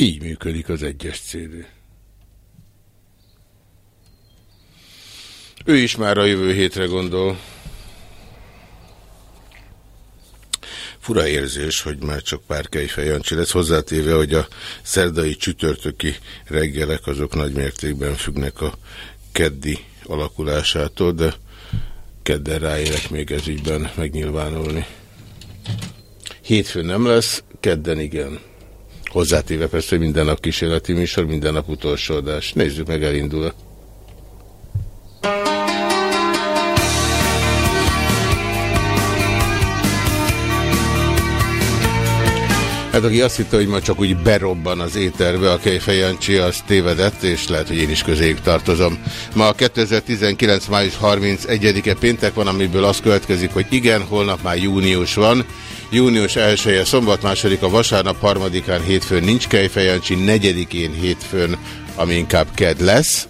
Így működik az egyes CD. Ő is már a jövő hétre gondol. Fura érzés, hogy már csak pár Kejfej Jancsi lesz, hozzátéve, hogy a szerdai csütörtöki reggelek azok nagy mértékben függnek a keddi alakulásától, de kedden ráérek még ez ügyben megnyilvánulni. Hétfőn nem lesz, kedden igen. Hozzátéve persze, hogy minden nap kísérleti műsor, minden nap utolsó adás. Nézzük meg, elindul. Hát aki azt hitte, hogy ma csak úgy berobban az éterbe a Kejfej Jancsi, az tévedett, és lehet, hogy én is közéjük tartozom. Ma a 2019. május 31-e péntek van, amiből az következik, hogy igen, holnap már június van. Június 1-e szombat, második a vasárnap, harmadikán hétfőn nincs Kejfej Jancsi, negyedikén hétfőn, ami inkább ked lesz.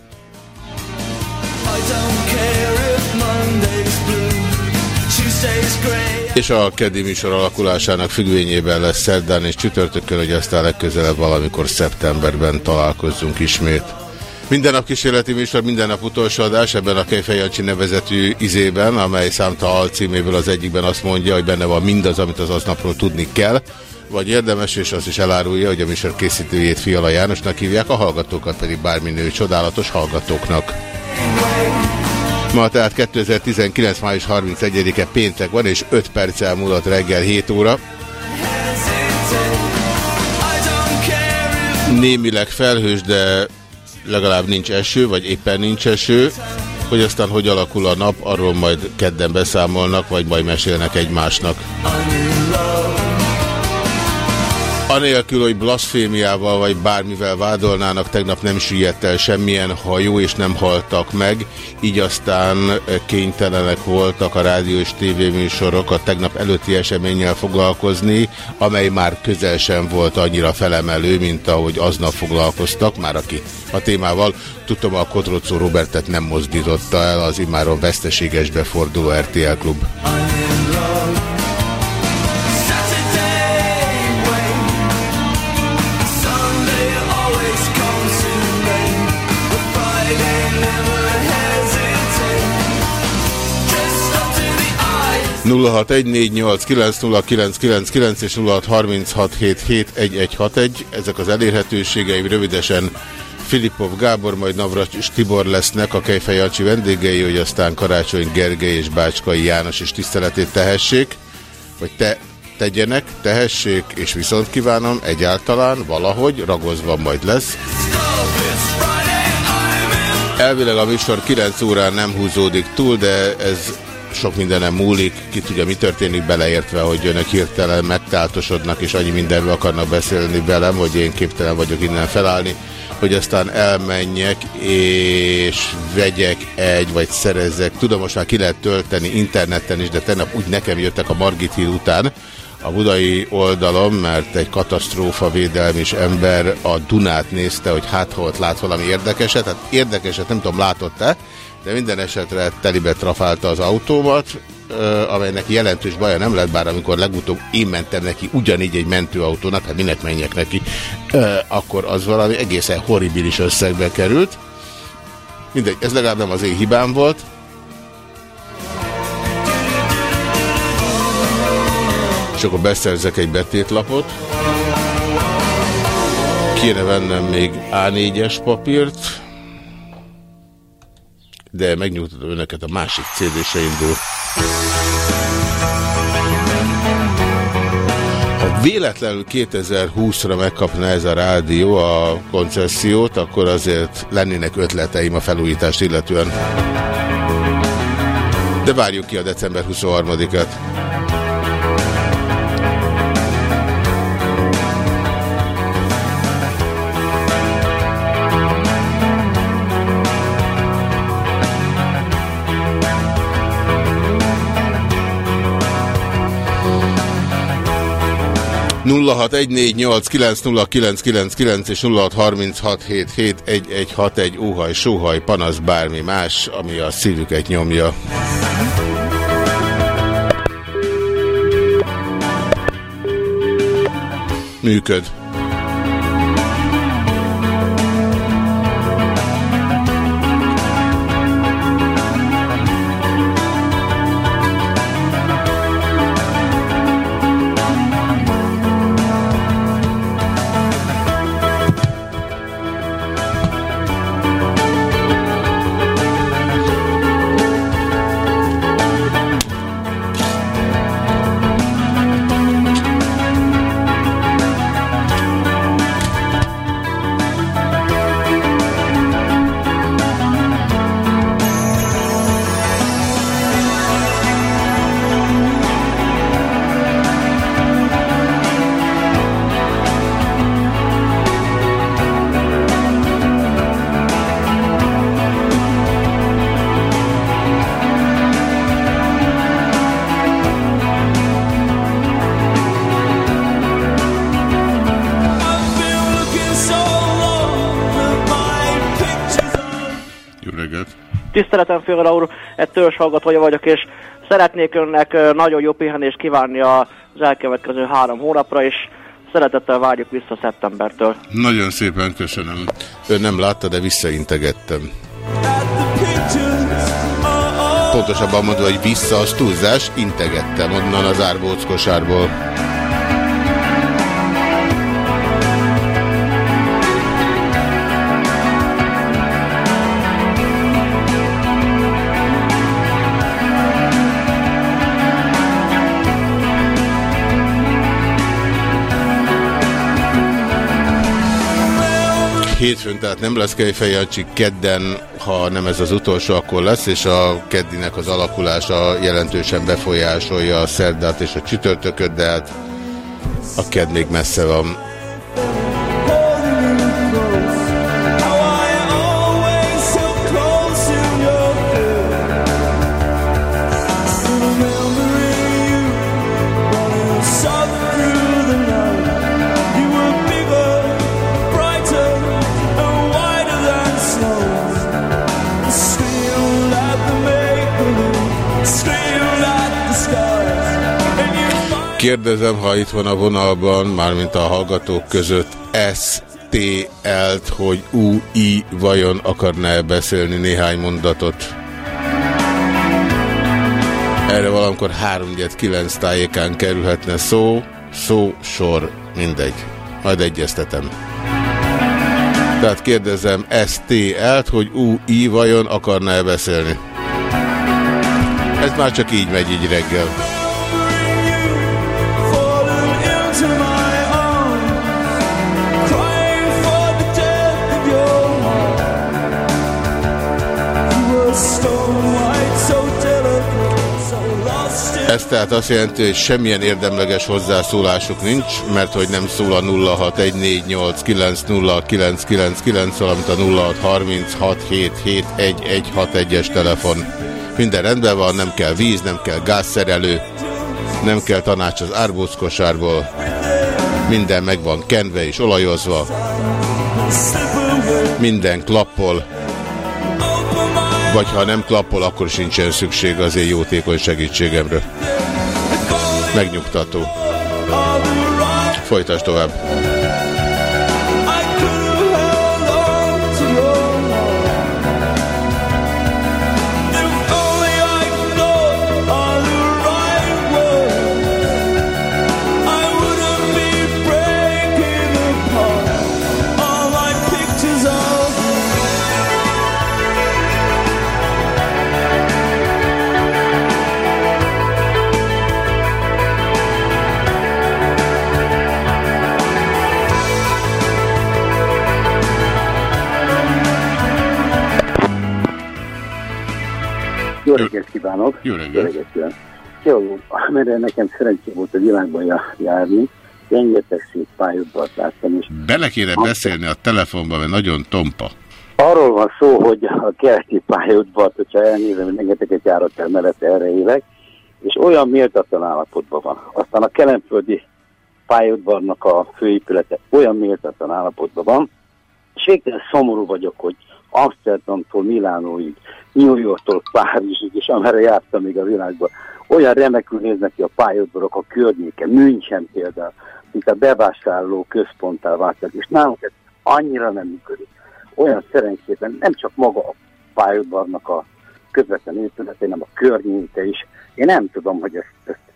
És a keddi műsor alakulásának függvényében lesz szerdán és csütörtökön, hogy aztán legközelebb valamikor szeptemberben találkozzunk ismét. Minden nap kísérleti műsor, minden nap utolsó adás ebben a Kejfejancsi nevezetű izében, amely számta alcíméből az egyikben azt mondja, hogy benne van mindaz, amit az aznapról tudni kell, vagy érdemes, és azt is elárulja, hogy a műsor készítőjét Fiala Jánosnak hívják, a hallgatókat pedig bárminő csodálatos hallgatóknak. Ma tehát 2019. május 31-e péntek van, és 5 perccel múlott reggel 7 óra. Némileg felhős, de legalább nincs eső, vagy éppen nincs eső. Hogy aztán hogy alakul a nap, arról majd kedden beszámolnak, vagy majd mesélnek egymásnak. Anélkül, hogy blaszfémiával vagy bármivel vádolnának, tegnap nem süllyedt el semmilyen hajó, és nem haltak meg, így aztán kénytelenek voltak a rádió és tévéműsorok a tegnap előtti eseménnyel foglalkozni, amely már közel sem volt annyira felemelő, mint ahogy aznap foglalkoztak, már aki a témával. Tudom, a Kodrocó Robertet nem mozdította el az imáron veszteséges beforduló RTL klub. És 0636771161. Ezek az elérhetőségeim rövidesen Filipov Gábor, majd Navracs Tibor lesznek a Kejfejancsi vendégei, hogy aztán Karácsony Gergely és Bácskai János is tiszteletét tehessék, vagy te tegyenek, tehessék, és viszont kívánom egyáltalán valahogy, ragozva majd lesz. Elvileg a műsor 9 órán nem húzódik túl, de ez sok mindenem múlik, ki tudja, mi történik beleértve, hogy önök hirtelen megtáltosodnak, és annyi mindenről akarnak beszélni velem, hogy én képtelen vagyok innen felállni, hogy aztán elmenjek, és vegyek egy, vagy szerezzek. Tudom, most már ki lehet tölteni interneten is, de tegnap úgy nekem jöttek a Margit hír után, a budai oldalon, mert egy katasztrófa védelmis ember a Dunát nézte, hogy hát ha ott lát valami érdekeset. Hát érdekeset nem tudom, látott-e, de minden esetre telibe trafálta az autómat, amelynek jelentős baja nem lett, bár amikor legutóbb én mentem neki ugyanígy egy mentőautónak, hát minek menjek neki, akkor az valami egészen horribilis összegbe került. Mindegy, ez legalább nem az én hibám volt. És akkor beszerzek egy betétlapot. Kéne vennem még A4-es papírt de megnyugtatom önöket, a másik CD se indul. Ha véletlenül 2020-ra megkapna ez a rádió a koncesziót, akkor azért lennének ötleteim a felújítást illetően. De várjuk ki a december 23-at. 0614890999 és 0636771161 óhaj, sóhaj, panasz, bármi más, ami a szívüket nyomja. Működ. Tiszteletem Fiala úr, egy törzs hallgatója vagyok, és szeretnék önnek nagyon jó pihenést kívánni az elkövetkező három hónapra, és szeretettel várjuk vissza szeptembertől. Nagyon szépen köszönöm. Ön nem látta, de visszaintegettem. Pontosabban mondva, hogy vissza az túlzás, integettem onnan az árbóc kosárból. Hétfőn tehát nem lesz Kejfejancsi, kedden, ha nem ez az utolsó, akkor lesz, és a keddinek az alakulása jelentősen befolyásolja a szerdát és a csütörtököt, de hát a kedd még messze van. Kérdezem, ha itt van a vonalban, mármint a hallgatók között STL-t, hogy UI vajon akarná -e beszélni néhány mondatot. Erre valamikor 3-9 tájékán kerülhetne szó, szó, sor, mindegy. Majd egyeztetem. Tehát kérdezem STL-t, hogy UI vajon akarná -e beszélni. Ez már csak így megy így reggel. Tehát azt jelenti, hogy semmilyen érdemleges hozzászólásuk nincs, mert hogy nem szól a 0614890999, valamint a 0636771161-es telefon. Minden rendben van, nem kell víz, nem kell gázszerelő, nem kell tanács az árbóckosárból, minden meg van kenve és olajozva, minden klappol, vagy ha nem klappol, akkor sincsen szükség az én jótékony segítségemre. Megnyugtató. Folytasd tovább. Reggelt kívánok! Jó reggelt! kívánok! Jó, mert nekem szerencsé volt a világban járni, rengeteg szép pályodat láttam, és Bele kéne beszélni a telefonba, mert nagyon tompa. arról van szó, hogy a keleti pályaudvat, hogyha elnézem, hogy rengeteget járat el mellette, erre élek, és olyan méltatlan állapotban van. Aztán a kelemföldi pályaudvarnak a főépülete olyan méltatlan állapotban van, és végtelen szomorú vagyok, hogy Amsterdamtól Milánóig, New Yorktól Párizsig, és amerre jártam még a világban, olyan remekül néznek ki a pályaudvarok a környéke, München például, mint a bevásárló központtá váltak, és nálunk ez annyira nem működik. Olyan szerencsétlen, nem csak maga a pályaudvarnak a közvetlen épülete, hanem a környéke is. Én nem tudom, hogy ezt, ezt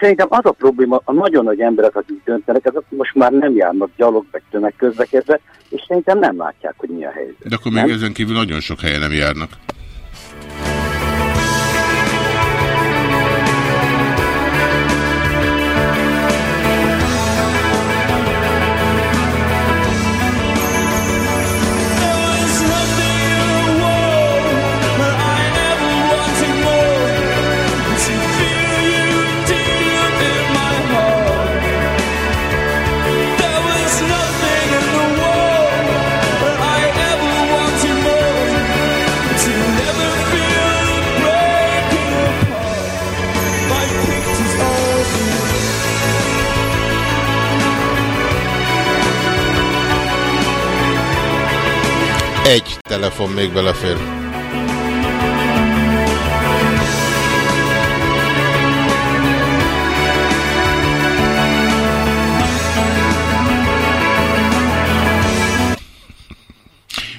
szerintem az a probléma, a nagyon nagy emberek, akik döntenek, azok most már nem járnak gyalog, vagy tömegközlekedve, és szerintem nem látják, hogy mi a helyzet. De akkor még nem? ezen kívül nagyon sok helyen nem járnak. Egy telefon még belefér.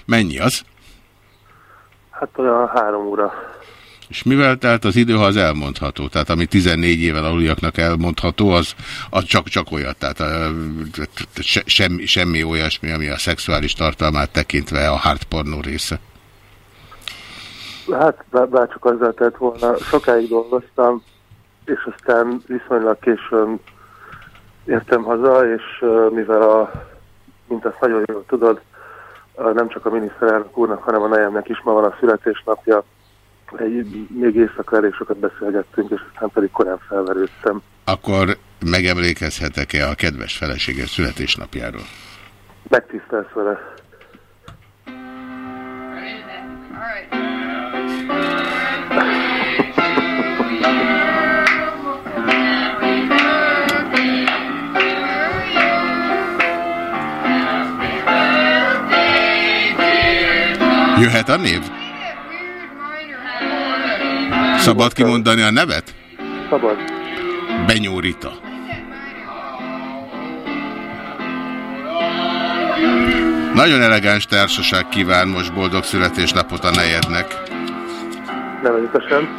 Mennyi az? Hát olyan három óra. És mivel telt az idő, ha az elmondható? Tehát ami 14 éven aluliaknak elmondható, az, az csak, csak olyat. Tehát se, semmi, semmi olyasmi, ami a szexuális tartalmát tekintve a hardpornó része. Hát bár csak azzal tett volna, sokáig dolgoztam, és aztán viszonylag későn értem haza, és mivel a, mint azt nagyon jól tudod, nem csak a miniszterelnök úrnak, hanem a nejemnek is ma van a születésnapja, egy, még éjszaka elég sokat beszélgettünk, és aztán pedig korán felverődtem. Akkor megemlékezhetek-e a kedves felesége születésnapjáról? Megtisztelsz vele. Jöhet a név? Szabad kimondani a nevet? Szabad. Benyó Rita. Nagyon elegáns társaság kíván most boldog születésnapot a nejednek. Nevezetesen.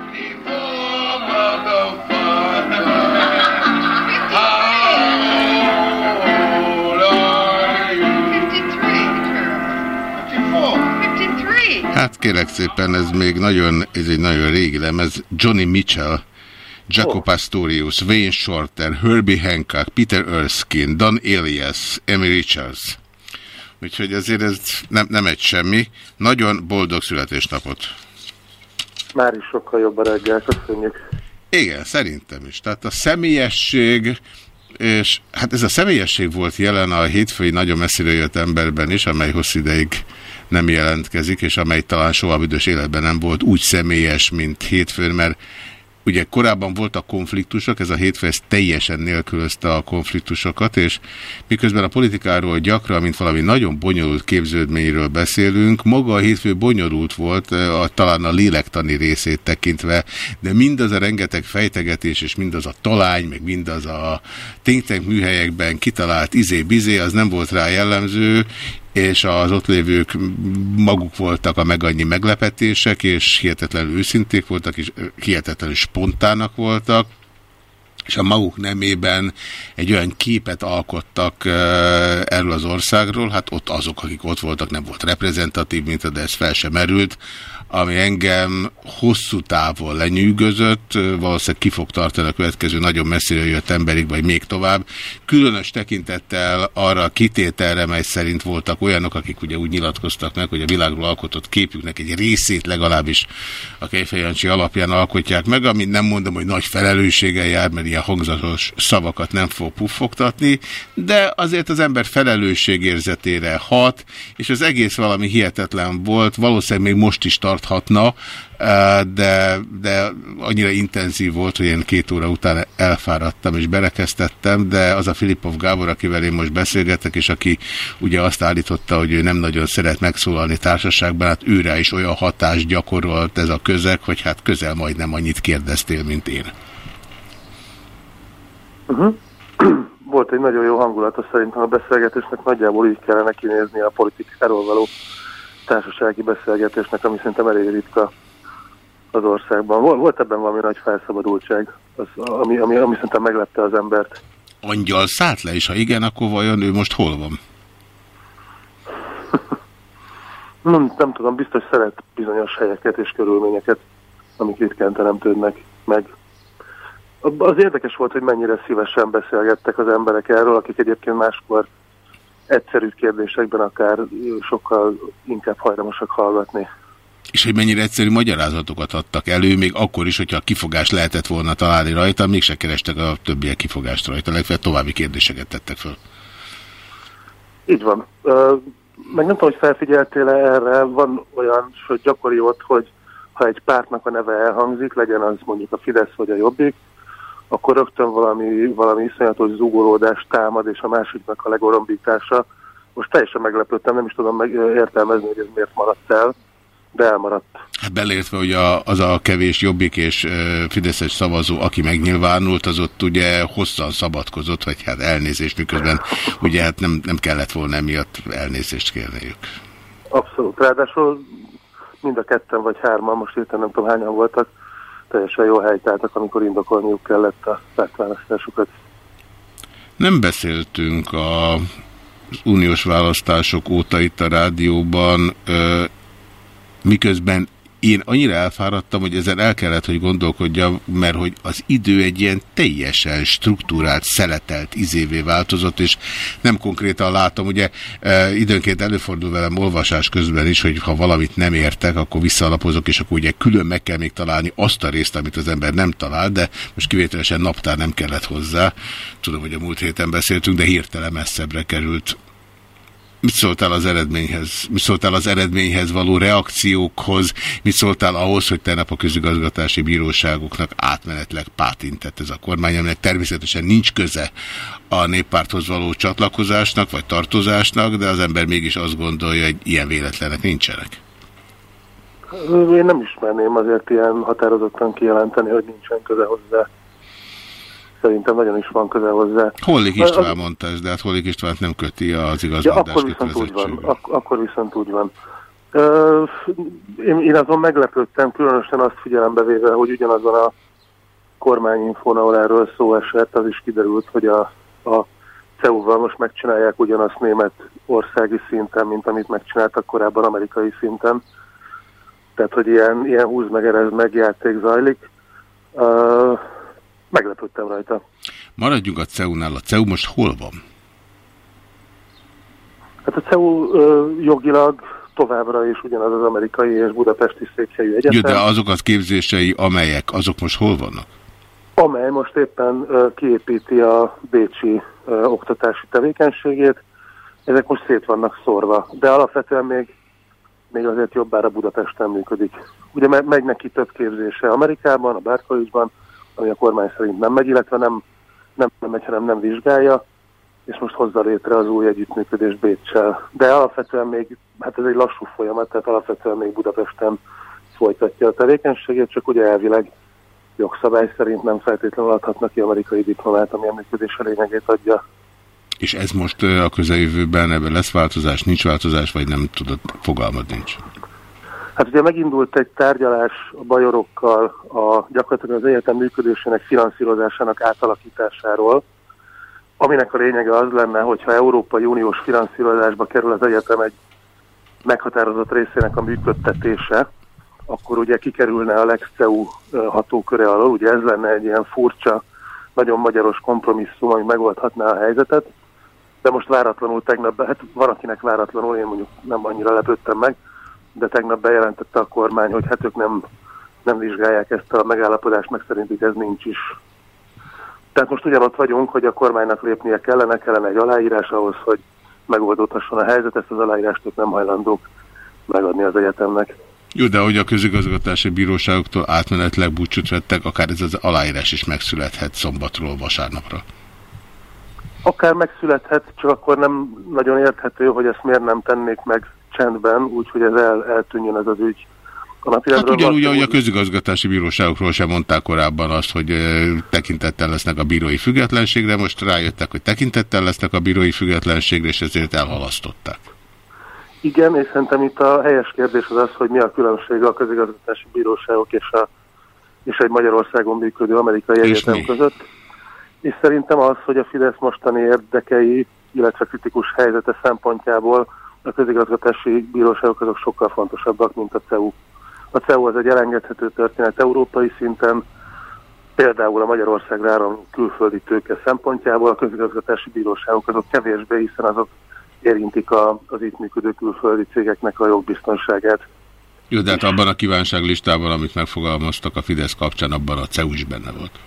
Hát kérek szépen, ez még nagyon, ez egy nagyon régi lemez. Johnny Mitchell, Jaco oh. Pastorius, Wayne Shorter, Herbie Hancock, Peter Erskine, Don Elias, Amy Richards. Úgyhogy ezért ez nem, nem egy semmi. Nagyon boldog születésnapot. Már is sokkal jobb a reggel, köszönjük. Igen, szerintem is. Tehát a személyesség, és hát ez a személyesség volt jelen a hétfői nagyon messziről jött emberben is, amely hosszú ideig nem jelentkezik, és amely talán soha büdös életben nem volt úgy személyes, mint hétfőn, mert ugye korábban voltak konfliktusok, ez a hétfő ez teljesen nélkülözte a konfliktusokat, és miközben a politikáról gyakran, mint valami nagyon bonyolult képződményről beszélünk, maga a hétfő bonyolult volt, a, talán a lélektani részét tekintve, de mindaz a rengeteg fejtegetés, és mindaz a talány, meg mindaz a think műhelyekben kitalált izé-bizé, az nem volt rá jellemző, és az ott lévők maguk voltak a meg annyi meglepetések, és hihetetlenül őszinték voltak, és hihetetlenül spontának voltak, és a maguk nemében egy olyan képet alkottak erről az országról, hát ott azok, akik ott voltak, nem volt reprezentatív, mint de ez fel sem merült, ami engem hosszú távon lenyűgözött, valószínűleg ki fog tartani a következő nagyon messzire jött emberig, vagy még tovább. Különös tekintettel arra a kitételre, mely szerint voltak olyanok, akik ugye úgy nyilatkoztak meg, hogy a világról alkotott képüknek egy részét legalábbis a Kejfejancsi alapján alkotják meg, amit nem mondom, hogy nagy felelősséggel jár, mert ilyen hangzatos szavakat nem fog puffogtatni, de azért az ember felelősségérzetére hat, és az egész valami hihetetlen volt, valószínűleg még most is tart tarthatna, de, de annyira intenzív volt, hogy én két óra után elfáradtam és berekeztettem, de az a Filipov Gábor, akivel én most beszélgetek, és aki ugye azt állította, hogy ő nem nagyon szeret megszólalni társaságban, hát őre is olyan hatást gyakorolt ez a közeg, hogy hát közel majdnem annyit kérdeztél, mint én. Uh -huh. Volt egy nagyon jó hangulata szerintem a beszélgetésnek, nagyjából így kellene kinézni a politikáról való társasági beszélgetésnek, ami szerintem elég ritka az országban. Volt, volt ebben valami nagy felszabadultság, az, ami, ami, ami szerintem meglepte az embert. Angyal szállt le, és ha igen, akkor vajon ő most hol van? nem, nem tudom, biztos szeret bizonyos helyeket és körülményeket, amik ritkán teremtődnek meg. Az érdekes volt, hogy mennyire szívesen beszélgettek az emberek erről, akik egyébként máskor egyszerű kérdésekben akár sokkal inkább hajlamosak hallgatni. És hogy mennyire egyszerű magyarázatokat adtak elő, még akkor is, hogyha a kifogás lehetett volna találni rajta, mégse kerestek a többiek kifogást rajta, legfeljebb további kérdéseket tettek fel. Így van. Meg nem tudom, hogy felfigyeltél-e erre, van olyan, hogy gyakori ott, hogy ha egy pártnak a neve elhangzik, legyen az mondjuk a Fidesz vagy a Jobbik, akkor rögtön valami, valami iszonyatos zugolódást támad, és a másiknak a legorombítása. Most teljesen meglepődtem, nem is tudom meg, értelmezni, hogy ez miért maradt el, de elmaradt. Hát beleértve, hogy a, az a kevés jobbik és fideszes szavazó, aki megnyilvánult, az ott ugye hosszan szabadkozott, vagy hát elnézést, miközben ugye hát nem, nem kellett volna emiatt elnézést kérniük. Abszolút. Ráadásul mind a ketten vagy hárman, most értem nem tudom hányan voltak, teljesen jó helytáltak, amikor indokolniuk kellett a pártválasztásukat. Nem beszéltünk a uniós választások óta itt a rádióban, miközben én annyira elfáradtam, hogy ezen el kellett, hogy gondolkodjam, mert hogy az idő egy ilyen teljesen struktúrált, szeletelt izévé változott, és nem konkrétan látom, ugye e, időnként előfordul velem olvasás közben is, hogy ha valamit nem értek, akkor visszalapozok, és akkor ugye külön meg kell még találni azt a részt, amit az ember nem talál, de most kivételesen naptár nem kellett hozzá. Tudom, hogy a múlt héten beszéltünk, de hirtelen messzebbre került Mit szóltál az eredményhez? Mit szóltál az eredményhez való reakciókhoz? Mit szóltál ahhoz, hogy tegnap a közigazgatási bíróságoknak átmenetleg pátintett ez a kormány, aminek természetesen nincs köze a néppárthoz való csatlakozásnak vagy tartozásnak, de az ember mégis azt gondolja, hogy ilyen véletlenek nincsenek. Én nem ismerném azért ilyen határozottan kijelenteni, hogy nincsen köze hozzá szerintem nagyon is van közel hozzá. Hollik István az... mondta ezt, de hát Hollik István nem köti az igazgatás ja, akkor viszont úgy van. Ak akkor viszont úgy van. Uh, én, én azon meglepődtem, különösen azt figyelembe véve, hogy ugyanazon a kormányinfón, ahol erről szó esett, az is kiderült, hogy a, a CEU-val most megcsinálják ugyanazt német országi szinten, mint amit megcsináltak korábban amerikai szinten. Tehát, hogy ilyen, ilyen húz meg, erez meg játék zajlik. Uh, meglepődtem rajta. Maradjunk a CEU-nál. A CEU most hol van? Hát a CEU ö, jogilag továbbra is ugyanaz az amerikai és budapesti székhelyű egyetem. Jó, de azok az képzései, amelyek, azok most hol vannak? Amely most éppen ö, kiépíti a bécsi ö, oktatási tevékenységét. Ezek most szét vannak szórva, de alapvetően még, még azért jobbára Budapesten működik. Ugye megy neki több képzése Amerikában, a Berkeley-ban, ami a kormány szerint nem megy, illetve nem, nem, nem megy, hanem nem vizsgálja, és most hozza létre az új együttműködés Bécsel. De alapvetően még, hát ez egy lassú folyamat, tehát alapvetően még Budapesten folytatja a tevékenységét, csak ugye elvileg jogszabály szerint nem feltétlenül adhatnak ki amerikai diplomát, ami a működés lényegét adja. És ez most a közeljövőben ebben lesz változás, nincs változás, vagy nem tudod, fogalmad nincs? Hát ugye megindult egy tárgyalás a bajorokkal a gyakorlatilag az egyetem működésének finanszírozásának átalakításáról, aminek a lényege az lenne, hogyha Európai Uniós finanszírozásba kerül az egyetem egy meghatározott részének a működtetése, akkor ugye kikerülne a LexCEU hatóköre alól, ugye ez lenne egy ilyen furcsa, nagyon magyaros kompromisszum, ami megoldhatná a helyzetet, de most váratlanul tegnap, hát van akinek váratlanul, én mondjuk nem annyira lepődtem meg, de tegnap bejelentette a kormány, hogy hát ők nem, nem vizsgálják ezt a megállapodást, meg szerintük ez nincs is. Tehát most ugyanott vagyunk, hogy a kormánynak lépnie kellene, kellene egy aláírás ahhoz, hogy megoldódhasson a helyzet, ezt az aláírást ők nem hajlandók megadni az egyetemnek. Jó, de hogy a közigazgatási bíróságoktól átmenetleg búcsút vettek, akár ez az aláírás is megszülethet szombatról vasárnapra. Akár megszülethet, csak akkor nem nagyon érthető, hogy ezt miért nem tennék meg csendben, úgyhogy ez el, eltűnjön ez az ügy. A hát ugyanúgy, hogy a közigazgatási bíróságokról sem mondták korábban azt, hogy tekintettel lesznek a bírói függetlenségre, most rájöttek, hogy tekintettel lesznek a bírói függetlenségre, és ezért elhalasztották. Igen, és szerintem itt a helyes kérdés az az, hogy mi a különbség a közigazgatási bíróságok és, a, és egy Magyarországon működő amerikai egyetem között. És szerintem az, hogy a Fidesz mostani érdekei, illetve kritikus helyzete szempontjából a közigazgatási bíróságok azok sokkal fontosabbak, mint a CEU. A CEU az egy elengedhető történet európai szinten, például a Magyarországra áram külföldi tőke szempontjából, a közigazgatási bíróságok azok kevésbé, hiszen azok érintik a, az itt működő külföldi cégeknek a jogbiztonságát. Jó, de hát abban a kívánságlistában, amit megfogalmaztak a Fidesz kapcsán, abban a CEU is benne volt.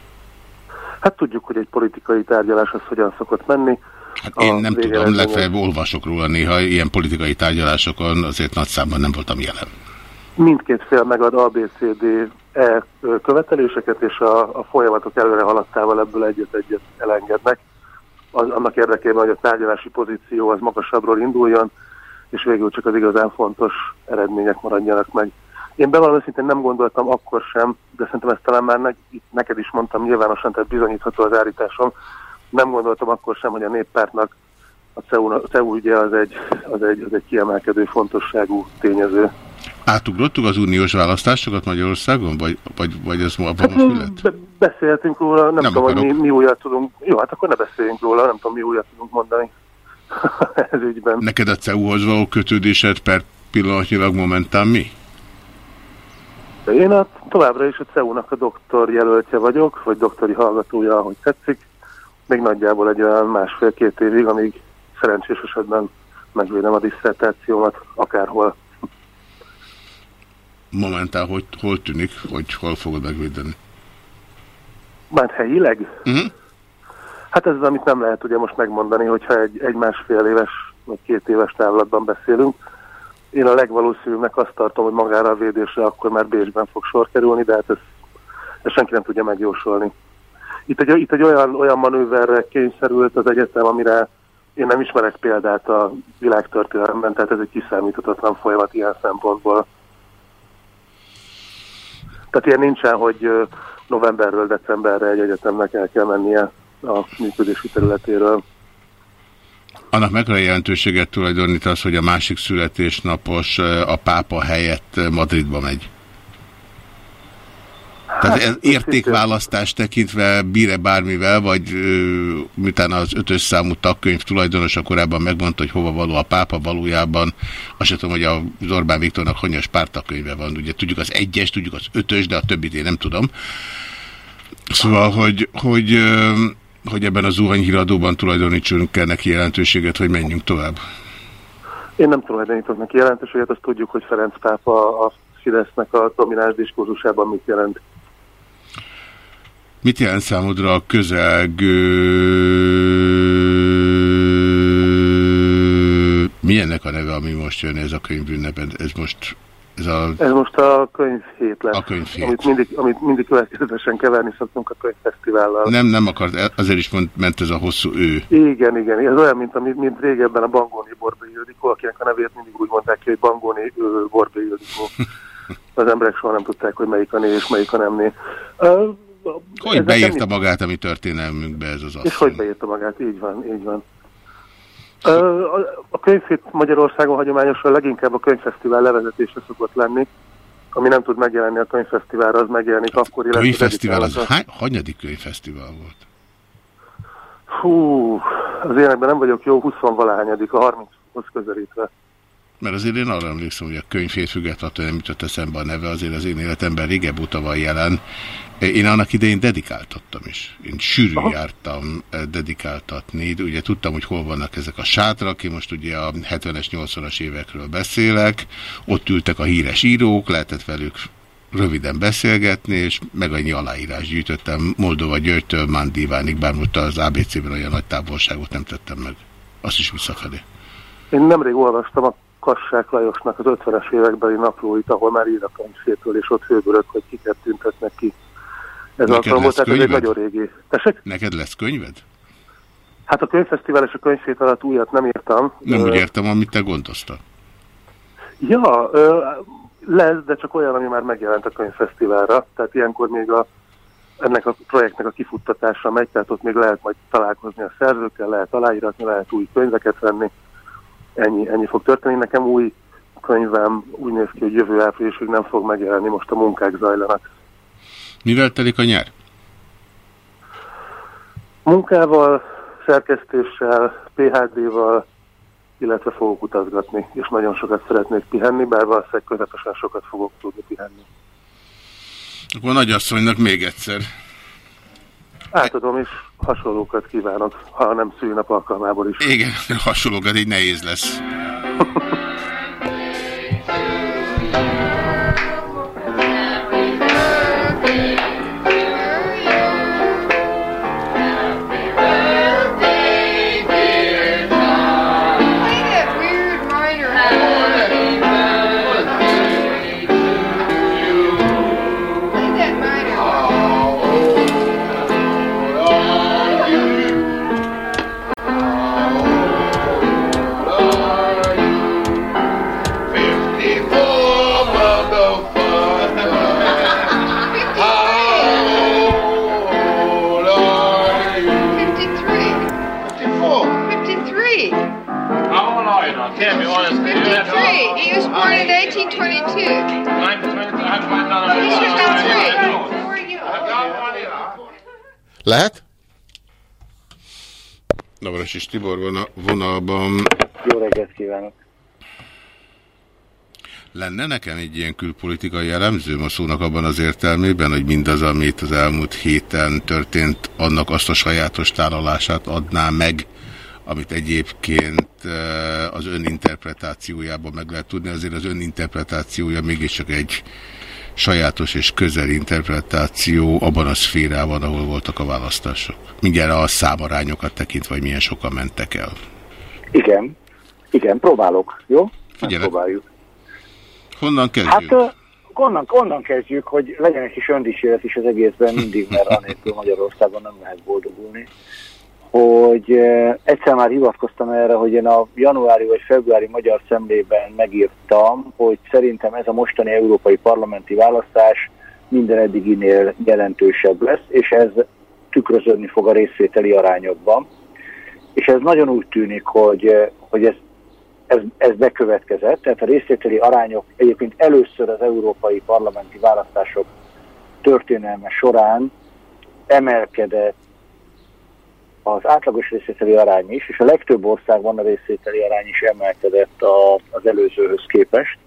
Hát tudjuk, hogy egy politikai tárgyalás az hogyan szokott menni. Hát én nem tudom, legfeljebb olvasok róla néha, ilyen politikai tárgyalásokon azért nagy számban nem voltam jelen. Mindkét fél megad ABCD E követeléseket, és a, a folyamatok előre haladtával ebből egyet-egyet elengednek az, annak érdekében, hogy a tárgyalási pozíció az magasabbról induljon, és végül csak az igazán fontos eredmények maradjanak meg. Én bevallom szintén nem gondoltam akkor sem, de szerintem ezt talán már ne, neked is mondtam nyilvánosan, tehát bizonyítható az állításom, nem gondoltam akkor sem, hogy a néppártnak a CEU, a CEU ügye az egy, az, egy, az egy kiemelkedő fontosságú tényező. Átugrottuk az uniós választásokat Magyarországon, vagy, vagy, vagy ez hát, most mi Be beszélhetünk róla, nem, nem tudom, akarok. hogy mi, mi újat tudunk. Jó, hát akkor ne beszéljünk róla, nem tudom, mi újat tudunk mondani ez ügyben. Neked a CEU-hoz való kötődésed per pillanatnyilag momentán mi? Én a, továbbra is a CEU-nak a doktor jelöltje vagyok, vagy doktori hallgatója, ahogy tetszik. Még nagyjából egy olyan másfél-két évig, amíg szerencsés esetben megvédem a diszertációmat akárhol momentál hogy hol tűnik, hogy hol fogod megvédeni? Már helyileg? Uh mhm. -huh. Hát ez az, amit nem lehet ugye most megmondani, hogyha egy, egy másfél éves vagy két éves távlatban beszélünk. Én a legvalószínűbbnek azt tartom, hogy magára a védésre akkor már Bécsben fog sor kerülni, de hát ezt, ezt senki nem tudja megjósolni. Itt egy, itt egy olyan, olyan manőverre kényszerült az egyetem, amire én nem ismerek példát a világtörténelemben, tehát ez egy kiszámíthatatlan folyamat ilyen szempontból. Tehát ilyen nincsen, hogy novemberről decemberre egy egyetemnek el kell mennie a működési területéről. Annak mekkora jelentőséget tulajdonít az, hogy a másik születésnapos a pápa helyett Madridba megy? Tehát hát, értékválasztás tekintve bír-e bármivel, vagy miután az ötös számú tagkönyv tulajdonosa korábban megmondta, hogy hova való a pápa valójában, azt sem tudom, hogy az Orbán Viktornak hanyas pártakönyve van. Ugye tudjuk az egyes, tudjuk az ötös, de a többit én nem tudom. Szóval, hogy, hogy, hogy ebben a zuhanyhíradóban tulajdonítsunk el neki jelentőséget, hogy menjünk tovább. Én nem tulajdonítok neki jelentőséget, azt tudjuk, hogy Ferenc pápa a Fidesznek a domináns diskurzusában mit jelent. Mit jelent számodra a közelgő... Milyennek a neve, ami most jön ez a könyvünneped? Ez most... Ez, a... ez most a könyvhét lesz. A könyvhét. Amit mindig, amit mindig következetesen keverni szoktunk a könyvfesztivállal. Nem, nem akart, azért is mond, ment ez a hosszú ő. Igen, igen. Ez olyan, mint, mint, mint régebben a Bangóni Borbé Ildikó, akinek a nevét mindig úgy mondták ki, hogy Bangóni Borbé Ildikó. Az emberek soha nem tudták, hogy melyik a né és melyik a nem né. Hogy beírta magát a mi történelmünkbe ez az asszony? És hogy beírta magát, így van, így van. A könyvhét Magyarországon hagyományosan leginkább a könyvfesztivál levezetése szokott lenni. Ami nem tud megjelenni a könyvfesztiválra, az megjelenik akkor. Könyvfesztivál az hány, hanyadik könyvfesztivál volt? Hú, az énekben nem vagyok jó, 20-valahányadik, a 30-hoz közelítve. Mert azért én arra emlékszem, hogy a könyvét függetlenül nem jutott eszembe a neve, azért az én életemben régebb óta van jelen. Én annak idején dedikáltattam is. Én sűrű Aha. jártam eh, dedikáltatni. Ugye tudtam, hogy hol vannak ezek a sátrak. Én most ugye a 70-es, 80-as évekről beszélek. Ott ültek a híres írók, lehetett velük röviden beszélgetni, és meg annyi aláírás gyűjtöttem Moldova Györgytől Mandivánig, bár most az ABC-ben olyan nagy távolságot nem tettem meg. Azt is visszafelé. Én nemrég olvastam a Kassák Lajosnak az 50-es évekbeli naplóit, ahol már ír a könyvszétől, és ott hőbörök, hogy kiket tüntetnek ki. Ez alkalomból, tehát ez egy nagyon régi. Tessék? Neked lesz könyved? Hát a könyvfesztivál és a könyvsét alatt újat nem írtam. Nem úgy értem, amit te gondoztad. Ja, lesz, de csak olyan, ami már megjelent a könyvfesztiválra. Tehát ilyenkor még a, ennek a projektnek a kifuttatása megy, tehát ott még lehet majd találkozni a szerzőkkel, lehet aláíratni, lehet új könyveket venni. Ennyi, ennyi fog történni. Nekem új könyvem úgy néz ki, hogy jövő áprilisig nem fog megjelenni, most a munkák zajlanak. Mivel telik a nyár? Munkával, szerkesztéssel, PHD-val, illetve fogok utazgatni, és nagyon sokat szeretnék pihenni, bár valószínűleg közepesen sokat fogok tudni pihenni. Akkor nagyasszonynak még egyszer. Átadom, és hasonlókat kívánok, ha nem szűnap alkalmából is. Igen, hasonlókat így nehéz lesz. Lehet? Navras és Tibor van a vonalban. Jó reggelt kívánok! Lenne nekem egy ilyen külpolitikai jellemzőm a szónak abban az értelmében, hogy mindaz, amit az elmúlt héten történt, annak azt a sajátos tálalását adná meg, amit egyébként eh, az öninterpretációjában meg lehet tudni, azért az öninterpretációja mégiscsak egy sajátos és közel interpretáció abban a szférában, ahol voltak a választások. Mindjárt a számarányokat tekintve, hogy milyen sokan mentek el. Igen, igen, próbálok, jó? Figyelek. Próbáljuk. Honnan kezdjük? Hát onnan, onnan kezdjük, hogy legyen egy kis öndíséret is az egészben mindig, mert anélkül Magyarországon nem lehet boldogulni hogy egyszer már hivatkoztam erre, hogy én a januári vagy februári magyar szemlében megírtam, hogy szerintem ez a mostani európai parlamenti választás minden eddiginél jelentősebb lesz, és ez tükröződni fog a részvételi arányokban. És ez nagyon úgy tűnik, hogy, hogy ez, ez, ez bekövetkezett, tehát a részvételi arányok egyébként először az európai parlamenti választások történelme során emelkedett az átlagos részvételi arány is, és a legtöbb országban a részvételi arány is emelkedett a, az előzőhöz képest.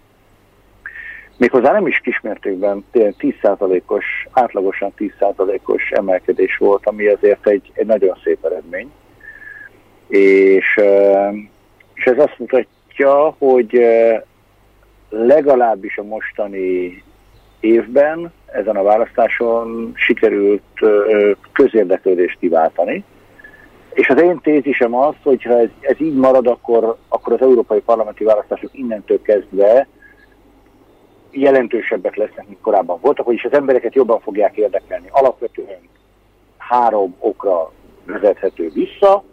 Méghozzá nem is kismértékben 10%-os, átlagosan 10%-os emelkedés volt, ami azért egy, egy nagyon szép eredmény. És, és ez azt mutatja, hogy legalábbis a mostani évben ezen a választáson sikerült közérdeklődést kiváltani, és az én tézisem az, hogy ha ez, ez így marad, akkor, akkor az európai parlamenti választások innentől kezdve jelentősebbek lesznek, mint korábban voltak, vagyis az embereket jobban fogják érdekelni. Alapvetően három okra vezethető vissza.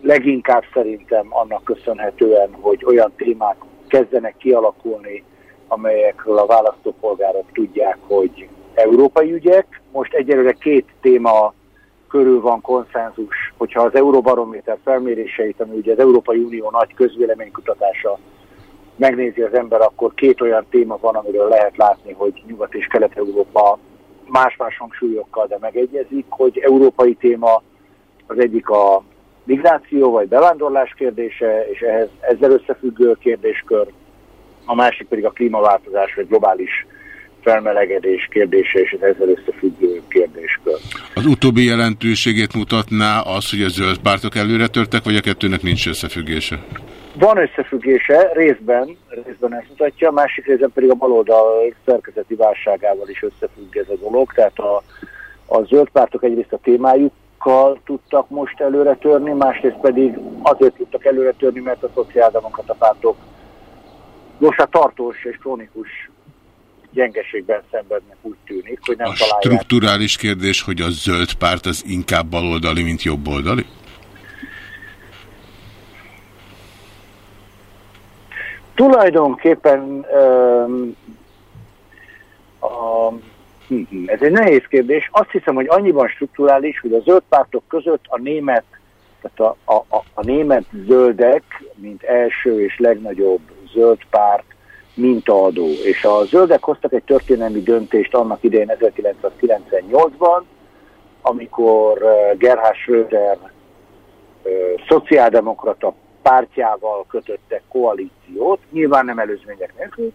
Leginkább szerintem annak köszönhetően, hogy olyan témák kezdenek kialakulni, amelyekről a választópolgárok tudják, hogy európai ügyek. Most egyelőre két téma körül van konszenzus, hogyha az Euróbarométer felméréseit, ami ugye az Európai Unió nagy közvéleménykutatása megnézi az ember, akkor két olyan téma van, amiről lehet látni, hogy Nyugat és Kelet-Európa más-más hangsúlyokkal, de megegyezik, hogy európai téma az egyik a migráció vagy bevándorlás kérdése, és ehhez ezzel összefüggő kérdéskör, a másik pedig a klímaváltozás vagy globális felmelegedés kérdése és az ezzel összefüggő kérdéskör. Az utóbbi jelentőségét mutatná az, hogy a zöld pártok előre törtek, vagy a kettőnek nincs összefüggése? Van összefüggése, részben, részben ezt mutatja, másik részben pedig a baloldal szerkezeti válságával is összefügg ez a dolog, tehát a, a zöld pártok egyrészt a témájukkal tudtak most előre törni, másrészt pedig azért tudtak előre törni, mert a szociáldemokrata pártok most a tartós és krónikus gyengeségben szenvednek, úgy tűnik, hogy nem a találják. strukturális kérdés, hogy a zöld párt az inkább baloldali, mint jobboldali? Tulajdonképpen um, a, hm, hm, ez egy nehéz kérdés. Azt hiszem, hogy annyiban strukturális, hogy a zöld pártok között a német, tehát a, a, a német zöldek, mint első és legnagyobb zöld párt, mintaadó. És a zöldek hoztak egy történelmi döntést annak idején 1998-ban, amikor Gerhard Schröder szociáldemokrata pártjával kötöttek koalíciót, nyilván nem előzmények nélkül,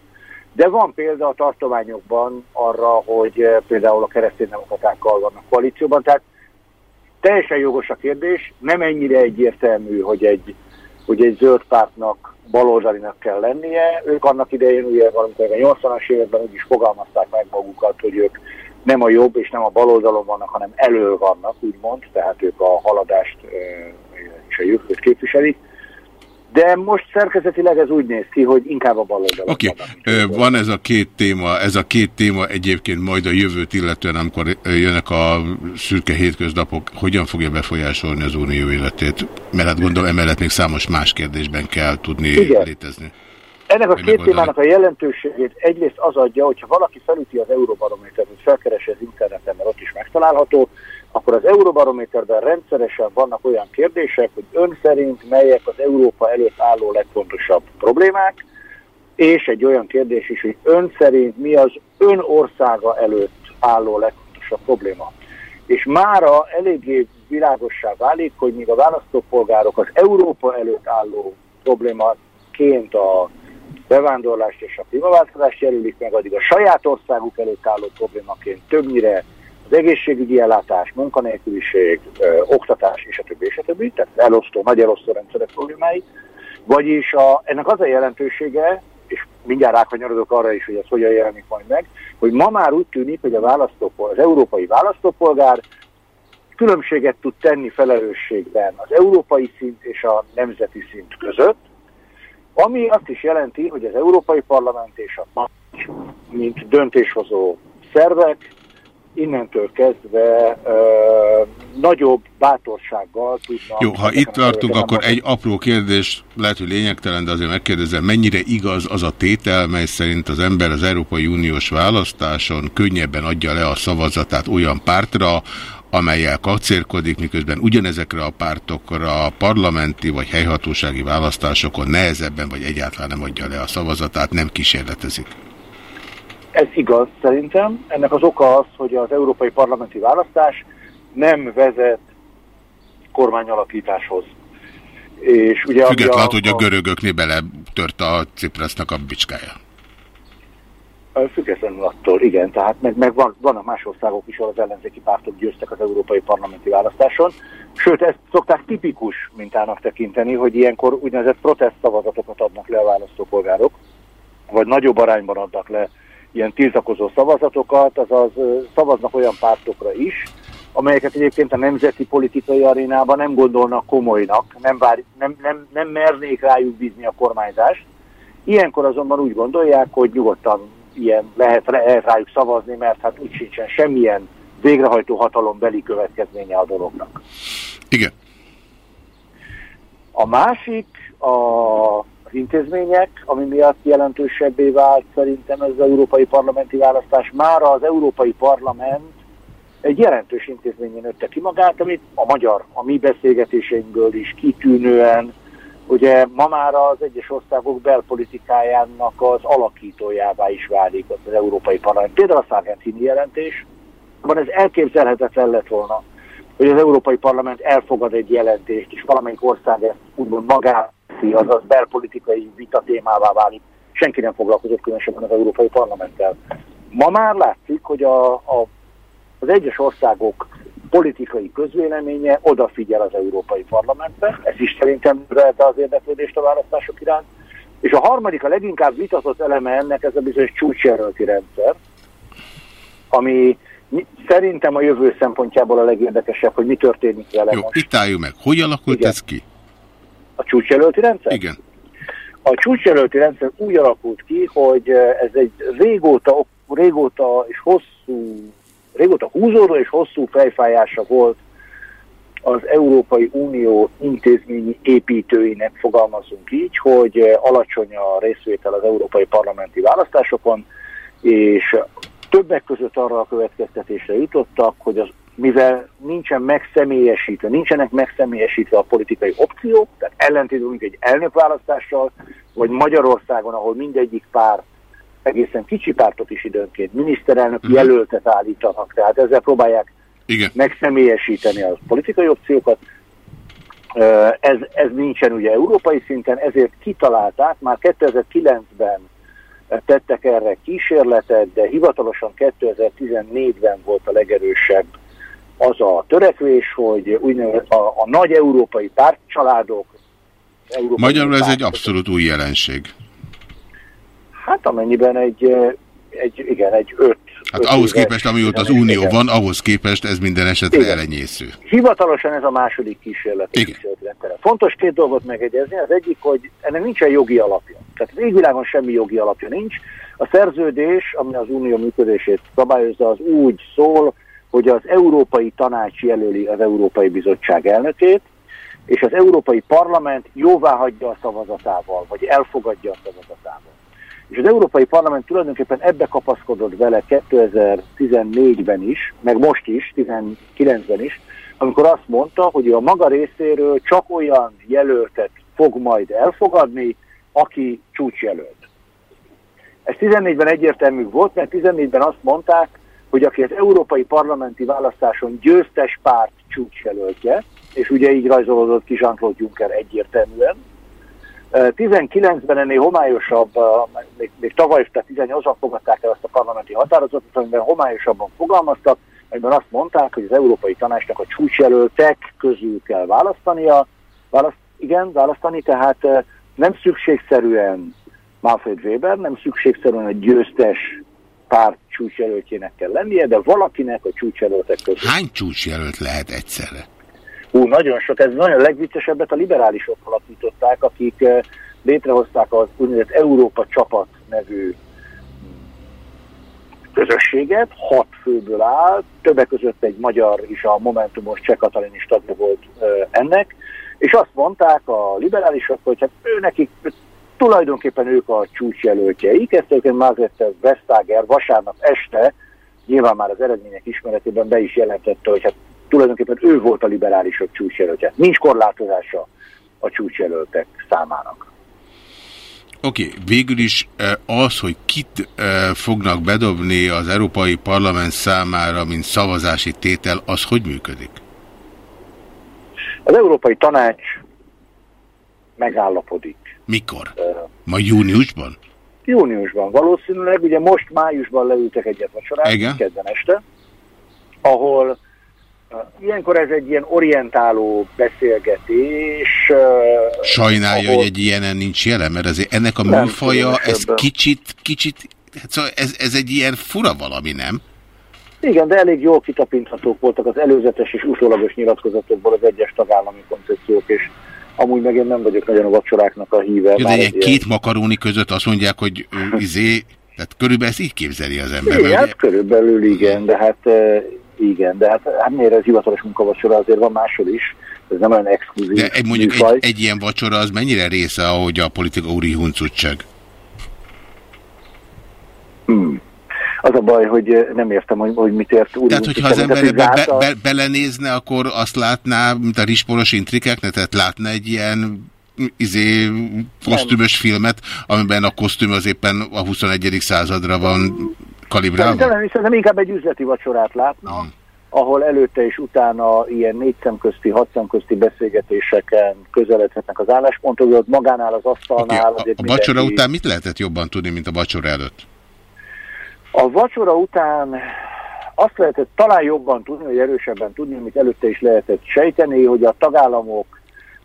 de van példa a tartományokban arra, hogy például a kereszténydemokratákkal vannak koalícióban, tehát teljesen jogos a kérdés, nem ennyire egyértelmű, hogy egy, hogy egy zöld pártnak baloldalinak kell lennie. Ők annak idején, ugye valamikor a 80-as években úgy is fogalmazták meg magukat, hogy ők nem a jobb és nem a baloldalon vannak, hanem elő vannak, úgymond, tehát ők a haladást és a jövőt képviselik. De most szerkezetileg ez úgy néz ki, hogy inkább a baloldalon Oké, okay. van ez a két téma, ez a két téma egyébként majd a jövőt illetően, amikor jönnek a szürke hétköznapok, hogyan fogja befolyásolni az unió életét? Mert hát gondolom emellett még számos más kérdésben kell tudni Igen. létezni. Ennek a két témának a jelentőségét egyrészt az adja, hogyha valaki felüti az Euróbarométert, hogy felkeresi az interneten, mert ott is megtalálható, akkor az Euróbarométerben rendszeresen vannak olyan kérdések, hogy ön szerint melyek az Európa előtt álló legfontosabb problémák, és egy olyan kérdés is, hogy ön szerint mi az ön országa előtt álló legfontosabb probléma. És mára eléggé világossá válik, hogy míg a választópolgárok az Európa előtt álló problémaként a bevándorlást és a klímaváltozást jelölik meg, addig a saját országuk előtt álló problémaként többnyire az egészségügyi ellátás, munkanélküliség, ö, oktatás és a többi, és a többi, tehát elosztó, nagy elosztó rendszerek problémái. Vagyis a, ennek az a jelentősége, és mindjárt rákanyarodok arra is, hogy ez hogyan jelenik majd meg, hogy ma már úgy tűnik, hogy a választópolgár, az európai választópolgár különbséget tud tenni felelősségben az európai szint és a nemzeti szint között, ami azt is jelenti, hogy az Európai Parlament és a mint döntéshozó szervek innentől kezdve ö, nagyobb bátorsággal tudnak... Jó, ha itt tartunk, akkor egy apró kérdés, lehet, hogy lényegtelen, de azért megkérdezem, mennyire igaz az a tétel, mely szerint az ember az Európai Uniós választáson könnyebben adja le a szavazatát olyan pártra, amelyel kacérkodik, miközben ugyanezekre a pártokra a parlamenti vagy helyhatósági választásokon nehezebben vagy egyáltalán nem adja le a szavazatát, nem kísérletezik. Ez igaz szerintem. Ennek az oka az, hogy az európai parlamenti választás nem vezet kormányalakításhoz. És ugye, Függetlenül, hogy a görögöknél beletört a Ciprasznak a bicskája. Függetlenül attól, igen. Tehát meg, meg van, vannak más országok is, ahol az ellenzéki pártok győztek az európai parlamenti választáson. Sőt, ezt szokták tipikus mintának tekinteni, hogy ilyenkor úgynevezett protest szavazatokat adnak le a választópolgárok, vagy nagyobb arányban adnak le ilyen tiltakozó szavazatokat, azaz szavaznak olyan pártokra is, amelyeket egyébként a nemzeti politikai arénában nem gondolnak komolynak, nem, vár, nem, nem, nem mernék rájuk bízni a kormányzást. Ilyenkor azonban úgy gondolják, hogy nyugodtan ilyen lehet, lehet rájuk szavazni, mert hát úgy sincsen semmilyen végrehajtó hatalom beli következménye a dolognak. Igen. A másik a az intézmények, ami miatt jelentősebbé vált szerintem ez az európai parlamenti választás. Mára az európai parlament egy jelentős intézményén nőtte ki magát, amit a magyar, a mi beszélgetéseinkből is kitűnően, ugye ma már az egyes országok belpolitikájának az alakítójává is válik az európai parlament. Például a szargentini jelentés, van ez elképzelhetetlen lett volna, hogy az Európai Parlament elfogad egy jelentést, és valamelyik ország ezt úgymond magát teszi, azaz belpolitikai vita témává válik. Senki nem foglalkozott különösebben az Európai Parlamenttel. Ma már látszik, hogy a, a, az egyes országok politikai közvéleménye odafigyel az Európai Parlamentbe, ez is szerintem növelte az érdeklődést a választások iránt. És a harmadik, a leginkább vitatott eleme ennek ez a bizonyos csúcsjelölti rendszer, ami szerintem a jövő szempontjából a legérdekesebb, hogy mi történik vele Jó, most. itt álljunk meg. Hogy alakult Igen. ez ki? A csúcsjelölti rendszer? Igen. A csúcsjelölti rendszer úgy alakult ki, hogy ez egy régóta, régóta és hosszú, régóta húzódó és hosszú fejfájása volt az Európai Unió intézményi építőinek fogalmazunk így, hogy alacsony a részvétel az európai parlamenti választásokon, és többek között arra a következtetésre jutottak, hogy az, mivel nincsen megszemélyesítve, nincsenek megszemélyesítve a politikai opciók, tehát ellentétünk egy elnökválasztással, vagy Magyarországon, ahol mindegyik párt, egészen kicsi pártot is időnként miniszterelnök mhm. jelöltet állítanak, tehát ezzel próbálják igen. megszemélyesíteni a politikai opciókat. Ez, ez nincsen ugye európai szinten, ezért kitalálták, már 2009-ben tettek erre kísérletet, de hivatalosan 2014-ben volt a legerősebb az a törekvés, hogy a, a nagy európai pártcsaládok... Európai Magyarul ez egy abszolút új jelenség. Hát amennyiben egy, egy igen, egy öt Hát ahhoz képest, amióta az Unió van, ahhoz képest ez minden esetre Igen. elenyésző. Hivatalosan ez a második kísérlet. Fontos két dolgot megegyezni. Az egyik, hogy ennek nincsen jogi alapja. Tehát az égvilágon semmi jogi alapja nincs. A szerződés, ami az Unió működését szabályozza, az úgy szól, hogy az Európai Tanács jelöli az Európai Bizottság elnökét, és az Európai Parlament jóvá hagyja a szavazatával, vagy elfogadja a szavazatával. És az Európai Parlament tulajdonképpen ebbe kapaszkodott vele 2014-ben is, meg most is, 2019-ben is, amikor azt mondta, hogy a maga részéről csak olyan jelöltet fog majd elfogadni, aki csúcsjelölt. Ez 14-ben egyértelmű volt, mert 14-ben azt mondták, hogy aki az európai parlamenti választáson győztes párt csúcsjelöltje, és ugye így rajzolódott ki Jean-Claude Juncker egyértelműen, 19-ben ennél homályosabb, még, még tavaly, tehát 18-ban fogadták el azt a parlamenti határozatot, amiben homályosabban fogalmaztak, amiben azt mondták, hogy az Európai Tanácsnak a csúcsjelöltek közül kell választania, választ, igen, választani, tehát nem szükségszerűen Manfred Weber, nem szükségszerűen a győztes párt csúcsjelöltjének kell lennie, de valakinek a csúcsjelöltek közül. Hány csúcsjelölt lehet egyszerre? Hú, nagyon sok. Ez nagyon legviccesebbet a liberálisok alapították, akik eh, létrehozták az úgynevezett Európa Csapat nevű közösséget, hat főből áll, többek között egy magyar is, a Momentumos Cseh Katalin is tagja volt ennek, és azt mondták a liberálisok, hogy hát ő nekik tulajdonképpen ők a csúcsjelöltjeik, ezt egyébként Margrethe Vestager vasárnap este, nyilván már az eredmények ismeretében be is jelentette, hogy hát tulajdonképpen ő volt a liberálisok csúcsjelöltje. Nincs korlátozása a csúcsjelöltek számának. Oké, okay, végül is eh, az, hogy kit eh, fognak bedobni az Európai Parlament számára, mint szavazási tétel, az hogy működik? Az Európai Tanács megállapodik. Mikor? Ma júniusban? Júniusban. Valószínűleg, ugye most májusban leültek egyet vacsorázni, kedden este, ahol Ilyenkor ez egy ilyen orientáló beszélgetés. Sajnálja, ahol... hogy egy ilyenen nincs jelen, mert azért ennek a nem műfaja, ez kicsit, kicsit, hát szóval ez, ez egy ilyen fura valami, nem? Igen, de elég jól kitapinthatók voltak az előzetes és utólagos nyilatkozatokból az egyes tagállami koncepciók, és amúgy meg én nem vagyok nagyon a vacsoráknak a híve. Jó, de egy két makaróni között azt mondják, hogy izé, tehát körülbelül ezt így képzeli az ember. Igen, hát körülbelül igen, de hát igen, de hát, hát miért ez hivatalos munkavacsora, azért van máshol is, ez nem olyan exkluzív De egy, mondjuk egy, egy ilyen vacsora az mennyire része, ahogy a politika úri huncutság? Hmm. Az a baj, hogy nem értem, hogy, hogy mit ért úri Tehát, hogyha az ember ebbe be, be, belenézne, akkor azt látná, mint a risporos intrikeknek, tehát látna egy ilyen izé, kosztümös nem. filmet, amiben a kosztüm az éppen a 21. századra van kalibrálva? Szerintem, szerintem inkább egy üzleti vacsorát látna, hmm. ahol előtte és utána ilyen négy szemközti, hat szemközti beszélgetéseken közeledhetnek az álláspontok, ott magánál az asztalnál. Okay. A, a vacsora mindenki... után mit lehetett jobban tudni, mint a vacsora előtt? A vacsora után azt lehetett talán jobban tudni, vagy erősebben tudni, amit előtte is lehetett sejteni, hogy a tagállamok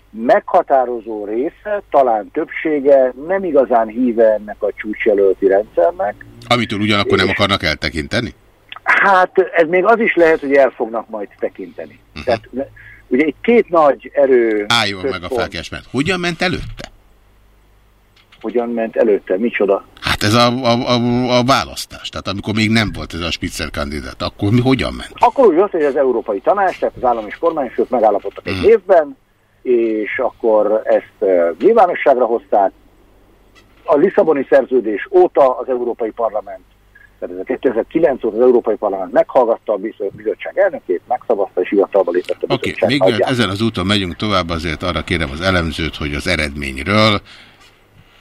meghatározó része, talán többsége nem igazán híve ennek a csúcsjelölti rendszernek. Amitől ugyanakkor nem akarnak eltekinteni? Hát ez még az is lehet, hogy el fognak majd tekinteni. Uh -huh. Tehát, ugye egy két nagy erő... Álljon meg a felkesmet. Hogyan ment előtte? hogyan ment előtte, micsoda. Hát ez a, a, a, a választás, tehát amikor még nem volt ez a Spitzer kandidát, akkor mi hogyan ment? Akkor úgy volt, hogy az Európai Tanács, tehát az állam és kormányfők megállapodtak egy Mhm. évben, és akkor ezt nyilvánosságra hozták. A Lisszaboni szerződés óta az Európai Parlament, tehát ez a 2009 óta az Európai Parlament meghallgatta a bizo- bizottság elnökét, megszavazta és hivatalba lépett a Oké, bizottság. okay, még ezen az úton megyünk tovább, azért arra kérem az elemzőt, hogy az eredményről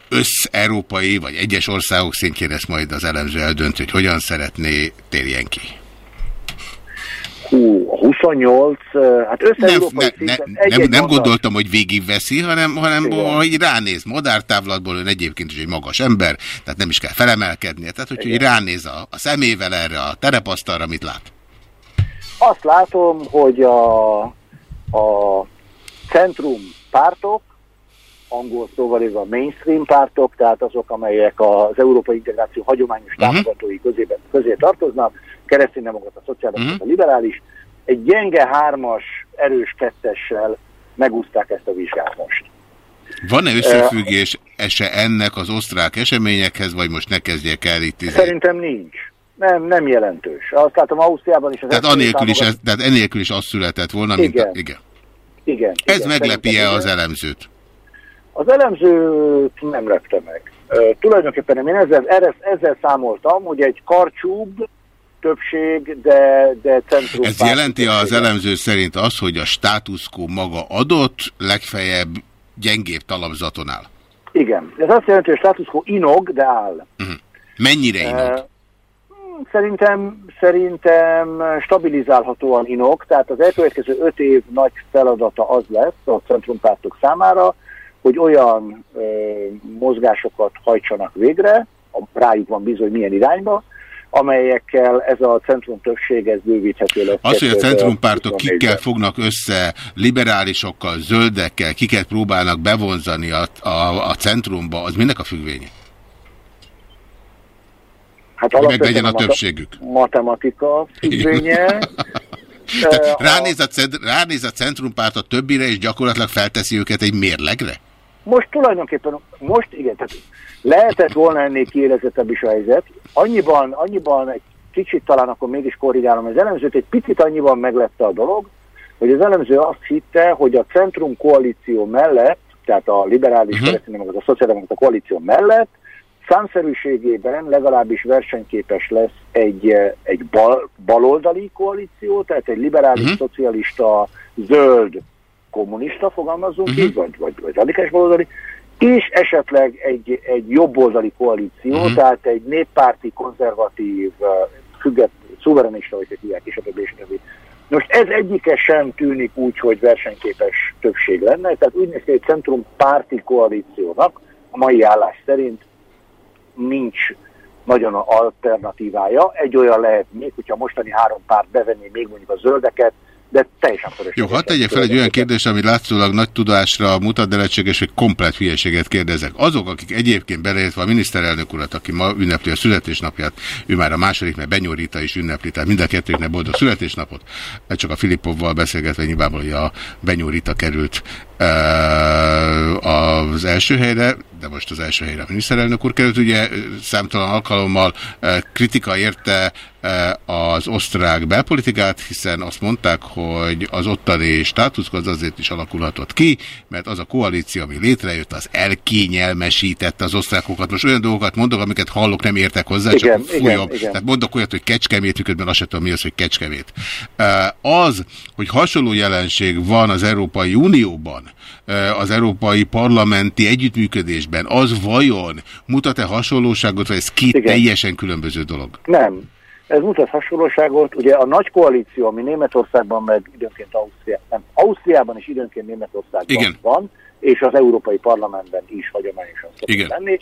össz-európai vagy egyes országok szintjén ezt majd az elemző eldönt, hogy hogyan szeretné, térjen ki. Hú, a 28, uh, hát Nem, össze-európai ne, ne, szinten nem, nem gondoltam, hogy végigveszi, hanem, hanem Igen. hogy ránéz madártávlatból, ön egyébként is egy magas ember, tehát nem is kell felemelkednie. Tehát, hogy, hogy ránéz a, a szemével erre a terepasztalra, mit lát? Azt látom, hogy a, a centrum pártok, angol szóval ez a mainstream pártok, tehát azok, amelyek az európai integráció hagyományos Mhm. támogatói közé, közé tartoznak, kereszténydemokrata, szociáldemokrata, Mhm. liberális, egy gyenge hármas, erős kettessel megúzták ezt a vizsgát most. Van-e összefüggés se ennek az osztrák eseményekhez, vagy most ne kezdjek el itt? izé- Szerintem nincs. Nem, nem jelentős. Azt látom Ausztriában is az Tehát, anélkül is, ez, tehát enélkül is az született volna, mint Igen. a, igen. Igen. Ez meglepi-e az elemzőt? Az elemzőt nem lepte meg. Ö, tulajdonképpen én ezzel, ezzel, ezzel számoltam, hogy egy karcsúbb többség, de, de centrum. Ez jelenti az elemző szerint az, hogy a status quo maga adott, legfeljebb gyengébb talapzaton áll. Igen. Ez azt jelenti, hogy a status quo inog, de áll. Mennyire Ö, inog? Szerintem, szerintem stabilizálhatóan inok, tehát az elkövetkező öt év nagy feladata az lesz a centrumpártok számára, hogy olyan ö, mozgásokat hajtsanak végre, a, rájuk van bizony milyen irányba, amelyekkel ez a centrum többség ez bővíthető lesz. Az, hogy a 2024-ben. centrumpártok kikkel fognak össze, liberálisokkal, zöldekkel, kiket próbálnak bevonzani a, a, a centrumba, az mindnek a függvénye? Hát Hogy meglegyen a mata- többségük. Matematika függvénye. A- ránéz, a, ránéz a centrumpárt a többire, és gyakorlatilag felteszi őket egy mérlegre? Most tulajdonképpen, most igen, tehát lehetett volna ennél kiélezettebb is a helyzet. Annyiban, annyiban egy kicsit talán akkor mégis korrigálom az elemzőt, egy picit annyiban meglepte a dolog, hogy az elemző azt hitte, hogy a centrum koalíció mellett, tehát a liberális Mhm. uh-huh. meg a szociáldemokrata koalíció mellett számszerűségében legalábbis versenyképes lesz egy, egy bal, baloldali koalíció, tehát egy liberális, Mhm. uh-huh. szocialista, zöld, kommunista, fogalmazzunk Mhm. uh-huh. így, vagy, vagy, vagy radikális baloldali, és esetleg egy, egy jobboldali koalíció, uh-huh. tehát egy néppárti, konzervatív, függet, szuverenista, hogy hívják, és a többi, és a többi. Most ez egyike sem tűnik úgy, hogy versenyképes többség lenne, tehát úgy néz ki, hogy centrum párti koalíciónak a mai állás szerint nincs nagyon alternatívája. Egy olyan lehet még, hogyha mostani három párt bevenné még mondjuk a zöldeket, de teljesen Jó, fölösleges. hadd tegyek fel egy olyan kérdést, ami látszólag nagy tudásra mutat, de lehetséges, hogy komplet hülyeséget kérdezek. Azok, akik egyébként beleértve a miniszterelnök urat, aki ma ünnepli a születésnapját, ő már a második, mert Benyó Rita is ünnepli, tehát mind a kettőknek boldog születésnapot. Csak a Filippovval beszélgetve nyilvánvaló, hogy a Benyó Rita került az első helyre, de most az első helyre a miniszterelnök úr került, ugye számtalan alkalommal kritika érte az osztrák belpolitikát, hiszen azt mondták, hogy az ottani státuszko az azért is alakulhatott ki, mert az a koalíció, ami létrejött, az elkényelmesítette az osztrákokat. Most olyan dolgokat mondok, amiket hallok, nem értek hozzá, Igen, csak fújom. igen, igen. Tehát mondok olyat, hogy kecskemét, miközben azt sem tudom, mi az, hogy kecskemét. Az, hogy hasonló jelenség van az Európai Unióban, az Európai Parlamenti együttműködésben, az vajon mutat-e hasonlóságot, vagy ez két Igen. teljesen különböző dolog? Nem. Ez mutat hasonlóságot. Ugye a nagy koalíció, ami Németországban, meg időnként Ausztriában, nem, Ausztriában és időnként Németországban Igen. van, és az Európai Parlamentben is hagyományosan szokott lenni.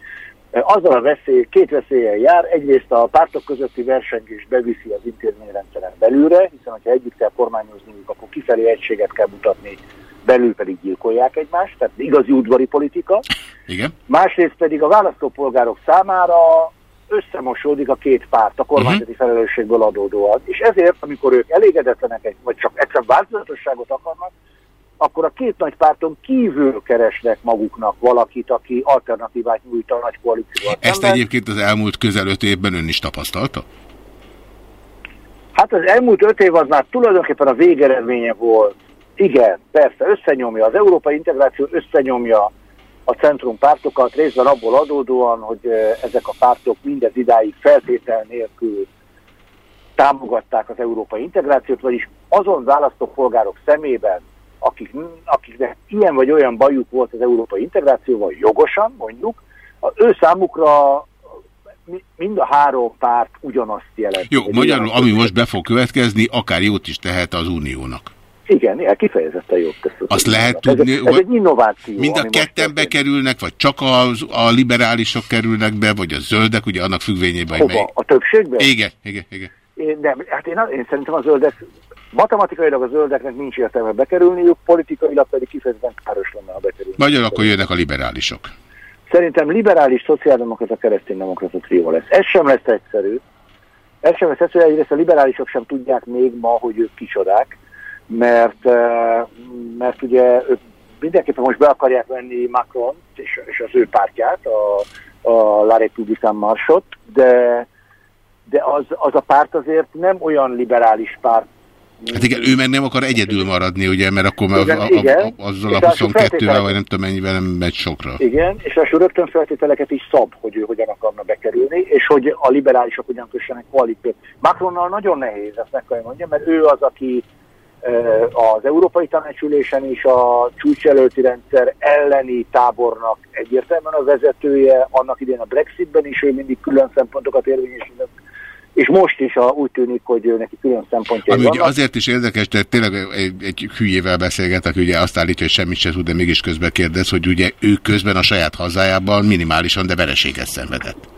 Azzal a veszély, két veszélyen jár. Egyrészt a pártok közötti versengés beviszi az intézményrendszeren belülre, hiszen ha együtt kell kormányozniuk, akkor kifelé egységet kell mutatni, belül pedig gyilkolják egymást, tehát igazi udvari politika. Igen? Másrészt pedig a választópolgárok számára összemosódik a két párt a kormányzati Mhm. uh-huh. felelősségből adódóan. És ezért, amikor ők elégedetlenek, vagy csak egyszerűen változatosságot akarnak, akkor a két nagy párton kívül keresnek maguknak valakit, aki alternatívát nyújt a nagy koalícióval. Ezt egyébként az elmúlt közel öt évben ön is tapasztalta? Hát az elmúlt öt év az már tulajdonképpen a végeredménye volt. Igen, persze, összenyomja, az európai integráció összenyomja a centrum pártokat, részben abból adódóan, hogy ezek a pártok mindez idáig feltétel nélkül támogatták az európai integrációt, vagyis azon választópolgárok szemében, akik, akiknek ilyen vagy olyan bajuk volt az európai integrációval, jogosan mondjuk, az ő számukra mind a három párt ugyanazt jelent. Jó, magyarul, ami most be fog következni, akár jót is tehet az uniónak. Igen, kifejezetten jót tesz. Azt lehet tudni, ez, ez egy innováció. Mind a ketten bekerülnek, vagy csak az, a liberálisok kerülnek be, vagy a zöldek, ugye annak függvényében, hogy mely... A többségben? Igen, igen, igen. Én, nem, hát én, én szerintem a zöldek, matematikailag a zöldeknek nincs értelme bekerülniük, politikailag pedig kifejezetten káros lenne, ha bekerülni. Magyar akkor jönnek a liberálisok. Szerintem liberális, szociáldemokrata, kereszténydemokrata trió lesz. Ez sem lesz egyszerű. Ez sem lesz egyszerű, egyrészt a liberálisok sem tudják még ma, hogy ők kicsodák, mert, eh, mert ugye ők mindenképpen most be akarják venni Macron és, és az ő pártját, a, a La Républicain Marsot, de, de az, az a párt azért nem olyan liberális párt, Hát igen, ő meg nem akar egyedül maradni, ugye, mert akkor igen, a, a, igen. azzal a 22-vel, vagy nem tudom mennyivel nem megy sokra. Igen, és a rögtön feltételeket is szab, hogy ő hogyan akarna bekerülni, és hogy a liberálisok hogyan kössenek koalíciót. Macronnal nagyon nehéz, ezt meg kell mondjam, mert ő az, aki az Európai Tanácsülésen is a csúcsjelölti rendszer elleni tábornak egyértelműen a vezetője, annak idén a Brexitben is ő mindig külön szempontokat érvényesített és most is a, úgy tűnik, hogy neki külön szempontja. Ami ugye azért is érdekes, de tényleg egy, egy hülyével beszélgetek, ugye azt állítja, hogy semmit se tud, de mégis közben kérdez, hogy ugye ő közben a saját hazájában minimálisan, de vereséget szenvedett.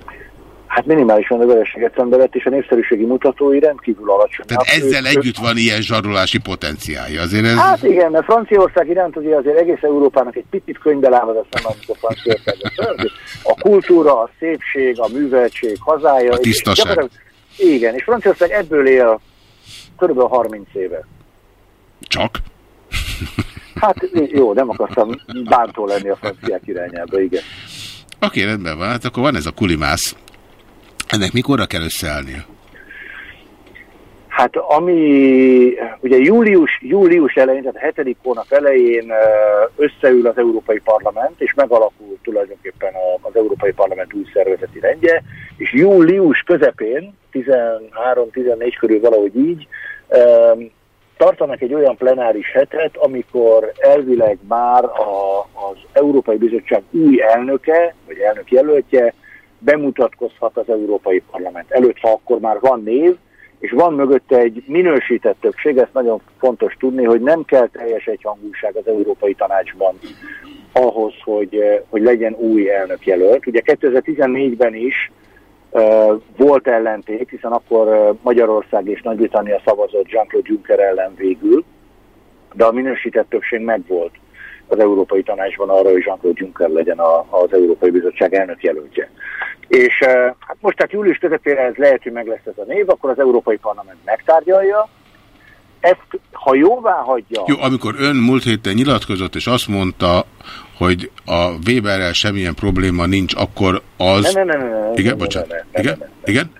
Hát minimálisan a vereséget szenvedett, és a népszerűségi mutatói rendkívül alacsony. Tehát ezzel ő, együtt van ilyen zsarolási potenciálja. Azért ez... Hát igen, mert Franciaország iránt ugye azért egész Európának egy picit könyvbe lábad a szem, amikor Franciaország. A kultúra, a szépség, a műveltség hazája. A tisztaság. És, igen, és Franciaország ebből él kb. 30 éve. Csak? Hát jó, nem akartam bántó lenni a franciák irányába, igen. Oké, rendben van. Hát akkor van ez a kulimász. Ennek mikorra kell összeállnia? Hát ami ugye július, július elején, tehát a hetedik hónap elején összeül az Európai Parlament, és megalakul tulajdonképpen az Európai Parlament új szervezeti rendje, és július közepén, 13-14 körül valahogy így, tartanak egy olyan plenáris hetet, amikor elvileg már a, az Európai Bizottság új elnöke, vagy elnök jelöltje bemutatkozhat az Európai Parlament előtt, ha akkor már van név, és van mögötte egy minősített többség, ezt nagyon fontos tudni, hogy nem kell teljes egyhangúság az Európai Tanácsban ahhoz, hogy, hogy legyen új elnök jelölt. Ugye 2014-ben is uh, volt ellentét, hiszen akkor uh, Magyarország és Nagy-Britannia szavazott Jean-Claude Juncker ellen végül, de a minősített többség megvolt az Európai Tanácsban arra, hogy Jean-Claude Juncker legyen a, az Európai Bizottság elnök jelöltje. És hát most tehát július közepére ez lehet, hogy meg lesz ez a név, akkor az Európai Parlament megtárgyalja, ezt, ha jóvá hagyja... Jó, amikor ön múlt héten nyilatkozott, és azt mondta, hogy a Weberrel semmilyen probléma nincs, akkor az... Ne, ne, ne, ne, ne, igen, bocsánat. Igen, igen?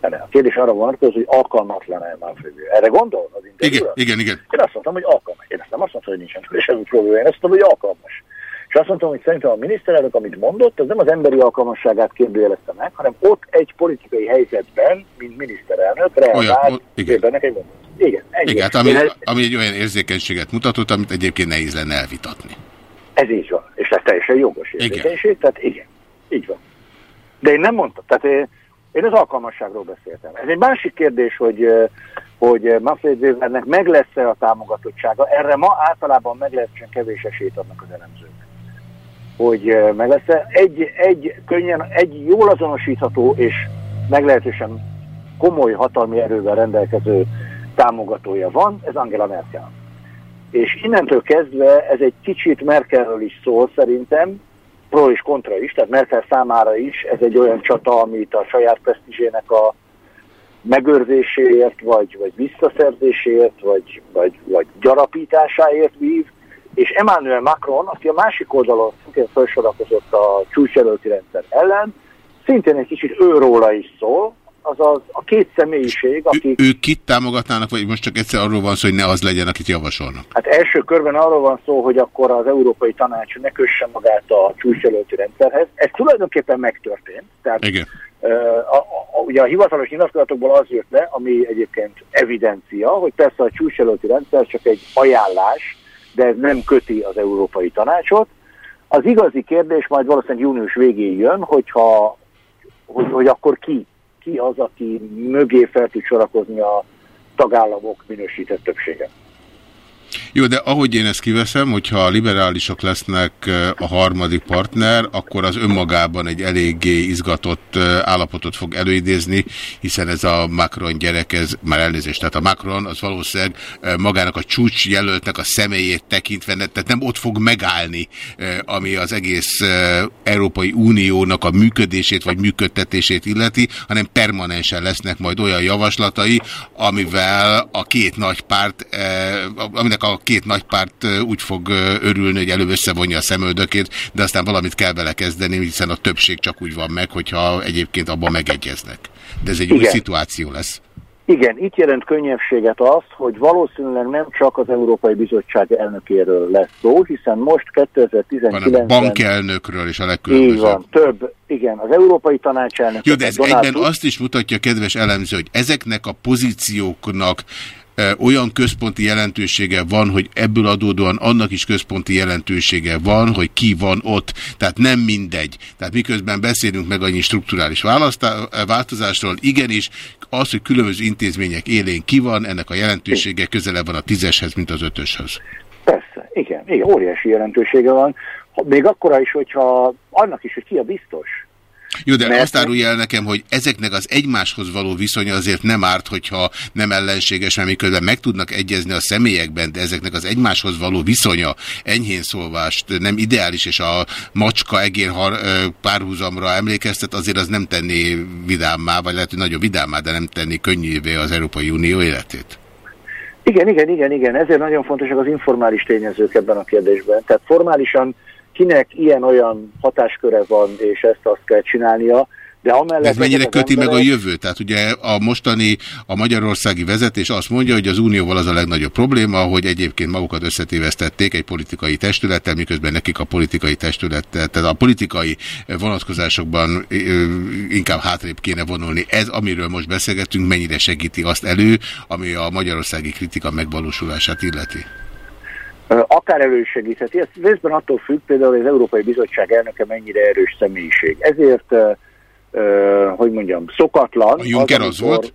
A kérdés arra vonatkozik, hogy alkalmatlan-e Manfred Erre gondol az interjúra? Igen, igen, igen. Én azt mondtam, hogy alkalmas. Én ezt nem azt mondtam, hogy nincsen semmi probléma. Én azt mondtam, hogy alkalmas. És azt mondtam, hogy szerintem a miniszterelnök, amit mondott, az nem az emberi alkalmasságát kérdőjelezte meg, hanem ott egy politikai helyzetben, mint miniszterelnök, reagált Webernek egy mondat. Igen, ennyi. Igen, hát ami, ez... ami egy olyan érzékenységet mutatott, amit egyébként nehéz lenne elvitatni. Ez így van, és ez teljesen jogos érzékenység, igen. tehát igen, így van. De én nem mondtam, tehát én, én az alkalmasságról beszéltem. Ez egy másik kérdés, hogy, hogy Manfred Webernek meg lesz-e a támogatottsága. Erre ma általában meglehetősen kevés esélyt adnak az elemzők. Hogy meg lesz-e. Egy, egy, könnyen, egy jól azonosítható és meglehetősen komoly hatalmi erővel rendelkező támogatója van, ez Angela Merkel. És innentől kezdve ez egy kicsit Merkelről is szól szerintem, pro és kontra is, tehát Merkel számára is ez egy olyan csata, amit a saját presztízsének a megőrzéséért, vagy, vagy visszaszerzéséért, vagy, vagy, vagy gyarapításáért vív, és Emmanuel Macron, aki a másik oldalon szintén felsorakozott a csúcsjelölti rendszer ellen, szintén egy kicsit őróla is szól, azaz a két személyiség, akik... Ő, ők kit támogatnának, vagy most csak egyszer arról van szó, hogy ne az legyen, akit javasolnak? Hát első körben arról van szó, hogy akkor az Európai Tanács ne kösse magát a csúcsjelölti rendszerhez. Ez tulajdonképpen megtörtént. Tehát, Igen. Uh, a, a, ugye a hivatalos nyilatkozatokból az jött le, ami egyébként evidencia, hogy persze a csúcsjelölti rendszer csak egy ajánlás, de ez nem köti az Európai Tanácsot. Az igazi kérdés majd valószínűleg június végén jön, hogyha, hogy, hogy akkor ki ki az, aki mögé fel tud sorakozni a tagállamok minősített többsége. Jó, de ahogy én ezt kiveszem, hogyha a liberálisok lesznek a harmadik partner, akkor az önmagában egy eléggé izgatott állapotot fog előidézni, hiszen ez a Macron gyerek, ez már elnézést, tehát a Macron az valószínűleg magának a csúcs jelöltnek a személyét tekintve, tehát nem ott fog megállni, ami az egész Európai Uniónak a működését vagy működtetését illeti, hanem permanensen lesznek majd olyan javaslatai, amivel a két nagy párt, aminek a két nagy párt úgy fog örülni, hogy előbb összevonja a szemöldökét, de aztán valamit kell vele kezdeni, hiszen a többség csak úgy van meg, hogyha egyébként abban megegyeznek. De ez egy Igen. új szituáció lesz. Igen, itt jelent könnyebbséget az, hogy valószínűleg nem csak az Európai Bizottság elnökéről lesz szó, hiszen most 2019-ben... bankelnökről és a legkülönbözőbb. Így van, több, igen, az Európai Tanács elnök. Jó, de ez egyben azt is mutatja, kedves elemző, hogy ezeknek a pozícióknak olyan központi jelentősége van, hogy ebből adódóan annak is központi jelentősége van, hogy ki van ott. Tehát nem mindegy. Tehát miközben beszélünk meg annyi strukturális változásról, igenis az, hogy különböző intézmények élén ki van, ennek a jelentősége közelebb van a tízeshez, mint az ötöshöz. Persze, igen, igen, óriási jelentősége van. Még akkora is, hogyha annak is, hogy ki a biztos. Jó, de Mert... azt árulja el nekem, hogy ezeknek az egymáshoz való viszonya azért nem árt, hogyha nem ellenséges, mert miközben meg tudnak egyezni a személyekben, de ezeknek az egymáshoz való viszonya enyhén szólvást nem ideális, és a macska egér párhuzamra emlékeztet, azért az nem tenné vidámmá, vagy lehet, hogy nagyon vidámmá, de nem tenni könnyűvé az Európai Unió életét. Igen, igen, igen, igen. Ezért nagyon fontosak az informális tényezők ebben a kérdésben. Tehát formálisan kinek ilyen-olyan hatásköre van, és ezt azt kell csinálnia, de amellett... Ez mennyire köti emberek... meg a jövő? Tehát ugye a mostani, a magyarországi vezetés azt mondja, hogy az unióval az a legnagyobb probléma, hogy egyébként magukat összetévesztették egy politikai testülettel, miközben nekik a politikai testülettel, tehát a politikai vonatkozásokban inkább hátrébb kéne vonulni. Ez, amiről most beszélgetünk, mennyire segíti azt elő, ami a magyarországi kritika megvalósulását illeti? Akár elősegítheti. Ez részben attól függ, például az Európai Bizottság elnöke mennyire erős személyiség. Ezért, hogy mondjam, szokatlan... A Juncker az, az volt?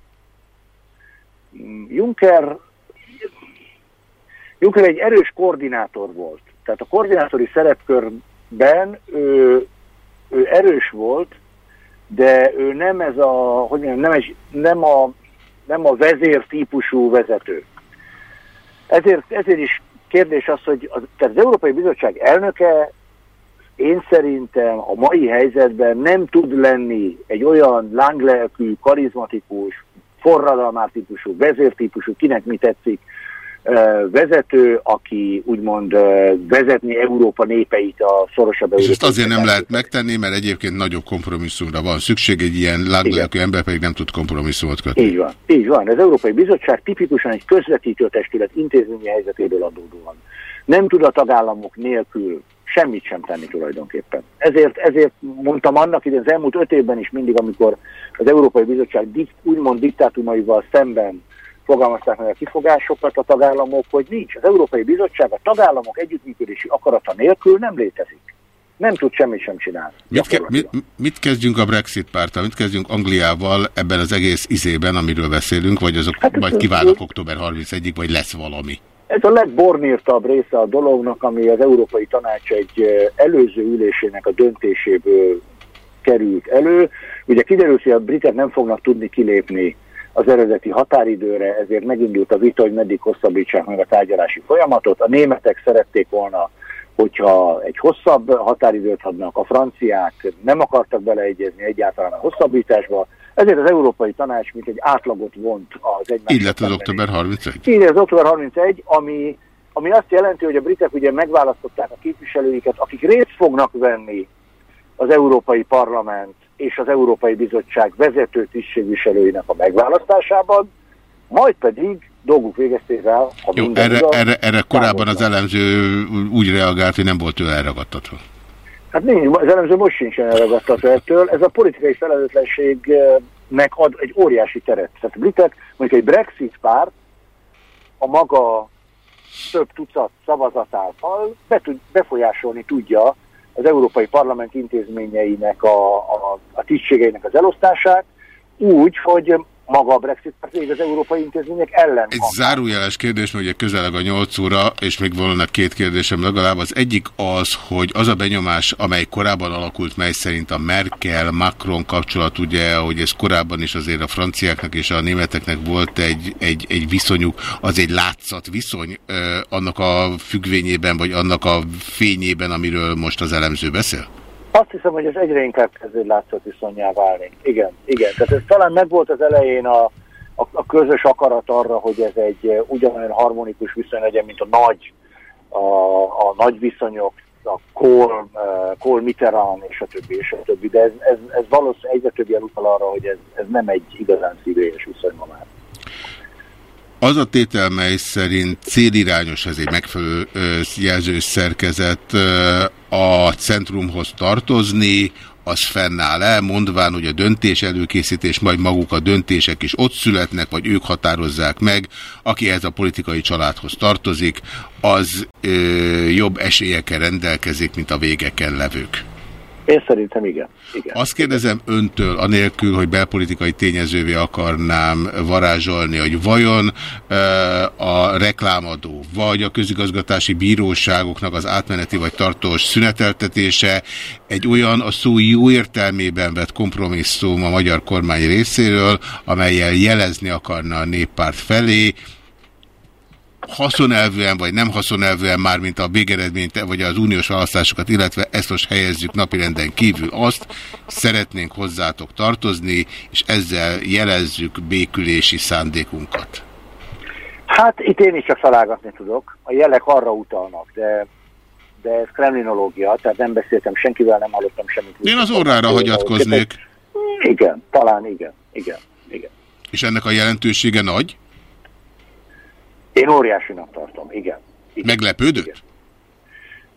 Juncker, Juncker egy erős koordinátor volt. Tehát a koordinátori szerepkörben ő, ő erős volt, de ő nem ez a, hogy mondjam, nem, egy, nem a, nem a vezér típusú vezető. Ezért, ezért is kérdés az, hogy az, tehát az Európai Bizottság elnöke én szerintem a mai helyzetben nem tud lenni egy olyan lánglelkű, karizmatikus, forradalmár típusú, vezértípusú, kinek mi tetszik, vezető, aki úgymond vezetni Európa népeit a szorosabb És ezt azért nem lehet megtenni, mert egyébként nagyobb kompromisszumra van szükség, egy ilyen lánglelkű ember pedig nem tud kompromisszumot kötni. Így van, így van. Az Európai Bizottság tipikusan egy közvetítő testület intézményi helyzetéből adódóan. Nem tud a tagállamok nélkül semmit sem tenni tulajdonképpen. Ezért, ezért mondtam annak hogy az elmúlt öt évben is mindig, amikor az Európai Bizottság dikt, úgymond diktátumaival szemben fogalmazták meg a kifogásokat a tagállamok, hogy nincs. Az Európai Bizottság a tagállamok együttműködési akarata nélkül nem létezik. Nem tud semmit sem csinálni. Mit, ke mit, mit kezdjünk a Brexit pártal? Mit kezdjünk Angliával ebben az egész izében, amiről beszélünk, vagy azok hát, majd kívánok október 31-ig, vagy lesz valami? Ez a legbornírtabb része a dolognak, ami az Európai Tanács egy előző ülésének a döntéséből került elő. Ugye kiderült, hogy a britek nem fognak tudni kilépni az eredeti határidőre, ezért megindult a vita, hogy meddig hosszabbítsák meg a tárgyalási folyamatot. A németek szerették volna, hogyha egy hosszabb határidőt adnak, a franciák nem akartak beleegyezni egyáltalán a hosszabbításba, ezért az Európai Tanács mint egy átlagot vont az egymás. Így lett az október 31. Így az október 31, ami ami azt jelenti, hogy a britek ugye megválasztották a képviselőiket, akik részt fognak venni az Európai Parlament és az Európai Bizottság vezető tisztségviselőinek a megválasztásában, majd pedig dolguk végeztével, ha Jó, erre, igaz, erre, erre korábban az elemző úgy reagált, hogy nem volt tőle elragadtatva. Hát nincs, az elemző most sincsen elragadtatva ettől. Ez a politikai felelőtlenségnek ad egy óriási teret. Tehát a britek, mondjuk egy Brexit párt a maga több tucat szavazat által befolyásolni tudja az Európai Parlament intézményeinek a, a, a tisztségeinek az elosztását, úgy, hogy maga a Brexit pedig az európai intézmények ellen. Egy zárójeles kérdés, mert ugye közeleg a 8 óra, és még volna két kérdésem legalább. Az egyik az, hogy az a benyomás, amely korábban alakult, mely szerint a Merkel-Macron kapcsolat, ugye, hogy ez korábban is azért a franciáknak és a németeknek volt egy, egy, egy viszonyuk, az egy látszat viszony eh, annak a függvényében, vagy annak a fényében, amiről most az elemző beszél? Azt hiszem, hogy ez egyre inkább kezdő látszott viszonyá válni. Igen, igen. Tehát ez talán megvolt az elején a, a, a közös akarat arra, hogy ez egy eh, ugyanolyan harmonikus viszony legyen, mint a nagy, a, a nagy viszonyok, a Kohl, uh, Kohl Mitterrand és a többi, és a többi. De ez, ez, ez valószínűleg egyre több elutal arra, hogy ez, ez nem egy igazán szívélyes viszony ma már. Az a tétel, mely szerint célirányos, ez egy megfelelő jelző szerkezet a centrumhoz tartozni, az fennáll-e, mondván, hogy a döntés előkészítés, majd maguk a döntések is ott születnek, vagy ők határozzák meg, aki ez a politikai családhoz tartozik, az ö, jobb esélyekkel rendelkezik, mint a végeken levők. Én szerintem igen. igen. Azt kérdezem öntől, anélkül, hogy belpolitikai tényezővé akarnám varázsolni, hogy vajon a reklámadó, vagy a közigazgatási bíróságoknak az átmeneti vagy tartós szüneteltetése egy olyan a szó jó értelmében vett kompromisszum a magyar kormány részéről, amelyel jelezni akarna a néppárt felé, haszonelvűen vagy nem haszonelvűen már, mint a végeredményt, vagy az uniós választásokat, illetve ezt most helyezzük napirenden kívül azt, szeretnénk hozzátok tartozni, és ezzel jelezzük békülési szándékunkat. Hát itt én is csak találgatni tudok. A jelek arra utalnak, de, de ez kremlinológia, tehát nem beszéltem senkivel, nem hallottam semmit. Én az órára hagyatkoznék. Igen, talán igen, igen, igen. És ennek a jelentősége nagy? Én óriásinak tartom, igen. igen Meglepődött? Igen.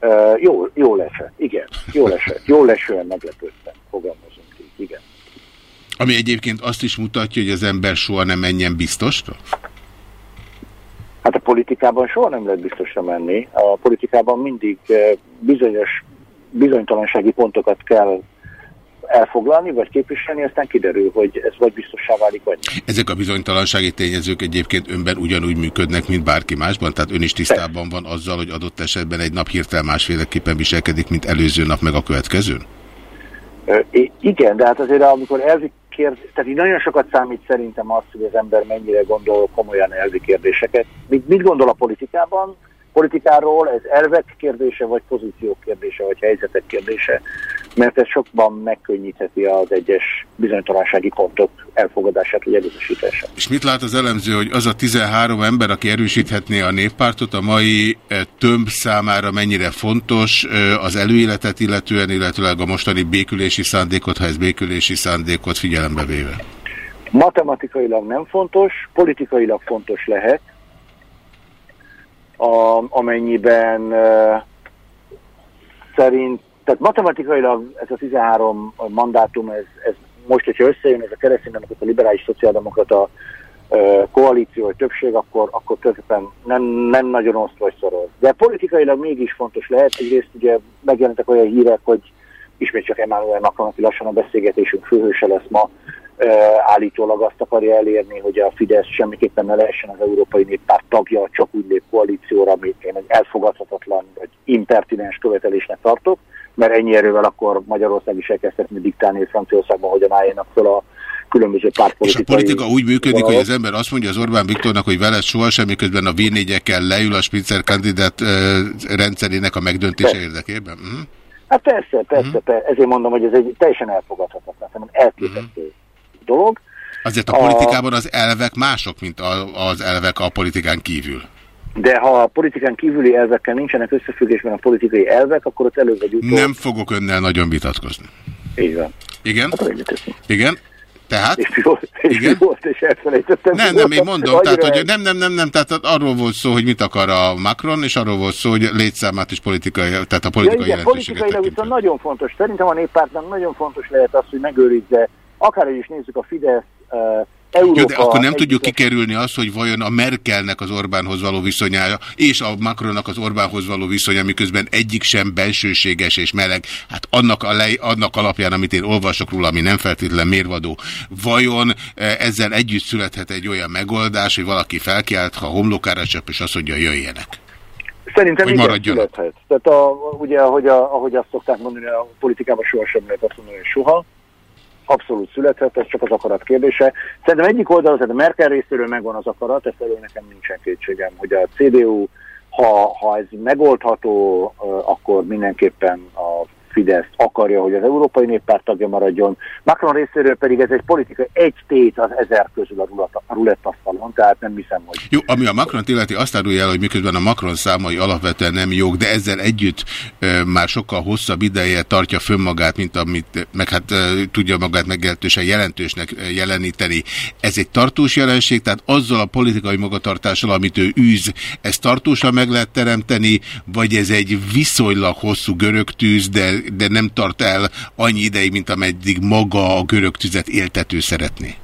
Uh, jó, jó esett, igen. Jó esett. Jó lesően meglepődtem, fogalmazunk így, igen. Ami egyébként azt is mutatja, hogy az ember soha nem menjen biztosra? Hát a politikában soha nem lehet biztosra menni. A politikában mindig bizonyos bizonytalansági pontokat kell elfoglalni, vagy képviselni, aztán kiderül, hogy ez vagy biztossá válik, vagy nem. Ezek a bizonytalansági tényezők egyébként önben ugyanúgy működnek, mint bárki másban? Tehát ön is tisztában van azzal, hogy adott esetben egy nap hirtelen másféleképpen viselkedik, mint előző nap meg a következőn? igen, de hát azért amikor elvi kérdés, tehát így nagyon sokat számít szerintem az, hogy az ember mennyire gondol komolyan elvi kérdéseket. Mit, mit gondol a politikában? Politikáról ez elvek kérdése, vagy pozíciók kérdése, vagy helyzetek kérdése mert ez sokban megkönnyítheti az egyes bizonytalansági pontok elfogadását vagy elutasítását. És mit lát az elemző, hogy az a 13 ember, aki erősíthetné a néppártot, a mai eh, tömb számára mennyire fontos eh, az előéletet illetően, illetőleg a mostani békülési szándékot, ha ez békülési szándékot figyelembe véve? Matematikailag nem fontos, politikailag fontos lehet, a, amennyiben uh, szerint tehát matematikailag ez a 13 mandátum, ez, ez most, hogyha összejön ez a kereszténydemokrata, a liberális szociáldemokrata koalíció, vagy többség, akkor, akkor tulajdonképpen nem, nem nagyon oszt vagy szoroz. De politikailag mégis fontos lehet. Egyrészt ugye megjelentek olyan hírek, hogy ismét csak Emmanuel Macron, aki lassan a beszélgetésünk főhőse lesz ma, állítólag azt akarja elérni, hogy a Fidesz semmiképpen ne lehessen az Európai Néppárt tagja, csak úgy lép koalícióra, amit én egy elfogadhatatlan vagy impertinens követelésnek tartok mert ennyi erővel akkor Magyarország is elkezdhetne diktálni, hogy Franciaországban hogyan álljanak fel a különböző pártpolitikai... És a politika úgy működik, valahol. hogy az ember azt mondja az Orbán Viktornak, hogy veled sohasem, miközben a v leül a Spitzer kandidát rendszerének a megdöntése persze. érdekében? Uh -huh. Hát persze, persze, uh mhm. -huh. persze, ezért mondom, hogy ez egy teljesen elfogadhatatlan, hanem elképesztő uh mhm. -huh. dolog. Azért a politikában az elvek mások, mint az elvek a politikán kívül. De ha a politikán kívüli elvekkel nincsenek összefüggésben a politikai elvek, akkor ott előbb vagy utóbb... Nem fogok önnel nagyon vitatkozni. Így van. Igen? Egyetértünk. Igen? Tehát? És jó, és Igen? jó volt, és elfelejtettem. Nem, nem, én mondom, tehát, hogy nem, nem, nem, nem, tehát arról volt szó, hogy mit akar a Macron, és arról volt szó, hogy létszámát és politikai, tehát a politikai ja, igen, politikailag viszont nagyon fontos. Szerintem a néppártnak nagyon fontos lehet az, hogy megőrizze, akárhogy is nézzük a Fidesz, uh, Európa... Jó, de akkor nem tudjuk kikerülni azt, hogy vajon a Merkelnek az Orbánhoz való viszonyája, és a Macronnak az Orbánhoz való viszonya, miközben egyik sem bensőséges és meleg, hát annak, a lej, annak alapján, amit én olvasok róla, ami nem feltétlen mérvadó, vajon eh, ezzel együtt születhet egy olyan megoldás, hogy valaki felkiált, ha homlokára csap, és azt mondja, jöjjenek. Szerintem Hogy igen, születhet. Tehát a, ugye, ahogy, a, ahogy azt szokták mondani, a politikában sohasem lehet azt mondani, hogy soha. Abszolút születhet, ez csak az akarat kérdése. Szerintem egyik oldalon, tehát Merkel részéről megvan az akarat, ezt elő nekem nincsen kétségem, hogy a CDU, ha, ha ez megoldható, akkor mindenképpen a Fidesz akarja, hogy az Európai Néppárt tagja maradjon. Macron részéről pedig ez egy politikai egy tét az ezer közül a rulett- a rulettasztalon, tehát nem hiszem, hogy Jó, ami a Macron illeti, azt árulja el, hogy miközben a Macron számai alapvetően nem jók, de ezzel együtt e, már sokkal hosszabb ideje tartja fönn magát, mint amit, meg hát e, tudja magát megjelentősen jelentősnek jeleníteni. Ez egy tartós jelenség, tehát azzal a politikai magatartással, amit ő űz, ezt tartósan meg lehet teremteni, vagy ez egy viszonylag hosszú görög de, de nem tart el annyi ideig, mint ameddig maga a görög tüzet éltető szeretné.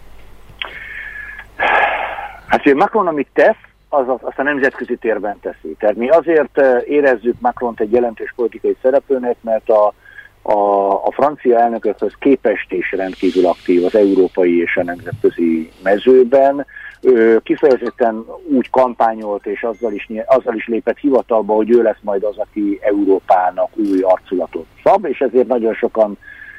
Hát, hogy Macron amit tesz, az, az, azt a nemzetközi térben teszi. Tehát mi azért eh, érezzük Macront egy jelentős politikai szereplőnek, mert a, a, a francia elnökökhöz képest is rendkívül aktív az európai és a nemzetközi mezőben. Ő kifejezetten úgy kampányolt, és azzal is, azzal is lépett hivatalba, hogy ő lesz majd az, aki Európának új arculatot szab, és ezért nagyon sokan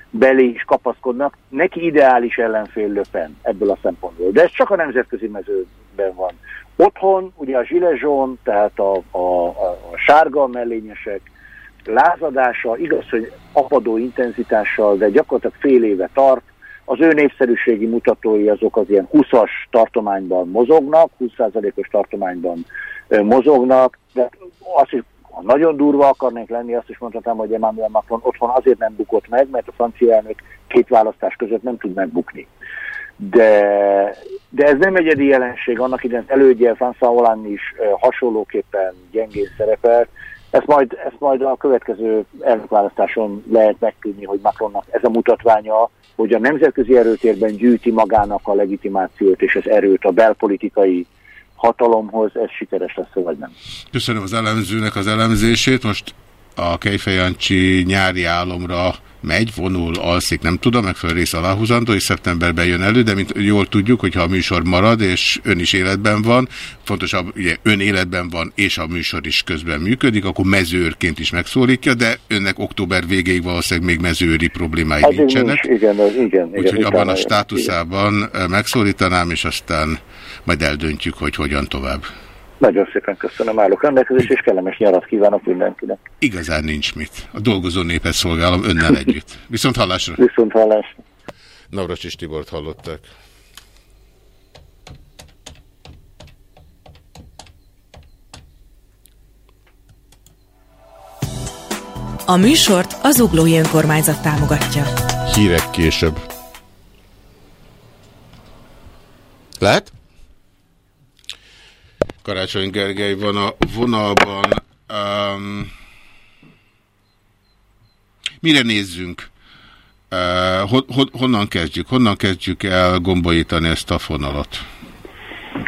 belé is kapaszkodnak. Neki ideális ellenfél löpen ebből a szempontból. De ez csak a nemzetközi mezőben van. Otthon ugye a jaune, tehát a, a, a sárga mellényesek lázadása, igaz, hogy apadó intenzitással, de gyakorlatilag fél éve tart. Az ő népszerűségi mutatói azok az ilyen 20-as tartományban mozognak, 20%-os tartományban mozognak, de azt is ha nagyon durva akarnék lenni, azt is mondhatnám, hogy Emmanuel Macron otthon azért nem bukott meg, mert a francia elnök két választás között nem tud megbukni. De, de ez nem egyedi jelenség, annak idején elődje François Hollande is hasonlóképpen gyengén szerepelt. Ezt majd, ezt majd a következő elnökválasztáson lehet megtudni, hogy Macronnak ez a mutatványa, hogy a nemzetközi erőtérben gyűjti magának a legitimációt és az erőt a belpolitikai hatalomhoz, ez sikeres lesz, vagy nem. Köszönöm az elemzőnek az elemzését. Most a Kejfej Jancsi nyári álomra megy, vonul, alszik, nem tudom, megfelelő rész aláhúzandó, és szeptemberben jön elő, de mint jól tudjuk, hogyha a műsor marad, és ön is életben van, fontosabb, ugye ön életben van, és a műsor is közben működik, akkor mezőrként is megszólítja, de önnek október végéig valószínűleg még mezőri problémái Addig nincsenek. nincs, igen, az, igen. igen Úgyhogy abban a státuszában eh, megszólítanám, és aztán majd eldöntjük, hogy hogyan tovább. Nagyon szépen köszönöm, állok rendelkezésre, és kellemes nyarat kívánok mindenkinek. Igazán nincs mit. A dolgozó népet szolgálom önnel együtt. Viszont hallásra. Viszont hallásra. Navracsis Tibort hallották. A műsort az Uglói Önkormányzat támogatja. Hírek később. Lehet? Karácsony Gergely van a vonalban. Um, mire nézzünk? Uh, hon, hon, honnan kezdjük? Honnan kezdjük el gombolítani ezt a fonalat?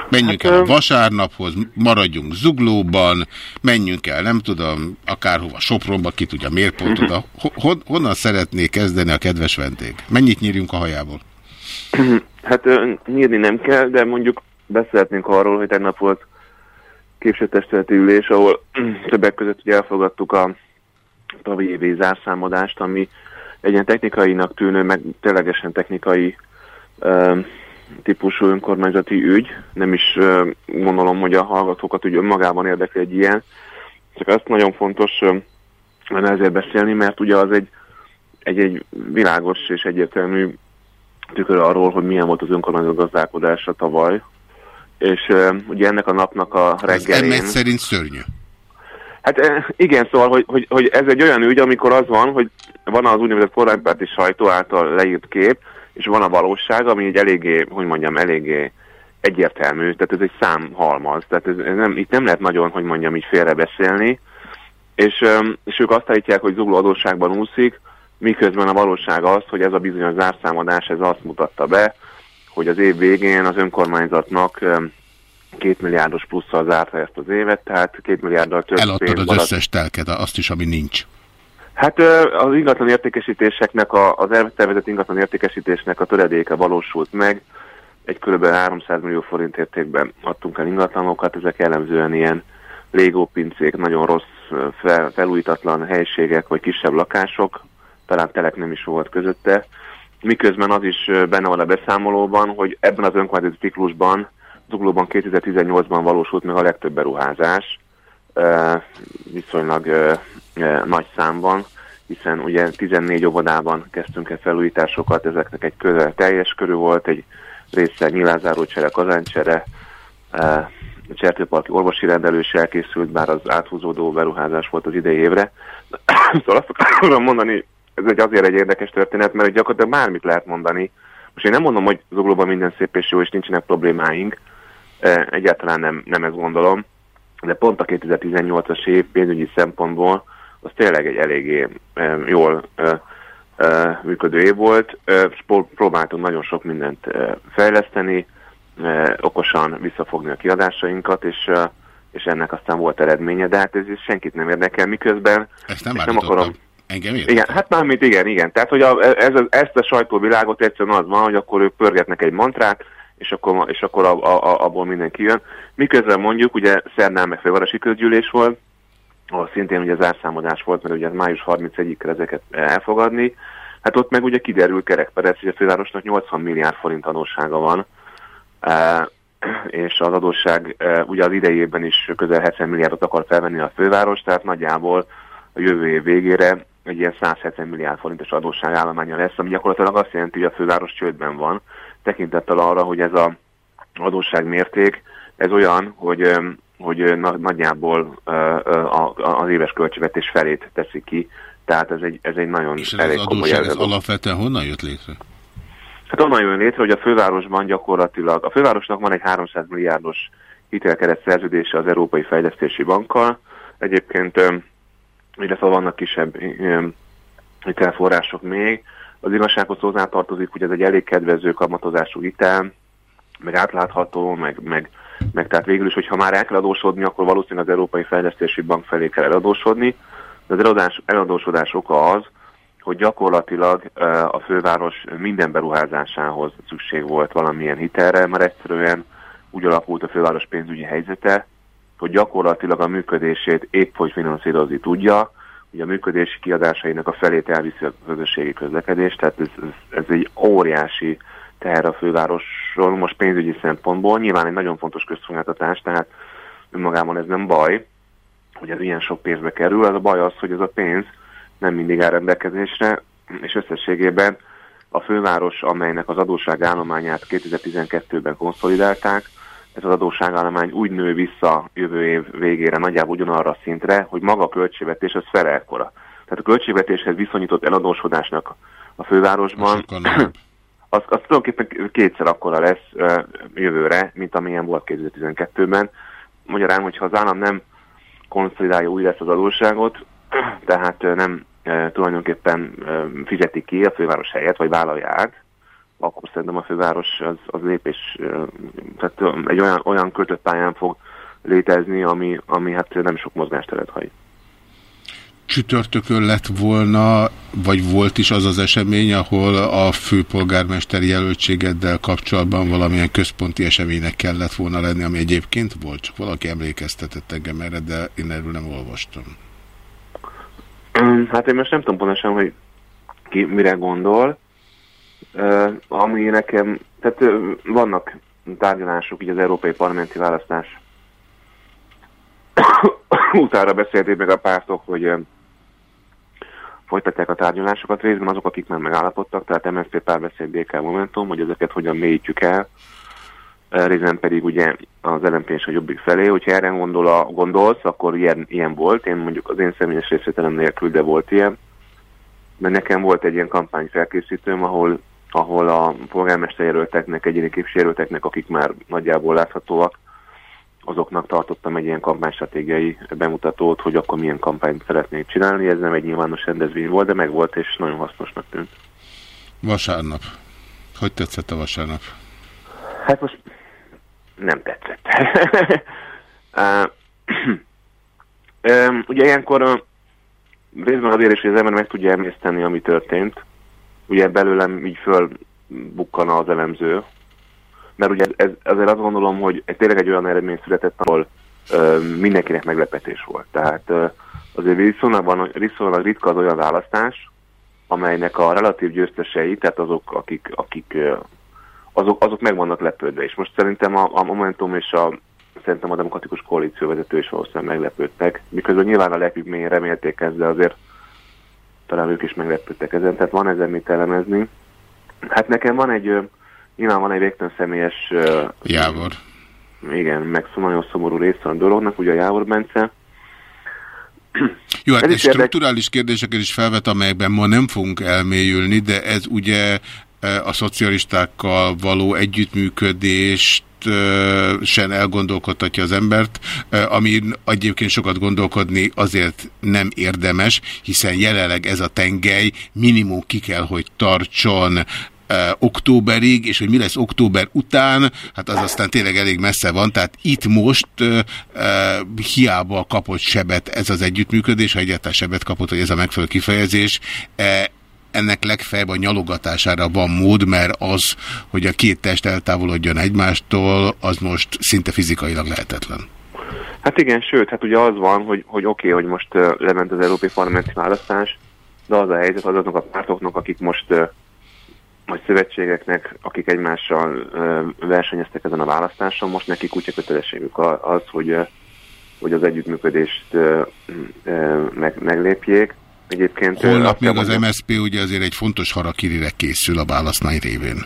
Menjünk hát, el a vasárnaphoz, maradjunk zuglóban, menjünk el, nem tudom, akárhova, Sopronba, ki tudja, miért pont oda. Hon, honnan szeretné kezdeni a kedves vendég? Mennyit nyírjunk a hajából? Hát nyírni nem kell, de mondjuk beszélhetnénk arról, hogy tegnap volt képzőtestületi ülés, ahol többek között ugye elfogadtuk a tavalyi évi zárszámadást, ami egy ilyen technikainak tűnő, meg ténylegesen technikai ö, típusú önkormányzati ügy. Nem is ö, gondolom, hogy a hallgatókat úgy önmagában érdekli egy ilyen. Csak azt nagyon fontos ö, lenne ezért beszélni, mert ugye az egy, egy, egy világos és egyértelmű tükör arról, hogy milyen volt az önkormányzat gazdálkodása tavaly, és ugye ennek a napnak a reggelén... Ez szerint szörnyű. Hát igen, szóval, hogy, hogy, hogy ez egy olyan ügy, amikor az van, hogy van az úgynevezett kormánypárti sajtó által leírt kép, és van a valóság, ami egy eléggé, hogy mondjam, eléggé egyértelmű, tehát ez egy számhalmaz, tehát ez, ez nem, itt nem lehet nagyon, hogy mondjam, így félrebeszélni, és, és ők azt állítják, hogy zugló adósságban úszik, miközben a valóság az, hogy ez a bizonyos zárszámadás, ez azt mutatta be, hogy az év végén az önkormányzatnak két milliárdos plusszal zárta ezt az évet, tehát két milliárddal több Eladtad az maradt. összes telket, azt is, ami nincs. Hát az ingatlan értékesítéseknek, az eltervezett ingatlan értékesítésnek a töredéke valósult meg. Egy kb. 300 millió forint értékben adtunk el ingatlanokat, ezek jellemzően ilyen légópincék, nagyon rossz, fel, felújítatlan helységek vagy kisebb lakások, talán telek nem is volt közötte. Miközben az is benne van a beszámolóban, hogy ebben az önkormányzati ciklusban Zuglóban 2018-ban valósult meg a legtöbb beruházás, viszonylag nagy számban, hiszen ugye 14 óvodában kezdtünk el felújításokat, ezeknek egy közel teljes körű volt, egy része nyilázárócsere, kazáncsere, Csertőparki orvosi rendelős elkészült, bár az áthúzódó beruházás volt az idei évre. szóval azt akarom mondani, ez egy azért egy érdekes történet, mert gyakorlatilag bármit lehet mondani. Most én nem mondom, hogy Zuglóban minden szép és jó, és nincsenek problémáink, egyáltalán nem, nem ezt gondolom, de pont a 2018-as év pénzügyi szempontból az tényleg egy eléggé jól működő év volt. Próbáltunk nagyon sok mindent fejleszteni, okosan visszafogni a kiadásainkat, és, és ennek aztán volt eredménye, de hát ez is senkit nem érdekel, miközben... Ezt nem, nem akarom. Engem Igen, hát mármint igen, igen. Tehát, hogy a, ez, ezt a sajtóvilágot egyszerűen az van, hogy akkor ők pörgetnek egy mantrát, és akkor, és akkor a, a, abból mindenki jön. Miközben mondjuk, ugye szerdán meg fővárosi közgyűlés volt, ahol szintén ugye zárszámadás volt, mert ugye május 31-ig kell ezeket elfogadni, hát ott meg ugye kiderül kerekperec, hogy a fővárosnak 80 milliárd forint adóssága van, e, és az adósság e, ugye az idejében is közel 70 milliárdot akar felvenni a főváros, tehát nagyjából a jövő év végére egy ilyen 170 milliárd forintos adósságállománya lesz, ami gyakorlatilag azt jelenti, hogy a főváros csődben van, tekintettel arra, hogy ez a adósságmérték, ez olyan, hogy, hogy nagyjából az éves költségvetés felét teszi ki, tehát ez egy, ez egy nagyon És ez elég az adósság ez alapvetően honnan jött létre? Hát onnan jön létre, hogy a fővárosban gyakorlatilag, a fővárosnak van egy 300 milliárdos hitelkeret szerződése az Európai Fejlesztési Bankkal. Egyébként, illetve vannak kisebb hitelforrások még, az igazsághoz hozzátartozik, hogy ez egy elég kedvező kamatozású hitel, meg átlátható, meg, meg, meg tehát végül is, hogyha már el kell adósodni, akkor valószínűleg az Európai Fejlesztési Bank felé kell eladósodni, de az eladás, eladósodás oka az, hogy gyakorlatilag a főváros minden beruházásához szükség volt valamilyen hitelre, mert egyszerűen úgy alakult a főváros pénzügyi helyzete, hogy gyakorlatilag a működését épp hogy finanszírozni tudja, hogy a működési kiadásainak a felét elviszi a közösségi közlekedés, tehát ez, ez, ez egy óriási teher a fővárosról, most pénzügyi szempontból, nyilván egy nagyon fontos közszolgáltatás, tehát önmagában ez nem baj, hogy ez ilyen sok pénzbe kerül, az a baj az, hogy ez a pénz nem mindig áll rendelkezésre, és összességében a főváros, amelynek az adósságállományát 2012-ben konszolidálták, ez az adósságállomány úgy nő vissza jövő év végére nagyjából ugyanarra a szintre, hogy maga a költségvetés az fele ekkora. Tehát a költségvetéshez viszonyított eladósodásnak a fővárosban az, az tulajdonképpen kétszer akkora lesz jövőre, mint amilyen volt 2012-ben. Magyarán, hogyha az állam nem konszolidálja újra ezt az adósságot, tehát nem tulajdonképpen fizeti ki a főváros helyet, vagy vállalja át, akkor szerintem a főváros az, az lépés, tehát egy olyan, olyan kötött pályán fog létezni, ami, ami hát nem sok mozgásteret hajt. Csütörtökön lett volna, vagy volt is az az esemény, ahol a főpolgármester jelöltségeddel kapcsolatban valamilyen központi eseménynek kellett volna lenni, ami egyébként volt, csak valaki emlékeztetett engem erre, de én erről nem olvastam. Hát én most nem tudom pontosan, hogy ki mire gondol. Ami nekem, tehát vannak tárgyalások így az európai parlamenti választás utára beszélték meg a pártok, hogy folytatják a tárgyalásokat, részben azok, akik már megállapodtak, tehát MSZP párbeszéd BK Momentum, hogy ezeket hogyan mélyítjük el. részben pedig ugye az LNP és a Jobbik felé. Hogyha erre gondol a, gondolsz, akkor ilyen, ilyen volt. Én mondjuk az én személyes részvételem nélkül, de volt ilyen. De nekem volt egy ilyen kampányfelkészítőm, ahol, ahol a polgármesterjelölteknek, egyéni képviselőteknek, akik már nagyjából láthatóak, azoknak tartottam egy ilyen kampánystratégiai bemutatót, hogy akkor milyen kampányt szeretnék csinálni. Ez nem egy nyilvános rendezvény volt, de meg volt, és nagyon hasznosnak tűnt. Vasárnap. Hogy tetszett a vasárnap? Hát most nem tetszett. ugye ilyenkor részben azért is, hogy az ember meg tudja emészteni, ami történt. Ugye belőlem így fölbukkana az elemző, mert ugye ez, azért azt gondolom, hogy tényleg egy olyan eredmény született, ahol ö, mindenkinek meglepetés volt. Tehát ö, azért viszonylag, van, viszonylag ritka az olyan választás, amelynek a relatív győztesei, tehát azok, akik, akik azok, azok meg vannak lepődve. És most szerintem a, a Momentum és a szerintem a demokratikus koalíció vezető is valószínűleg meglepődtek, miközben nyilván a lepük mélyen remélték de azért talán ők is meglepődtek ezen, tehát van ezen mit elemezni. Hát nekem van egy, nyilván van egy végtelen személyes... Jávor. Igen, meg nagyon szomorú része a dolognak, ugye a Jávor Bence, jó, hát ez strukturális kérdéseket is felvet, amelyekben ma nem fogunk elmélyülni, de ez ugye a szocialistákkal való együttműködést sen elgondolkodtatja az embert, ami egyébként sokat gondolkodni azért nem érdemes, hiszen jelenleg ez a tengely minimum ki kell, hogy tartson októberig, és hogy mi lesz október után, hát az aztán tényleg elég messze van, tehát itt most uh, hiába kapott sebet ez az együttműködés, ha egyáltalán sebet kapott, hogy ez a megfelelő kifejezés, uh, ennek legfeljebb a nyalogatására van mód, mert az, hogy a két test eltávolodjon egymástól, az most szinte fizikailag lehetetlen. Hát igen, sőt, hát ugye az van, hogy, hogy oké, okay, hogy most uh, lement az Európai Parlamenti választás, de az a helyzet azoknak a pártoknak, akik most uh, vagy szövetségeknek, akik egymással uh, versenyeztek ezen a választáson, most nekik úgy kötelességük az, hogy, hogy az együttműködést meg, meglépjék. Egyébként Holnap még az MSZP ugye azért egy fontos harakirire készül a választmány révén.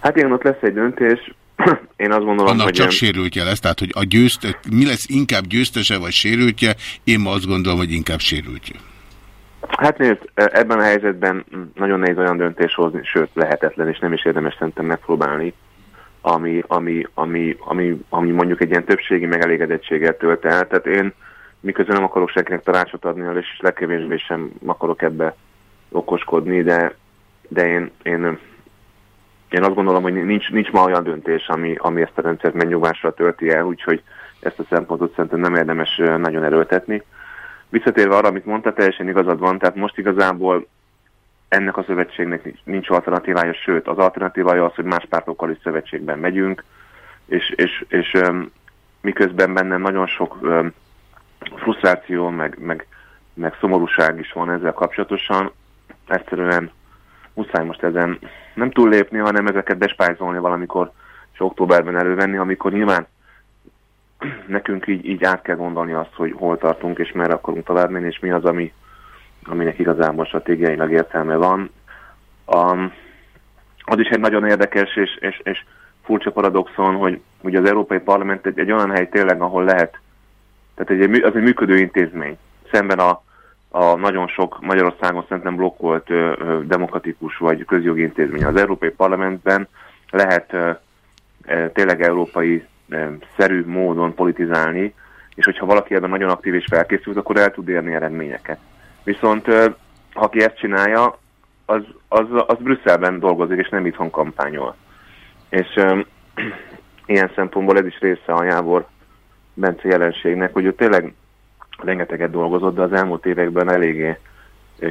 Hát igen, ott lesz egy döntés. Én azt gondolom, Annak hogy... csak sérültje lesz, tehát hogy a győzt, mi lesz inkább győztese vagy sérültje, én ma azt gondolom, hogy inkább sérültje. Hát nézd, ebben a helyzetben nagyon nehéz olyan döntés hozni, sőt lehetetlen, és nem is érdemes szerintem megpróbálni, ami, ami, ami, ami, ami mondjuk egy ilyen többségi megelégedettséget tölt el. Tehát én miközben nem akarok senkinek tanácsot adni, és legkevésbé sem akarok ebbe okoskodni, de, de én, én, én azt gondolom, hogy nincs, nincs ma olyan döntés, ami, ami ezt a rendszert megnyugvásra tölti el, úgyhogy ezt a szempontot szerintem nem érdemes nagyon erőltetni. Visszatérve arra, amit mondta, teljesen igazad van, tehát most igazából ennek a szövetségnek nincs alternatívája, sőt, az alternatívája az, hogy más pártokkal is szövetségben megyünk, és, és, és miközben bennem nagyon sok frusztráció, meg, meg, meg szomorúság is van ezzel kapcsolatosan, egyszerűen muszáj most ezen nem túllépni, hanem ezeket bespájzolni valamikor, és októberben elővenni, amikor nyilván nekünk így, így át kell gondolni azt, hogy hol tartunk, és merre akarunk tovább menni, és mi az, ami, aminek igazából stratégiailag értelme van. Um, az is egy nagyon érdekes és, és, és furcsa paradoxon, hogy ugye az Európai Parlament egy, egy olyan hely tényleg, ahol lehet, tehát egy, az egy működő intézmény, szemben a, a nagyon sok Magyarországon szerintem blokkolt ö, ö, demokratikus vagy közjogi intézmény. Az Európai Parlamentben lehet ö, ö, tényleg európai szerű módon politizálni, és hogyha valaki ebben nagyon aktív és felkészült, akkor el tud érni eredményeket. Viszont ha aki ezt csinálja, az, az, az Brüsszelben dolgozik, és nem itthon kampányol. És um, ilyen szempontból ez is része a Jávor Bence jelenségnek, hogy ő tényleg rengeteget dolgozott, de az elmúlt években eléggé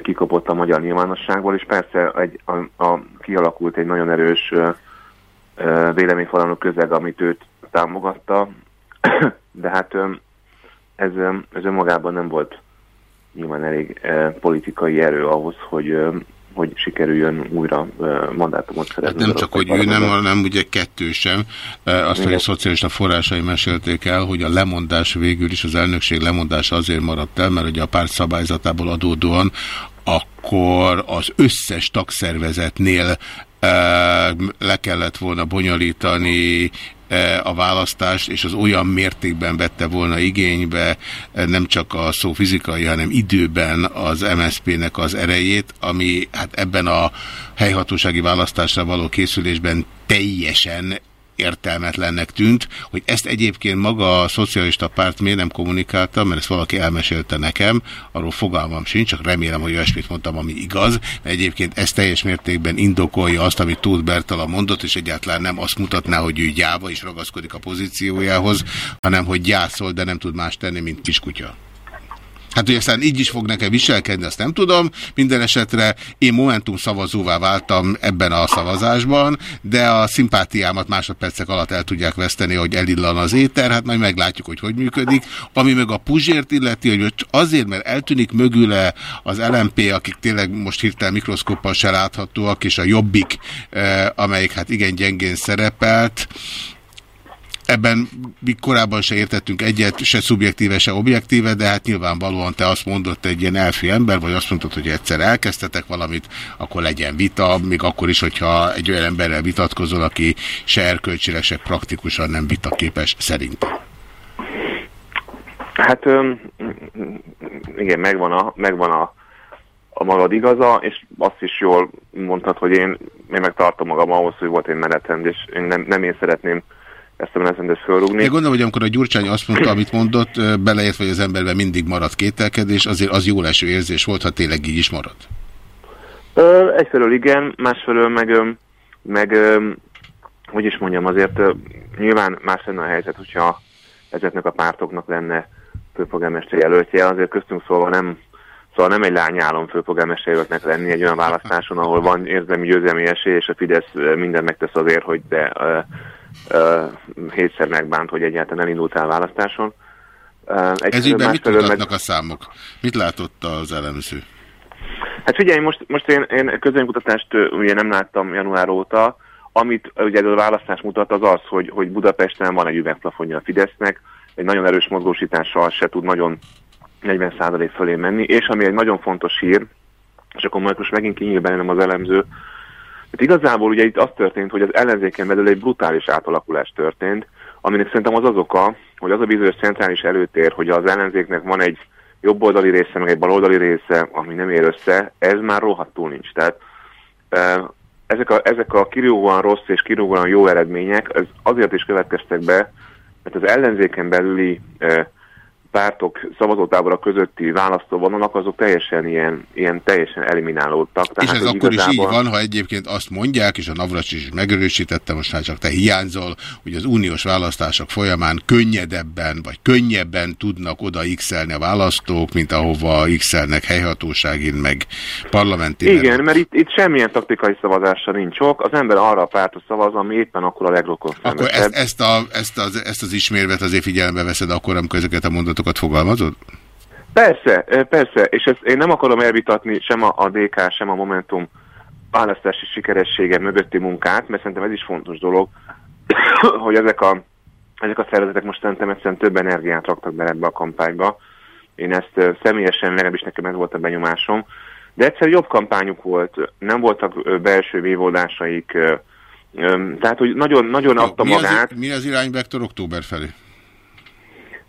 kikapott a magyar nyilvánosságból, és persze egy, a, a, kialakult egy nagyon erős véleményfalanok közeg, amit őt támogatta, de hát ez, ez önmagában nem volt nyilván elég politikai erő ahhoz, hogy hogy sikerüljön újra mandátumot szerezni. Hát nem csak, hogy ő nem, hanem ugye kettő sem. Azt, hogy a szocialista forrásai mesélték el, hogy a lemondás végül is, az elnökség lemondása azért maradt el, mert ugye a párt szabályzatából adódóan akkor az összes tagszervezetnél le kellett volna bonyolítani a választást, és az olyan mértékben vette volna igénybe nem csak a szó fizikai, hanem időben az MSZP-nek az erejét, ami hát ebben a helyhatósági választásra való készülésben teljesen értelmetlennek tűnt, hogy ezt egyébként maga a szocialista párt miért nem kommunikálta, mert ezt valaki elmesélte nekem, arról fogalmam sincs, csak remélem, hogy olyasmit mondtam, ami igaz, mert egyébként ez teljes mértékben indokolja azt, amit Tóth Bertala mondott, és egyáltalán nem azt mutatná, hogy ő gyáva és ragaszkodik a pozíciójához, hanem hogy gyászol, de nem tud más tenni, mint kiskutya. Hát, hogy aztán így is fog nekem viselkedni, azt nem tudom. Minden esetre én Momentum szavazóvá váltam ebben a szavazásban, de a szimpátiámat másodpercek alatt el tudják veszteni, hogy elillan az éter, hát majd meglátjuk, hogy hogy működik. Ami meg a Puzsért illeti, hogy azért, mert eltűnik mögüle az LMP, akik tényleg most hirtelen mikroszkoppal se láthatóak, és a Jobbik, eh, amelyik hát igen gyengén szerepelt, Ebben mi korábban se értettünk egyet, se szubjektíve, se objektíve, de hát nyilvánvalóan te azt mondott egy ilyen elfű ember, vagy azt mondtad, hogy egyszer elkezdtetek valamit, akkor legyen vita, még akkor is, hogyha egy olyan emberrel vitatkozol, aki se erkölcsileg, se praktikusan nem vitaképes szerint. Hát igen, megvan a, megvan a, a magad igaza, és azt is jól mondtad, hogy én, én megtartom magam ahhoz, hogy volt egy menetrend, és én nem, nem én szeretném ezt a menetrendet fölrúgni. Én gondolom, hogy amikor a Gyurcsány azt mondta, amit mondott, beleért, hogy az emberben mindig marad kételkedés, azért az jó eső érzés volt, ha tényleg így is marad. Ö, egyfelől igen, másfelől meg, meg hogy is mondjam, azért nyilván más lenne a helyzet, hogyha ezeknek a pártoknak lenne főpolgármester jelöltje, azért köztünk szólva nem, szóval nem egy lányálom főpolgármester jelöltnek lenni egy olyan választáson, ahol van érzelmi győzelmi esély, és a Fidesz minden megtesz azért, hogy de hétszer megbánt, hogy egyáltalán elindultál választáson. Ez így mit mutatnak meg... a számok? Mit látott az elemző? Hát figyelj, most, most én, én közönkutatást ugye nem láttam január óta, amit ugye a választás mutat az az, hogy, hogy Budapesten van egy üvegplafonja a Fidesznek, egy nagyon erős mozgósítással se tud nagyon 40% fölé menni, és ami egy nagyon fontos hír, és akkor majd most megint kinyíl bennem az elemző, Hát igazából ugye itt az történt, hogy az ellenzéken belül egy brutális átalakulás történt, aminek szerintem az az oka, hogy az a bizonyos centrális előtér, hogy az ellenzéknek van egy jobboldali része, meg egy baloldali része, ami nem ér össze, ez már rohadtul nincs. Tehát ezek a, ezek a kirúgóan rossz és kirúgóan jó eredmények ez azért is következtek be, mert az ellenzéken belüli pártok szavazótábora közötti választóvonalak, azok teljesen ilyen, ilyen teljesen eliminálódtak. Tehát és ez akkor igazából... is így van, ha egyébként azt mondják, és a Navracs is megerősítette, most már csak te hiányzol, hogy az uniós választások folyamán könnyedebben, vagy könnyebben tudnak oda x a választók, mint ahova x helyhatóságin, meg parlamenti. Igen, mert itt, itt semmilyen taktikai szavazása nincs ok, az ember arra a pártra szavaz, ami éppen akkor a legrokon Akkor ezt, ezt, a, ezt, az, ezt az ismérvet azért figyelembe veszed akkor, amikor ezeket a mondatokat gondolatokat fogalmazod? Persze, persze, és ezt én nem akarom elvitatni sem a, a DK, sem a Momentum választási sikeressége mögötti munkát, mert szerintem ez is fontos dolog, hogy ezek a, ezek a szervezetek most szerintem egyszerűen több energiát raktak bele ebbe a kampányba. Én ezt személyesen, legalábbis nekem ez volt a benyomásom. De egyszer jobb kampányuk volt, nem voltak belső vévoldásaik, tehát hogy nagyon, nagyon adta mi magát. Az, mi az irányvektor október felé?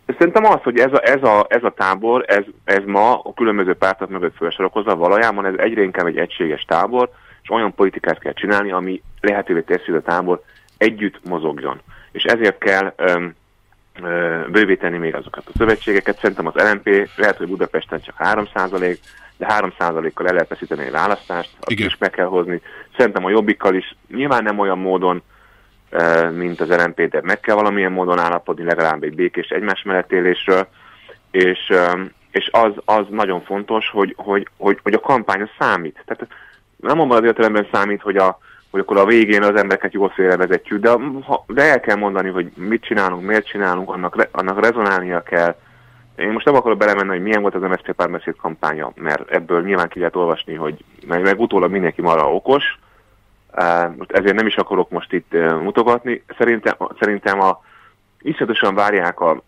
Szerintem az, hogy ez a, ez a, ez a tábor, ez, ez ma a különböző pártok mögött felsorokozva, valójában ez egyre inkább egy egységes tábor, és olyan politikát kell csinálni, ami lehetővé teszi, hogy a tábor együtt mozogjon. És ezért kell öm, ö, bővíteni még azokat a szövetségeket. Szerintem az LNP lehet, hogy Budapesten csak 3%, de 3%-kal el lehet veszíteni egy választást, azt is meg kell hozni. Szerintem a jobbikkal is nyilván nem olyan módon, mint az LMP, de meg kell valamilyen módon állapodni legalább egy békés egymás mellett élésről, és, és az, az nagyon fontos, hogy, hogy, hogy, hogy a kampány számít. Tehát nem abban az értelemben számít, hogy, a, hogy akkor a végén az embereket jól félrevezetjük, de, de el kell mondani, hogy mit csinálunk, miért csinálunk, annak, annak rezonálnia kell. Én most nem akarok belemenni, hogy milyen volt az MSZP párbeszéd kampánya, mert ebből nyilván ki lehet olvasni, hogy meg, meg utólag mindenki marra okos, most ezért nem is akarok most itt mutogatni. Szerintem, szerintem a iszonyatosan várják a,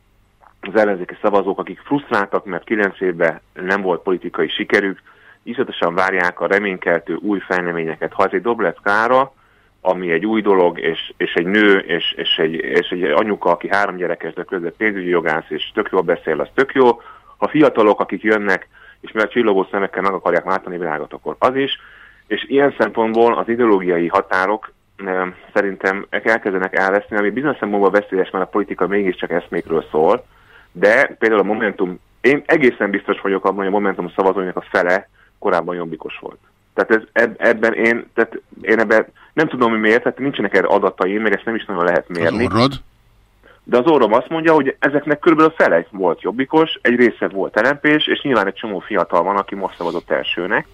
az ellenzéki szavazók, akik frusztráltak, mert 9 évben nem volt politikai sikerük, iszonyatosan várják a reménykeltő új fejleményeket. Ha ez egy doblet kára, ami egy új dolog, és, és egy nő, és, és, egy, és egy anyuka, aki három gyerekes, de közben pénzügyi jogász, és tök jól beszél, az tök jó. Ha fiatalok, akik jönnek, és mert csillogó szemekkel meg akarják látni világot, akkor az is. És ilyen szempontból az ideológiai határok szerintem elkezdenek elveszni, ami bizonyos szempontból veszélyes, mert a politika mégiscsak eszmékről szól, de például a Momentum, én egészen biztos vagyok abban, hogy a Momentum szavazóinak a fele korábban jobbikos volt. Tehát ez, eb, ebben én, tehát én ebben nem tudom, hogy miért, tehát nincsenek erre adataim, meg ezt nem is nagyon lehet mérni. Az orrod? De az orrom azt mondja, hogy ezeknek körülbelül a fele volt jobbikos, egy része volt lmp és nyilván egy csomó fiatal van, aki most szavazott elsőnek,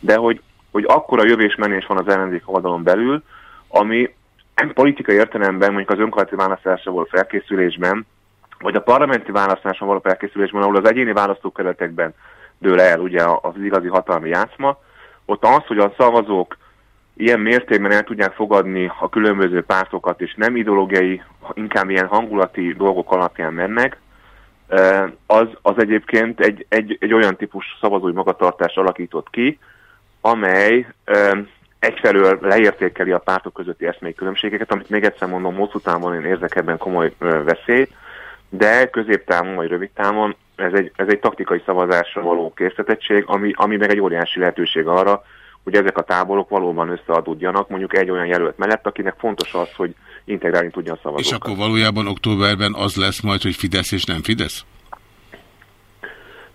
de hogy, hogy akkora jövés-menés van az ellenzék oldalon belül, ami politikai értelemben, mondjuk az önkormányzati választásra volt felkészülésben, vagy a parlamenti választáson való felkészülésben, ahol az egyéni választókerületekben dől el ugye az igazi hatalmi játszma, ott az, hogy a szavazók ilyen mértékben el tudják fogadni a különböző pártokat, és nem ideológiai, inkább ilyen hangulati dolgok alapján mennek, az, az egyébként egy, egy, egy olyan típus szavazói magatartás alakított ki, amely egyfelől leértékeli a pártok közötti eszmély különbségeket, amit még egyszer mondom, hosszú távon én érzek ebben komoly veszélyt, de középtávon vagy rövid távon ez egy, ez egy taktikai szavazásra való készítettség, ami, ami meg egy óriási lehetőség arra, hogy ezek a táborok valóban összeadódjanak, mondjuk egy olyan jelölt mellett, akinek fontos az, hogy integrálni tudja a szavazókat. És akkor valójában októberben az lesz majd, hogy Fidesz és nem Fidesz?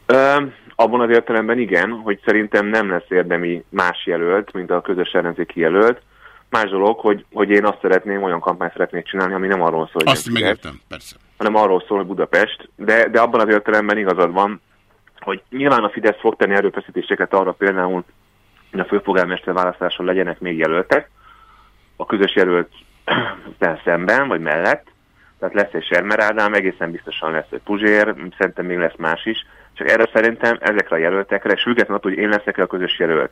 Ö, abban az értelemben igen, hogy szerintem nem lesz érdemi más jelölt, mint a közös ellenzéki jelölt. Más dolog, hogy, hogy én azt szeretném, olyan kampányt szeretnék csinálni, ami nem arról szól, hogy Azt megértem, persze. hanem arról szól, hogy Budapest, de, de abban az értelemben igazad van, hogy nyilván a Fidesz fog tenni erőfeszítéseket arra például, hogy a főpolgármester választáson legyenek még jelöltek, a közös jelölt szemben, vagy mellett, tehát lesz egy Sermer Ádám, egészen biztosan lesz egy Puzsér, szerintem még lesz más is, csak erre szerintem ezekre a jelöltekre, és függetlenül hogy én leszek -e a közös jelölt,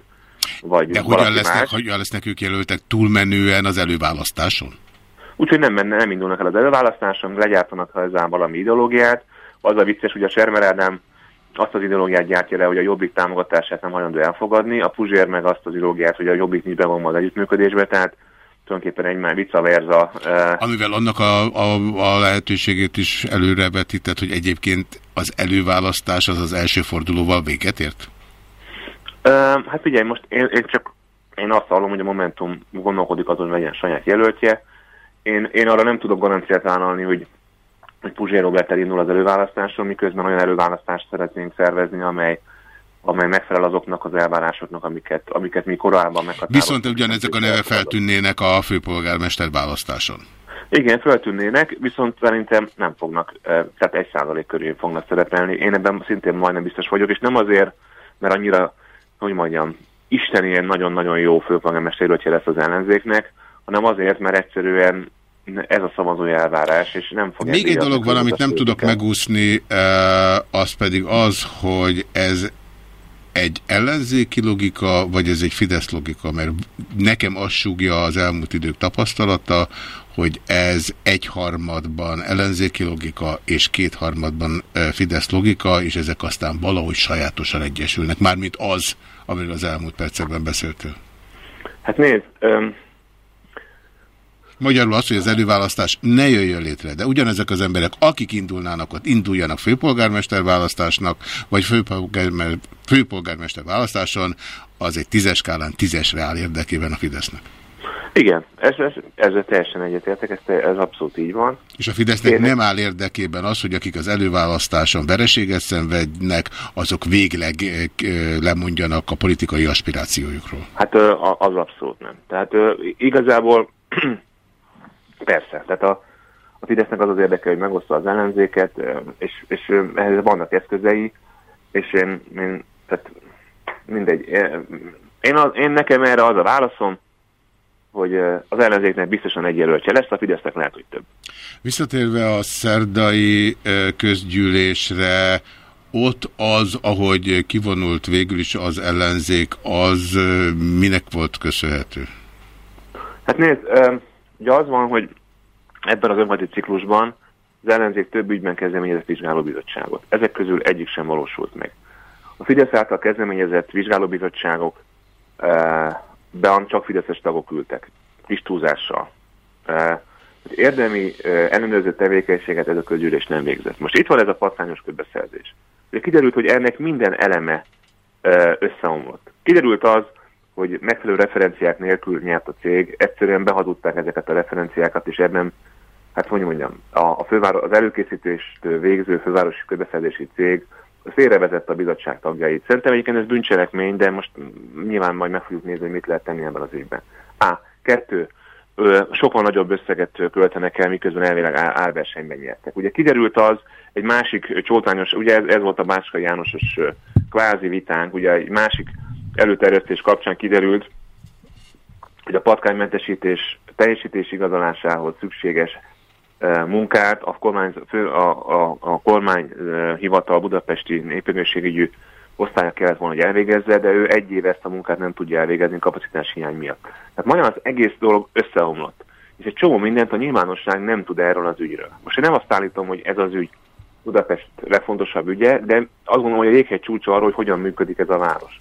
vagy De hogyan lesznek, hogyan lesznek ők jelöltek túlmenően az előválasztáson? Úgyhogy nem, menne, nem indulnak el az előválasztáson, legyártanak hozzá valami ideológiát. Az a vicces, hogy a Sermer Ádám azt az ideológiát gyártja le, hogy a Jobbik támogatását nem hajlandó elfogadni, a Puzsér meg azt az ideológiát, hogy a Jobbik nincs bevonva az együttműködésbe, tehát tulajdonképpen egy már vice versa. Amivel annak a, a, a lehetőségét is előrevetített, hogy egyébként az előválasztás az az első fordulóval véget ért? Uh, hát figyelj, most én, én csak én azt hallom, hogy a Momentum gondolkodik azon, hogy legyen saját jelöltje. Én, én arra nem tudok garanciát vállalni, hogy hogy Puzsér Robert elindul az előválasztáson, miközben olyan előválasztást szeretnénk szervezni, amely amely megfelel azoknak az elvárásoknak, amiket, amiket mi korábban meghatároztunk. Viszont ugyanezek a neve feltűnnének a főpolgármester választáson. Igen, feltűnnének, viszont szerintem nem fognak, tehát egy százalék körül fognak szerepelni. Én ebben szintén majdnem biztos vagyok, és nem azért, mert annyira, hogy mondjam, Isten ilyen nagyon-nagyon jó főpolgármester lesz az ellenzéknek, hanem azért, mert egyszerűen ez a szavazói elvárás, és nem fog... Még egy dolog van, amit nem tudok megúszni, az pedig az, hogy ez egy ellenzéki logika, vagy ez egy Fidesz logika? Mert nekem azt súgja az elmúlt idők tapasztalata, hogy ez egyharmadban ellenzéki logika, és kétharmadban Fidesz logika, és ezek aztán valahogy sajátosan egyesülnek. Mármint az, amiről az elmúlt percekben beszéltél. Hát nézd, Magyarul az, hogy az előválasztás ne jöjjön létre, de ugyanezek az emberek, akik indulnának ott, induljanak főpolgármester választásnak, vagy főpolgármester, főpolgármester választáson, az egy tízes skálán tízesre áll érdekében a Fidesznek. Igen, ez, ez, ezzel teljesen egyetértek, ez, ez abszolút így van. És a Fidesznek Én... nem áll érdekében az, hogy akik az előválasztáson vereséget szenvednek, azok végleg lemondjanak a politikai aspirációjukról. Hát az abszolút nem. Tehát igazából Persze, tehát a, a Fidesznek az az érdeke, hogy megoszta az ellenzéket, és, és ehhez vannak eszközei, és én, én tehát mindegy. Én, az, én nekem erre az a válaszom, hogy az ellenzéknek biztosan egy jelöltje lesz, a Fidesznek lehet, hogy több. Visszatérve a szerdai közgyűlésre, ott az, ahogy kivonult végül is az ellenzék, az minek volt köszönhető? Hát nézd, Ugye az van, hogy ebben az önmati ciklusban az ellenzék több ügyben kezdeményezett vizsgálóbizottságot. Ezek közül egyik sem valósult meg. A Fidesz által kezdeményezett vizsgálóbizottságok e, be csak fideszes tagok ültek. kis túlzással. Az érdemi ellenőrző tevékenységet ez a közgyűlés nem végzett. Most itt van ez a passzányos közbeszerzés. Kiderült, hogy ennek minden eleme összeomlott. Kiderült az, hogy megfelelő referenciák nélkül nyert a cég, egyszerűen behazudták ezeket a referenciákat, és ebben, hát hogy mondjam, a, a főváros, az előkészítést végző fővárosi közbeszerzési cég félrevezette a bizottság tagjait. Szerintem egyébként ez bűncselekmény, de most nyilván majd meg fogjuk nézni, hogy mit lehet tenni ebben az ügyben. A. Kettő. Sokkal nagyobb összeget költenek el, miközben elvileg árversenyben nyertek. Ugye kiderült az, egy másik csótányos, ugye ez, ez volt a Bácska Jánosos kvázi vitánk, ugye egy másik előterjesztés kapcsán kiderült, hogy a patkánymentesítés teljesítés igazolásához szükséges munkát a kormány, fő, a, a, a kormányhivatal budapesti népegészségügyi osztálya kellett volna, hogy elvégezze, de ő egy éve ezt a munkát nem tudja elvégezni kapacitás hiány miatt. Tehát magyar az egész dolog összeomlott. És egy csomó mindent a nyilvánosság nem tud erről az ügyről. Most én nem azt állítom, hogy ez az ügy Budapest legfontosabb ügye, de azt gondolom, hogy a jéghegy csúcsa arról, hogy hogyan működik ez a város.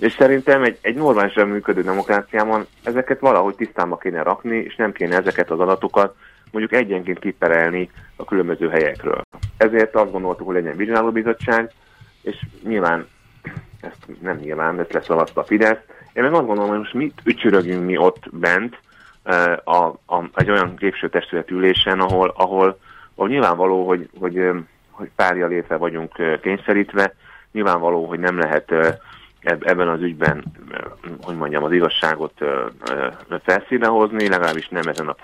És szerintem egy, egy normálisan működő demokráciában ezeket valahogy tisztába kéne rakni, és nem kéne ezeket az adatokat mondjuk egyenként kiperelni a különböző helyekről. Ezért azt gondoltuk, hogy legyen vizsgálóbizottság, és nyilván, ezt nem nyilván, ezt leszavazta a Fidesz. Én meg azt gondolom, hogy most mit ücsörögünk mi ott bent, eh, a, a, egy olyan képsőtestület ülésen, ahol, ahol, ahol nyilvánvaló, hogy, hogy, hogy párja létre vagyunk eh, kényszerítve, nyilvánvaló, hogy nem lehet ebben az ügyben, hogy mondjam, az igazságot felszíne hozni, legalábbis nem ezen a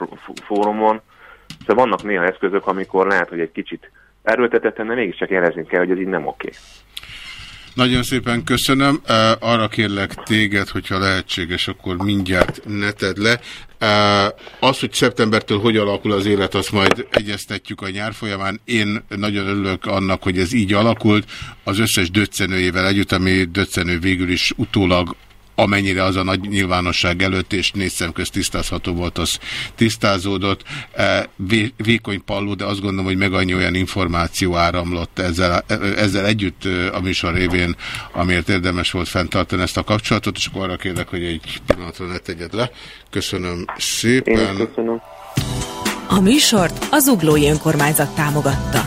fórumon. Szóval vannak néha eszközök, amikor lehet, hogy egy kicsit erőltetetten, de mégiscsak jelezni kell, hogy ez így nem oké. Nagyon szépen köszönöm. Arra kérlek téged, hogyha lehetséges, akkor mindjárt ne tedd le. Az, hogy szeptembertől hogy alakul az élet, azt majd egyeztetjük a nyár folyamán. Én nagyon örülök annak, hogy ez így alakult. Az összes döccenőjével együtt, ami döccenő végül is utólag amennyire az a nagy nyilvánosság előtt és négy szemköz tisztázható volt, az tisztázódott. E, vékony palló, de azt gondolom, hogy meg annyi olyan információ áramlott ezzel, ezzel együtt a műsor révén, amiért érdemes volt fenntartani ezt a kapcsolatot, és akkor arra kérlek, hogy egy pillanatra ne tegyed le. Köszönöm szépen. Én köszönöm. A műsort az Uglói Önkormányzat támogatta.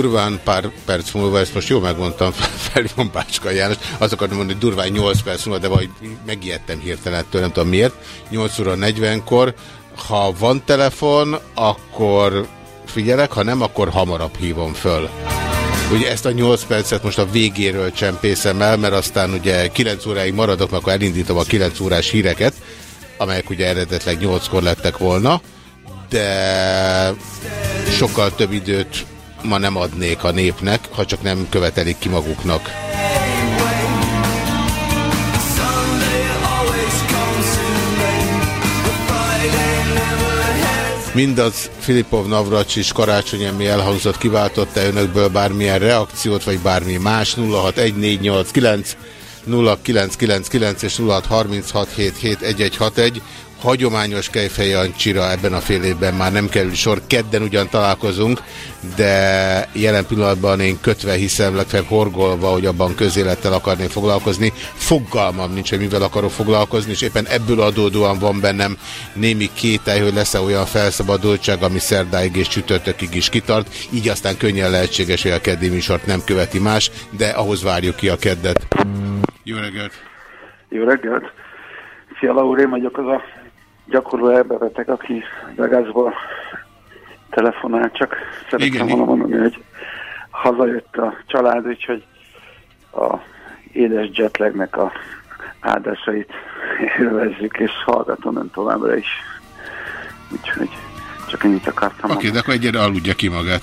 Durván pár perc múlva, ezt most jól megmondtam, felhívom Bácska János, azt akartam mondani, hogy durván 8 perc múlva, de vagy megijedtem hirtelen, nem tudom miért, 8 óra 40-kor, ha van telefon, akkor figyelek, ha nem, akkor hamarabb hívom föl. Ugye ezt a 8 percet most a végéről csempészem el, mert aztán ugye 9 óráig maradok, mert akkor elindítom a 9 órás híreket, amelyek ugye eredetleg 8-kor lettek volna, de sokkal több időt ma nem adnék a népnek, ha csak nem követelik ki maguknak. Mindaz Filipov Navracsis karácsony, ami elhangzott, kiváltotta önökből bármilyen reakciót, vagy bármi más 061489 0999 és 0636771161 hagyományos Kejfej Jancsira ebben a fél évben már nem kerül sor. Kedden ugyan találkozunk, de jelen pillanatban én kötve hiszem, legfeljebb horgolva, hogy abban közélettel akarnék foglalkozni. Fogalmam nincs, hogy mivel akarok foglalkozni, és éppen ebből adódóan van bennem némi kételj, hogy lesz-e olyan felszabadultság, ami szerdáig és csütörtökig is kitart. Így aztán könnyen lehetséges, hogy a keddi műsort nem követi más, de ahhoz várjuk ki a keddet. Jó reggelt! Jó reggelt! Fiala úr, én vagyok az a gyakorló emberetek, aki Vegasból telefonál, csak szeretném volna mondani, hogy hazajött a család, úgyhogy a édes jetlagnek a áldásait élvezzük, és hallgatom ön továbbra is. Úgyhogy csak ennyit akartam Oké, okay, de akkor egyre aludja ki magát.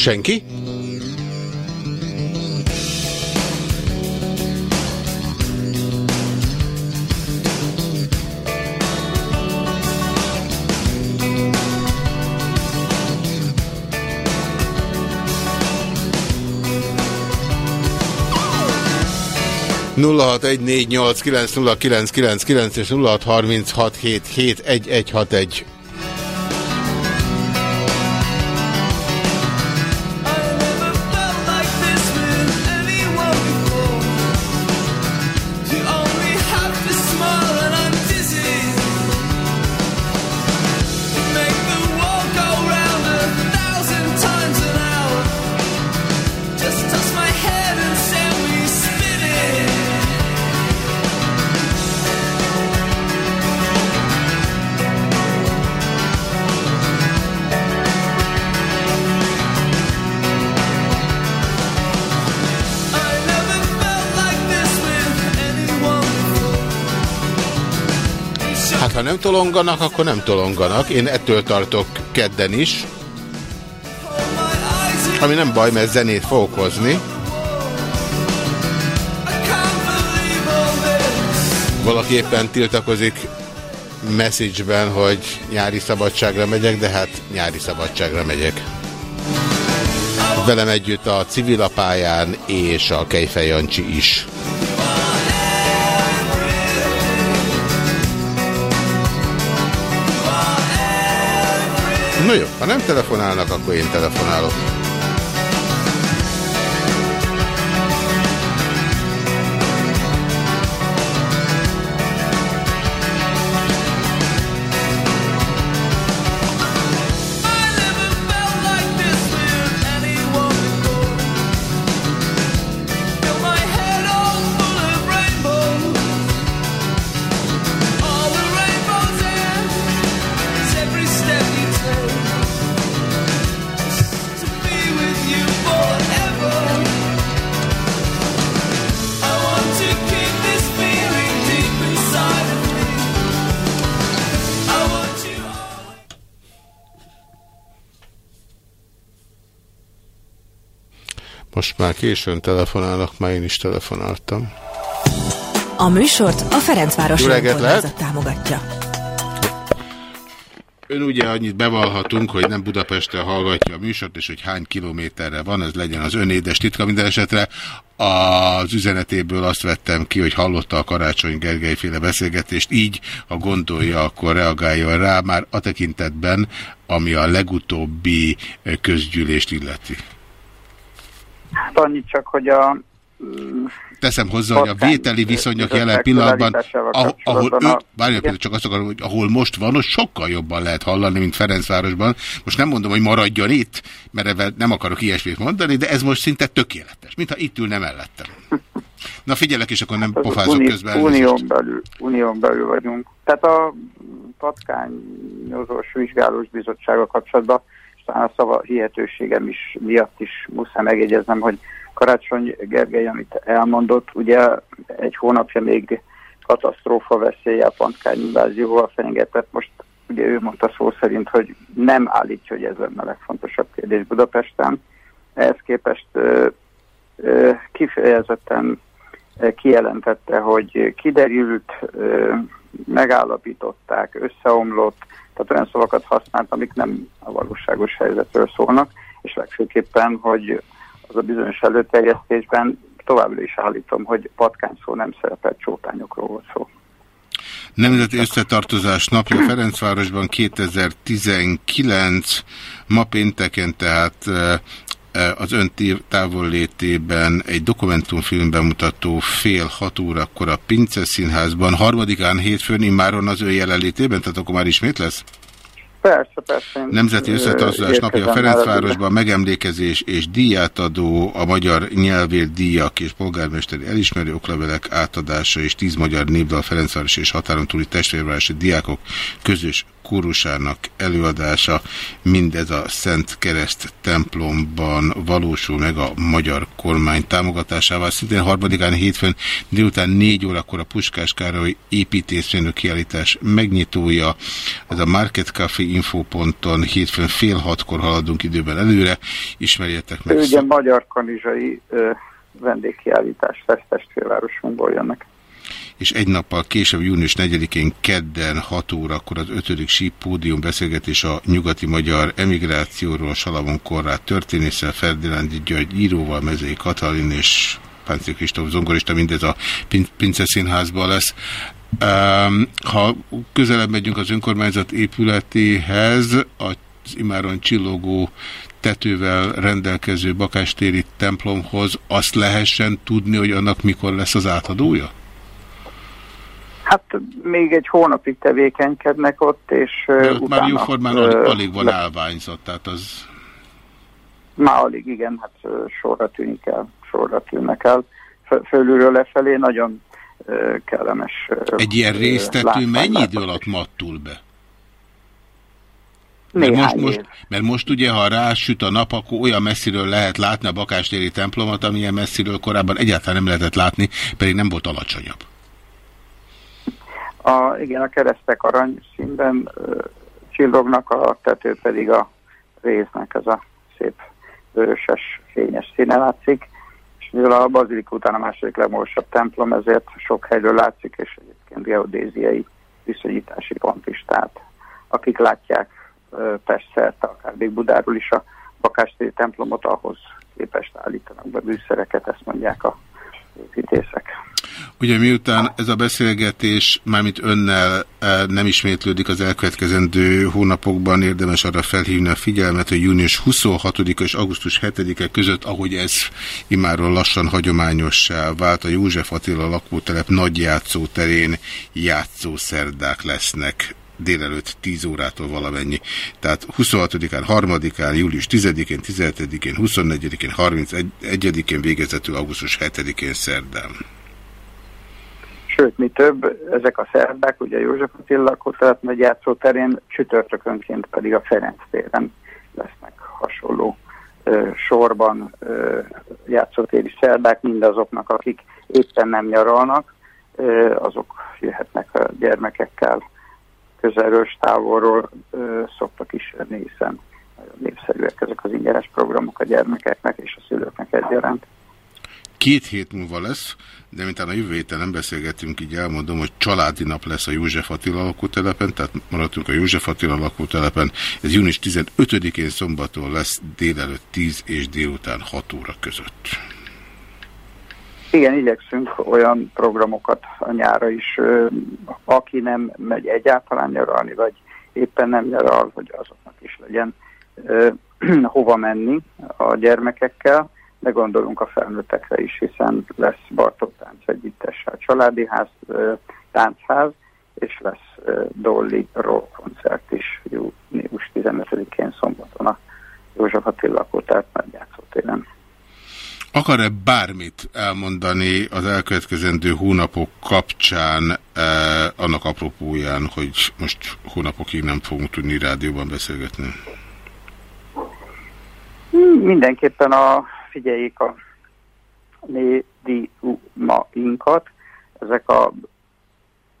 Senki? nulla és nulla hat egy tolonganak, akkor nem tolonganak. Én ettől tartok kedden is. Ami nem baj, mert zenét fogok hozni. Valaki éppen tiltakozik messageben, hogy nyári szabadságra megyek, de hát nyári szabadságra megyek. Velem együtt a civilapályán és a Kejfej Jancsi is. No jó, ha nem telefonálnak, akkor én telefonálok. Későn telefonálnak, már én is telefonáltam. A műsort a Ferencváros Önkormányzat támogatja. Ön ugye annyit bevallhatunk, hogy nem Budapesten hallgatja a műsort, és hogy hány kilométerre van, ez legyen az önédes titka minden esetre. Az üzenetéből azt vettem ki, hogy hallotta a Karácsony Gergely féle beszélgetést, így, ha gondolja, akkor reagáljon rá már a tekintetben, ami a legutóbbi közgyűlést illeti. Hát annyit csak, hogy a Teszem hozzá, hogy a vételi viszonyok jelen pillanatban, ahol, ahol ő, várjál, csak azt akarom, hogy ahol most van, ott sokkal jobban lehet hallani, mint Ferencvárosban. Most nem mondom, hogy maradjon itt, mert ebben nem akarok ilyesmit mondani, de ez most szinte tökéletes, mintha itt ülne mellettem. Na figyelek, és akkor nem hát pofázok uni, közben. Unión belül, unión belül vagyunk. Tehát a patkányozós vizsgálós bizottsága kapcsolatban talán a szava hihetőségem is miatt is muszáj megjegyeznem, hogy Karácsony Gergely, amit elmondott, ugye egy hónapja még katasztrófa veszélye a pantkány invázióval fenyegetett. Most ugye ő mondta szó szerint, hogy nem állítja, hogy ez lenne a legfontosabb kérdés Budapesten. Ehhez képest ö, ö, kifejezetten kijelentette, hogy kiderült, ö, megállapították, összeomlott, tehát olyan szavakat használt, amik nem a valóságos helyzetről szólnak, és legfőképpen, hogy az a bizonyos előterjesztésben továbbra is állítom, hogy patkány szó nem szerepelt csótányokról volt szó. Nemzeti Összetartozás napja Ferencvárosban 2019, ma pénteken, tehát az ön távollétében egy dokumentumfilm bemutató fél hat órakor a Pince Színházban, harmadikán hétfőn immáron az ő jelenlétében, tehát akkor már ismét lesz? Persze, persze. Nemzeti Összetartozás napja Ferencvárosban megemlékezés és díjátadó a magyar nyelvért díjak és polgármesteri elismerő oklevelek átadása és tíz magyar népdal Ferencváros és határon túli testvérvárosi diákok közös kórusának előadása, mindez a Szent Kereszt templomban valósul meg a magyar kormány támogatásával. Szintén harmadikán hétfőn délután négy órakor a Puskás Károly építészmérnök kiállítás megnyitója. Ez a Market Café infoponton hétfőn fél hatkor haladunk időben előre. Ismerjetek meg. Ő ugye magyar kanizsai vendégkiállítás testvérvárosunkból jönnek és egy nappal később, június 4-én kedden 6 órakor az 5. síp beszélgetés a nyugati magyar emigrációról, Salamon Korrát történésszel, Ferdinándi György íróval, Mezei Katalin és Páncél Kristóf zongorista, mindez a Pince Színházban lesz. Ha közelebb megyünk az önkormányzat épületéhez, az imáron csillogó tetővel rendelkező bakástéri templomhoz, azt lehessen tudni, hogy annak mikor lesz az átadója? Hát még egy hónapig tevékenykednek ott, és De utána... Már jóformán alig, alig van állványzat, tehát az... Már alig, igen, hát sorra tűnik el, sorra tűnnek el. Fölülről lefelé nagyon kellemes... Egy ilyen résztető mennyi idő alatt mattul be? Mert most, most, mert most ugye, ha rásüt a nap, akkor olyan messziről lehet látni a Bakástéri templomot, amilyen messziről korábban egyáltalán nem lehetett látni, pedig nem volt alacsonyabb. A, igen, a keresztek arany színben csillognak, a tető pedig a résznek ez a szép vöröses, fényes színe látszik. És mivel a bazilik után a második legmagasabb templom, ezért sok helyről látszik, és egyébként geodéziai viszonyítási pont is. Tehát akik látják Pest akár még Budáról is a Bakástéri templomot, ahhoz képest állítanak be bűszereket, ezt mondják a építészek. Ugye miután ez a beszélgetés mármint önnel eh, nem ismétlődik az elkövetkezendő hónapokban, érdemes arra felhívni a figyelmet, hogy június 26 és augusztus 7-e között, ahogy ez imáról lassan hagyományossá vált, a József Attila lakótelep nagy játszóterén játszószerdák lesznek délelőtt 10 órától valamennyi. Tehát 26-án, 3-án, július 10-én, 17-én, 24-én, 31-én végezetül augusztus 7-én szerdán. Sőt, mi több, ezek a szerdák, ugye József Attila Kotelep megy játszóterén, csütörtökönként pedig a Ferenc téren lesznek hasonló ö, sorban ö, játszótéri szerdák, mindazoknak, akik éppen nem nyaralnak, ö, azok jöhetnek a gyermekekkel közelről, távolról szoktak jönni, hiszen nagyon népszerűek ezek az ingyenes programok a gyermekeknek és a szülőknek egyaránt. Két hét múlva lesz, de mintán a jövő héten nem beszélgetünk, így elmondom, hogy családi nap lesz a József Attila lakótelepen, tehát maradtunk a József Attila lakótelepen. Ez június 15-én szombaton lesz délelőtt 10 és délután 6 óra között. Igen, igyekszünk olyan programokat a nyára is, aki nem megy egyáltalán nyaralni, vagy éppen nem nyaral, hogy azoknak is legyen hova menni a gyermekekkel de gondolunk a felnőttekre is, hiszen lesz Bartók tánc együttessel családi ház, táncház, és lesz Dolly Roll koncert is június 15-én szombaton a József Attila lakótárt nagyjátszótéren. Akar-e bármit elmondani az elkövetkezendő hónapok kapcsán, eh, annak apropóján, hogy most hónapokig nem fogunk tudni rádióban beszélgetni? Mindenképpen a figyeljék a médiumainkat. Ezek a,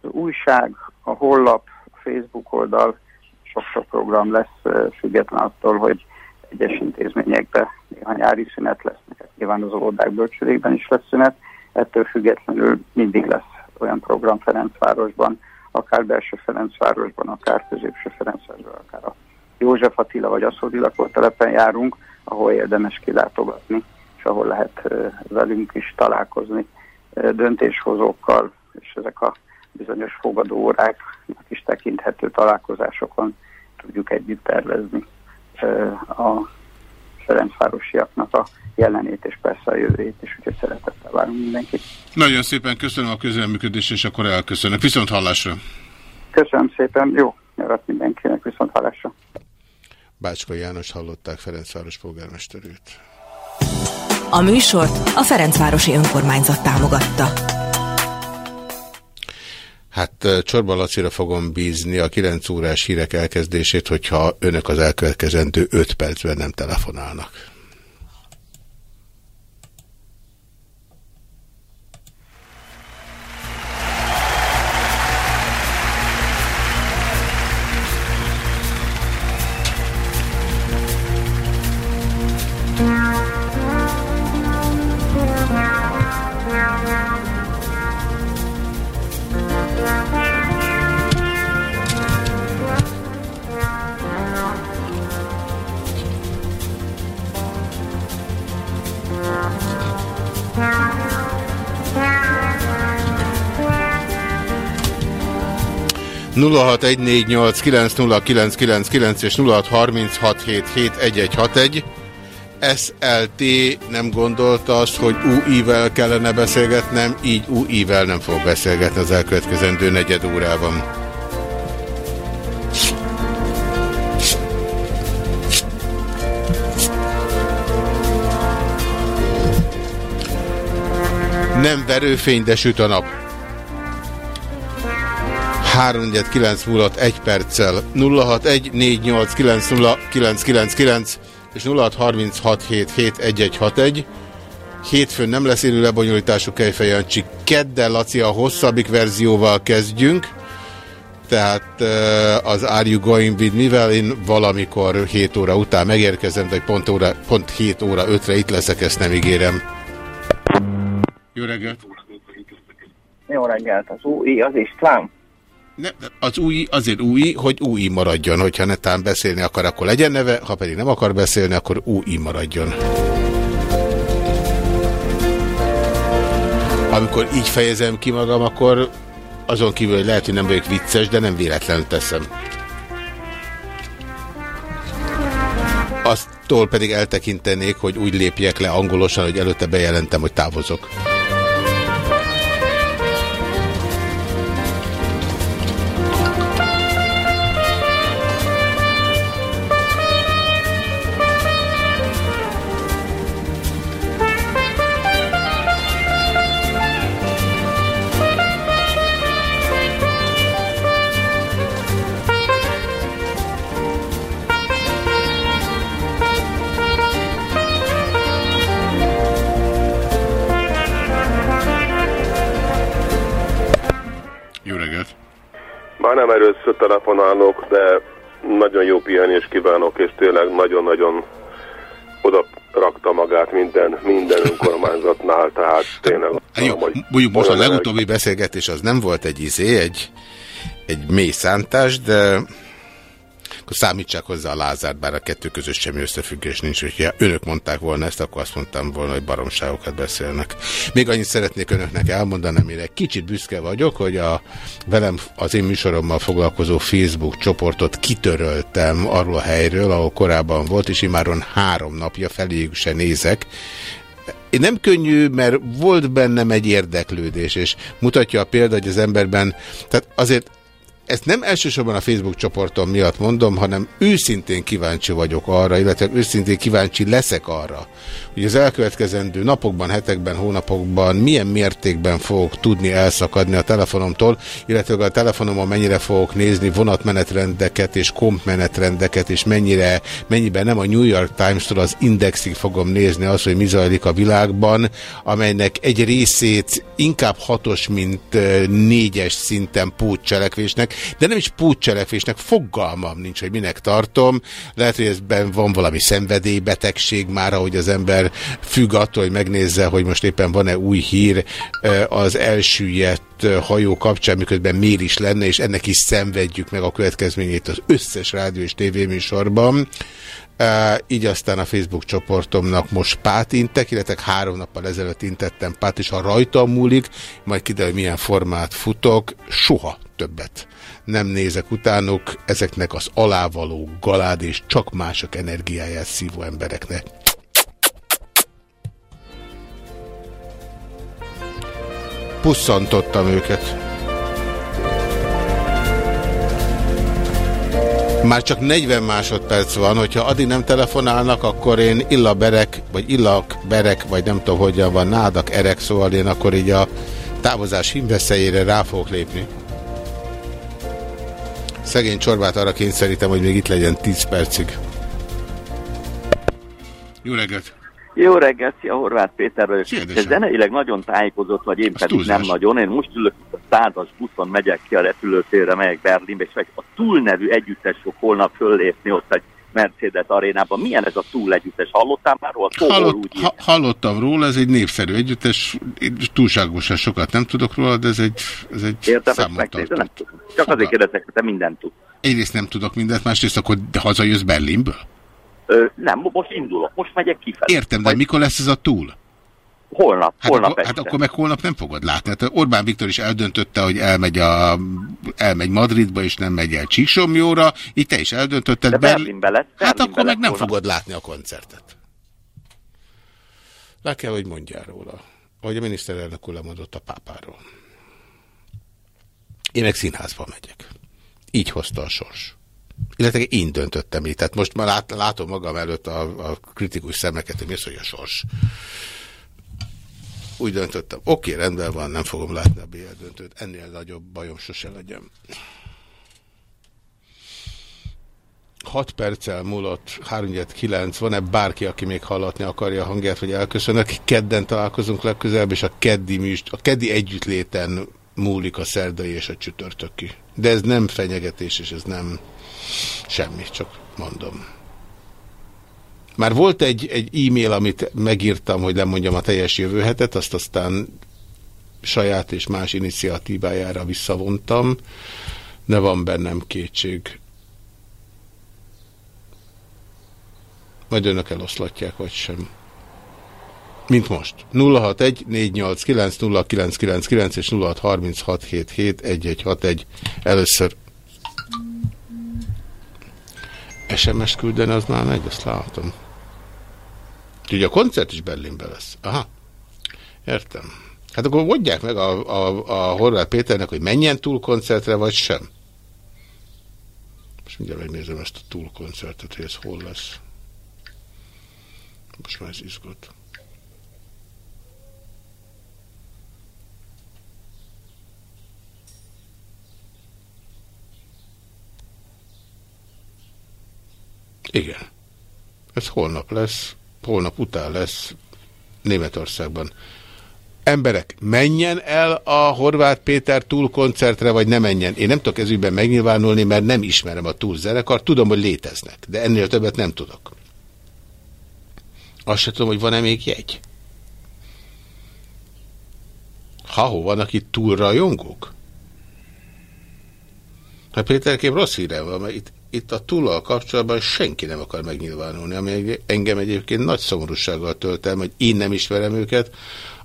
újság, a honlap, a Facebook oldal, sok-sok program lesz független attól, hogy egyes intézményekben néha nyári szünet lesz, nyilván az óvodák bölcsődékben is lesz szünet, ettől függetlenül mindig lesz olyan program Ferencvárosban, akár belső Ferencvárosban, akár középső Ferencvárosban, akár a József Attila vagy Aszódi lakótelepen járunk, ahol érdemes kilátogatni, és ahol lehet velünk is találkozni döntéshozókkal, és ezek a bizonyos fogadóóráknak is tekinthető találkozásokon tudjuk együtt tervezni a Ferencvárosiaknak a jelenét és persze a jövőjét is, úgyhogy szeretettel várunk mindenkit. Nagyon szépen köszönöm a közelműködést, és akkor elköszönök. Viszont hallásra! Köszönöm szépen, jó nyarat mindenkinek, viszont hallásra! Bácska János hallották Ferencváros polgármesterét. A műsort a Ferencvárosi Önkormányzat támogatta. Hát Csorba Lacira fogom bízni a 9 órás hírek elkezdését, hogyha önök az elkövetkezendő 5 percben nem telefonálnak. 0614890999 és 0636771161. SLT nem gondolta azt, hogy UI-vel kellene beszélgetnem, így UI-vel nem fog beszélgetni az elkövetkezendő negyed órában. Nem verőfény, de süt a nap. 3-9 múlott 1 perccel 061-489-0999 és 0636771161. Hétfőn nem lesz élő lebonyolítású Kejfejancsi. Keddel, Laci, a hosszabbik verzióval kezdjünk. Tehát az Are You Going With Mivel én valamikor 7 óra után megérkezem, de pont, óra, pont 7 óra 5-re itt leszek, ezt nem ígérem. Jó reggelt! Jó reggelt! Az új, az István? Ne, az új azért új, hogy új maradjon. Hogyha netán beszélni akar, akkor legyen neve, ha pedig nem akar beszélni, akkor új maradjon. Amikor így fejezem ki magam, akkor azon kívül, hogy lehet, hogy nem vagyok vicces, de nem véletlenül teszem. Aztól pedig eltekintenék, hogy úgy lépjek le angolosan, hogy előtte bejelentem, hogy távozok. Telefonálok, de nagyon jó pihenés kívánok, és tényleg nagyon-nagyon oda rakta magát minden, minden önkormányzatnál, tehát tényleg... Jó, mondjuk most a legutóbbi beszélgetés az nem volt egy izé, egy, egy mély szántás, de akkor számítsák hozzá a Lázárt, bár a kettő közös semmi összefüggés nincs, hogyha önök mondták volna ezt, akkor azt mondtam volna, hogy baromságokat beszélnek. Még annyit szeretnék önöknek elmondani, amire kicsit büszke vagyok, hogy a velem az én műsorommal foglalkozó Facebook csoportot kitöröltem arról a helyről, ahol korábban volt, és imáron három napja feléjük se nézek, én nem könnyű, mert volt bennem egy érdeklődés, és mutatja a példa, hogy az emberben, tehát azért ezt nem elsősorban a Facebook csoportom miatt mondom, hanem őszintén kíváncsi vagyok arra, illetve őszintén kíváncsi leszek arra, hogy az elkövetkezendő napokban, hetekben, hónapokban milyen mértékben fogok tudni elszakadni a telefonomtól, illetve a telefonomon mennyire fogok nézni vonatmenetrendeket és kompmenetrendeket, és mennyire, mennyiben nem a New York Times-tól az indexig fogom nézni azt, hogy mi zajlik a világban, amelynek egy részét inkább hatos, mint négyes szinten pótcselekvésnek, de nem is pótcselekvésnek, fogalmam nincs, hogy minek tartom. Lehet, hogy ezben van valami szenvedélybetegség már, ahogy az ember függ attól, hogy megnézze, hogy most éppen van-e új hír az elsüllyedt hajó kapcsán, miközben miért is lenne, és ennek is szenvedjük meg a következményét az összes rádió és tévéműsorban. Uh, így aztán a Facebook csoportomnak most Pát intek, illetve három nappal ezelőtt intettem Pát, és ha rajtam múlik, majd kiderül, milyen formát futok, soha többet nem nézek utánuk ezeknek az alávaló galád és csak mások energiáját szívó embereknek. Pusszantottam őket. Már csak 40 másodperc van, hogyha addig nem telefonálnak, akkor én illa berek, vagy illak berek, vagy nem tudom, hogyan van, nádak erek, szóval én akkor így a távozás hímveszélyére rá fogok lépni. Szegény csorbát arra kényszerítem, hogy még itt legyen 10 percig. Jó reggelt! Jó reggelt, szia Horváth Péter vagyok. Te zeneileg nagyon tájékozott vagy, én pedig túlzás. nem nagyon. Én most ülök itt a százas buszon, megyek ki a repülőtérre, megyek Berlinbe, és a Túl nevű együttes fog holnap föllépni ott egy Mercedes arénában. Milyen ez a túl együttes? Hallottál már róla? Hallott, úgy ha, hallottam róla, ez egy népszerű együttes, túlságosan sokat nem tudok róla, de ez egy, ez egy tudom. Csak azért kérdezek, hogy te mindent tudsz. Egyrészt nem tudok mindent, másrészt akkor hazajössz Berlinből? Ö, nem, most indulok, most megyek kifelé. Értem, de Majd... mikor lesz ez a túl? Holnap, hát holnap akkor, Hát akkor meg holnap nem fogod látni. Hát Orbán Viktor is eldöntötte, hogy elmegy, a, elmegy Madridba, és nem megy el Csíksomjóra. Itt te is eldöntötted. De Berlinbe lesz. Berlinbe hát akkor meg nem holnap. fogod látni a koncertet. Le kell, hogy mondjál róla. Ahogy a miniszterelnök úr lemondott a pápáról. Én meg színházba megyek. Így hozta a sors. Illetve én döntöttem így. Tehát most már lát, látom magam előtt a, a kritikus szemeket, hogy mi az, hogy a sors. Úgy döntöttem, oké, rendben van, nem fogom látni a BL döntőt, ennél nagyobb bajom sose legyen. 6 perccel múlott 3-9, van-e bárki, aki még hallatni akarja a hangját, hogy elköszönök? Kedden találkozunk legközelebb, és a keddi, műst, a keddi együttléten múlik a szerdai és a csütörtöki. De ez nem fenyegetés, és ez nem semmi, csak mondom. Már volt egy, e-mail, amit megírtam, hogy lemondjam a teljes jövő hetet, azt aztán saját és más iniciatívájára visszavontam, de van bennem kétség. Majd önök eloszlatják, vagy sem. Mint most. 061 489 0999 és 0636771161 először. SMS küldeni, az már megy, azt látom. Ugye a koncert is Berlinben lesz. Aha. Értem. Hát akkor mondják meg a, a, a Horváth Péternek, hogy menjen túl koncertre, vagy sem. Most mindjárt megnézem ezt a túl koncertet, hogy ez hol lesz. Most már ez izgat. Igen. Ez holnap lesz, holnap után lesz Németországban. Emberek, menjen el a Horváth Péter túl koncertre, vagy ne menjen. Én nem tudok ezügyben megnyilvánulni, mert nem ismerem a túl zenekar. Tudom, hogy léteznek, de ennél többet nem tudok. Azt sem tudom, hogy van-e még jegy. Ha-ho, vannak itt túl rajongók? Hát Péterkém rossz híre van, mert itt itt a túlal kapcsolatban senki nem akar megnyilvánulni, ami engem egyébként nagy szomorúsággal tölt el, hogy én nem ismerem őket,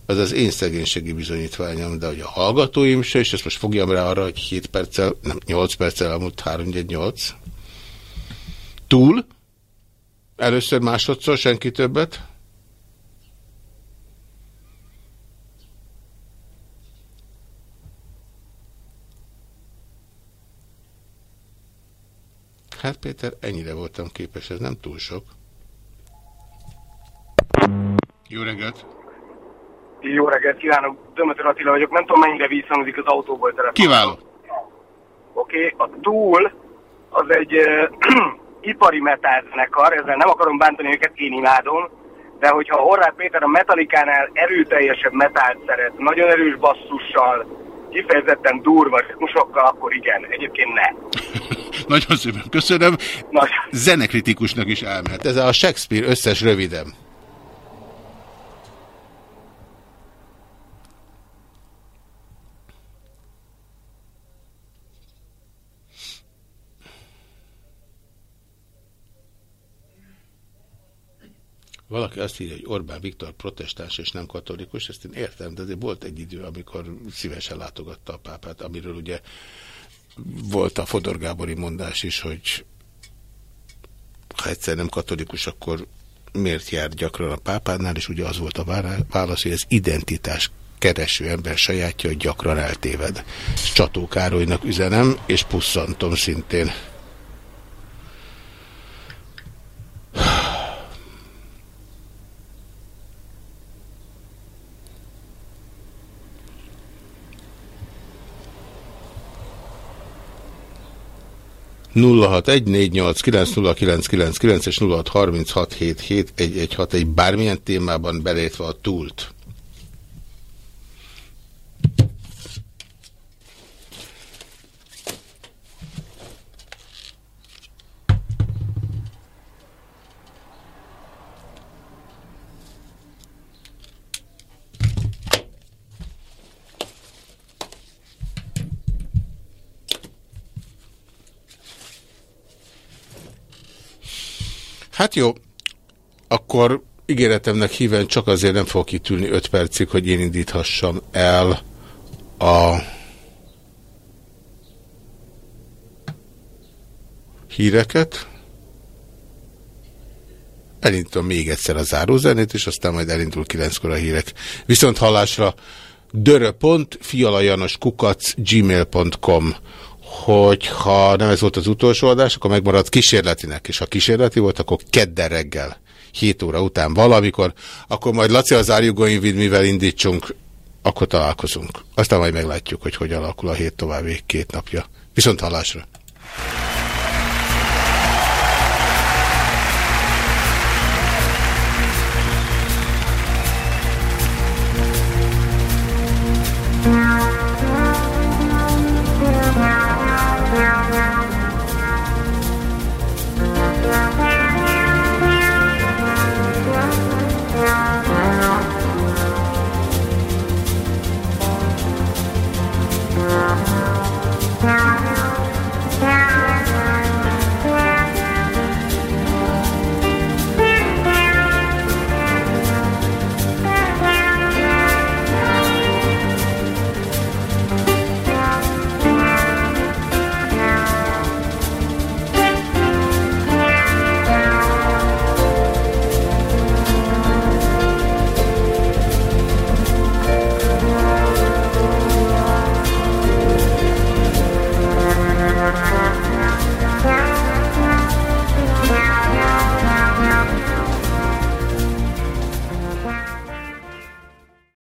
az az én szegénységi bizonyítványom, de hogy a hallgatóim se, és ezt most fogjam rá arra, hogy 7 perccel, nem 8 perccel elmúlt 3 8. Túl? Először másodszor senki többet? Hát Péter, ennyire voltam képes, ez nem túl sok. Jó reggelt! Jó reggelt kívánok, Dömötör Attila vagyok, nem tudom mennyire visszhangzik az autóból telefon. Kiváló! Oké, okay, a Tool az egy uh, ipari metálzenekar, ezzel nem akarom bántani őket, én imádom, de hogyha Horváth Péter a Metallicánál erőteljesebb metált szeret, nagyon erős basszussal, kifejezetten durva ritmusokkal, akkor igen, egyébként ne. Nagyon szépen köszönöm. Nagy. Zenekritikusnak is elmehet. Ez a Shakespeare összes röviden. Valaki azt írja, hogy Orbán Viktor protestáns és nem katolikus, ezt én értem, de azért volt egy idő, amikor szívesen látogatta a pápát, amiről ugye volt a Fodor Gábori mondás is, hogy ha egyszer nem katolikus, akkor miért jár gyakran a pápánál, és ugye az volt a válasz, hogy ez identitás kereső ember sajátja, hogy gyakran eltéved. Csató Károlynak üzenem, és pusszantom szintén. 0614890999 és 0636771161 bármilyen témában belétve a túlt. Hát jó, akkor ígéretemnek híven csak azért nem fog kitűnni 5 percig, hogy én indíthassam el a híreket. Elindítom még egyszer a zárózenét, és aztán majd elindul 9-kor a hírek. Viszont hallásra dörö.fialajanoskukac gmail.com hogyha nem ez volt az utolsó adás, akkor megmaradt kísérletinek, és ha kísérleti volt, akkor kedden reggel, 7 óra után valamikor, akkor majd Laci az Árjugoinvid, mivel indítsunk, akkor találkozunk. Aztán majd meglátjuk, hogy hogy alakul a hét további két napja. Viszont hallásra!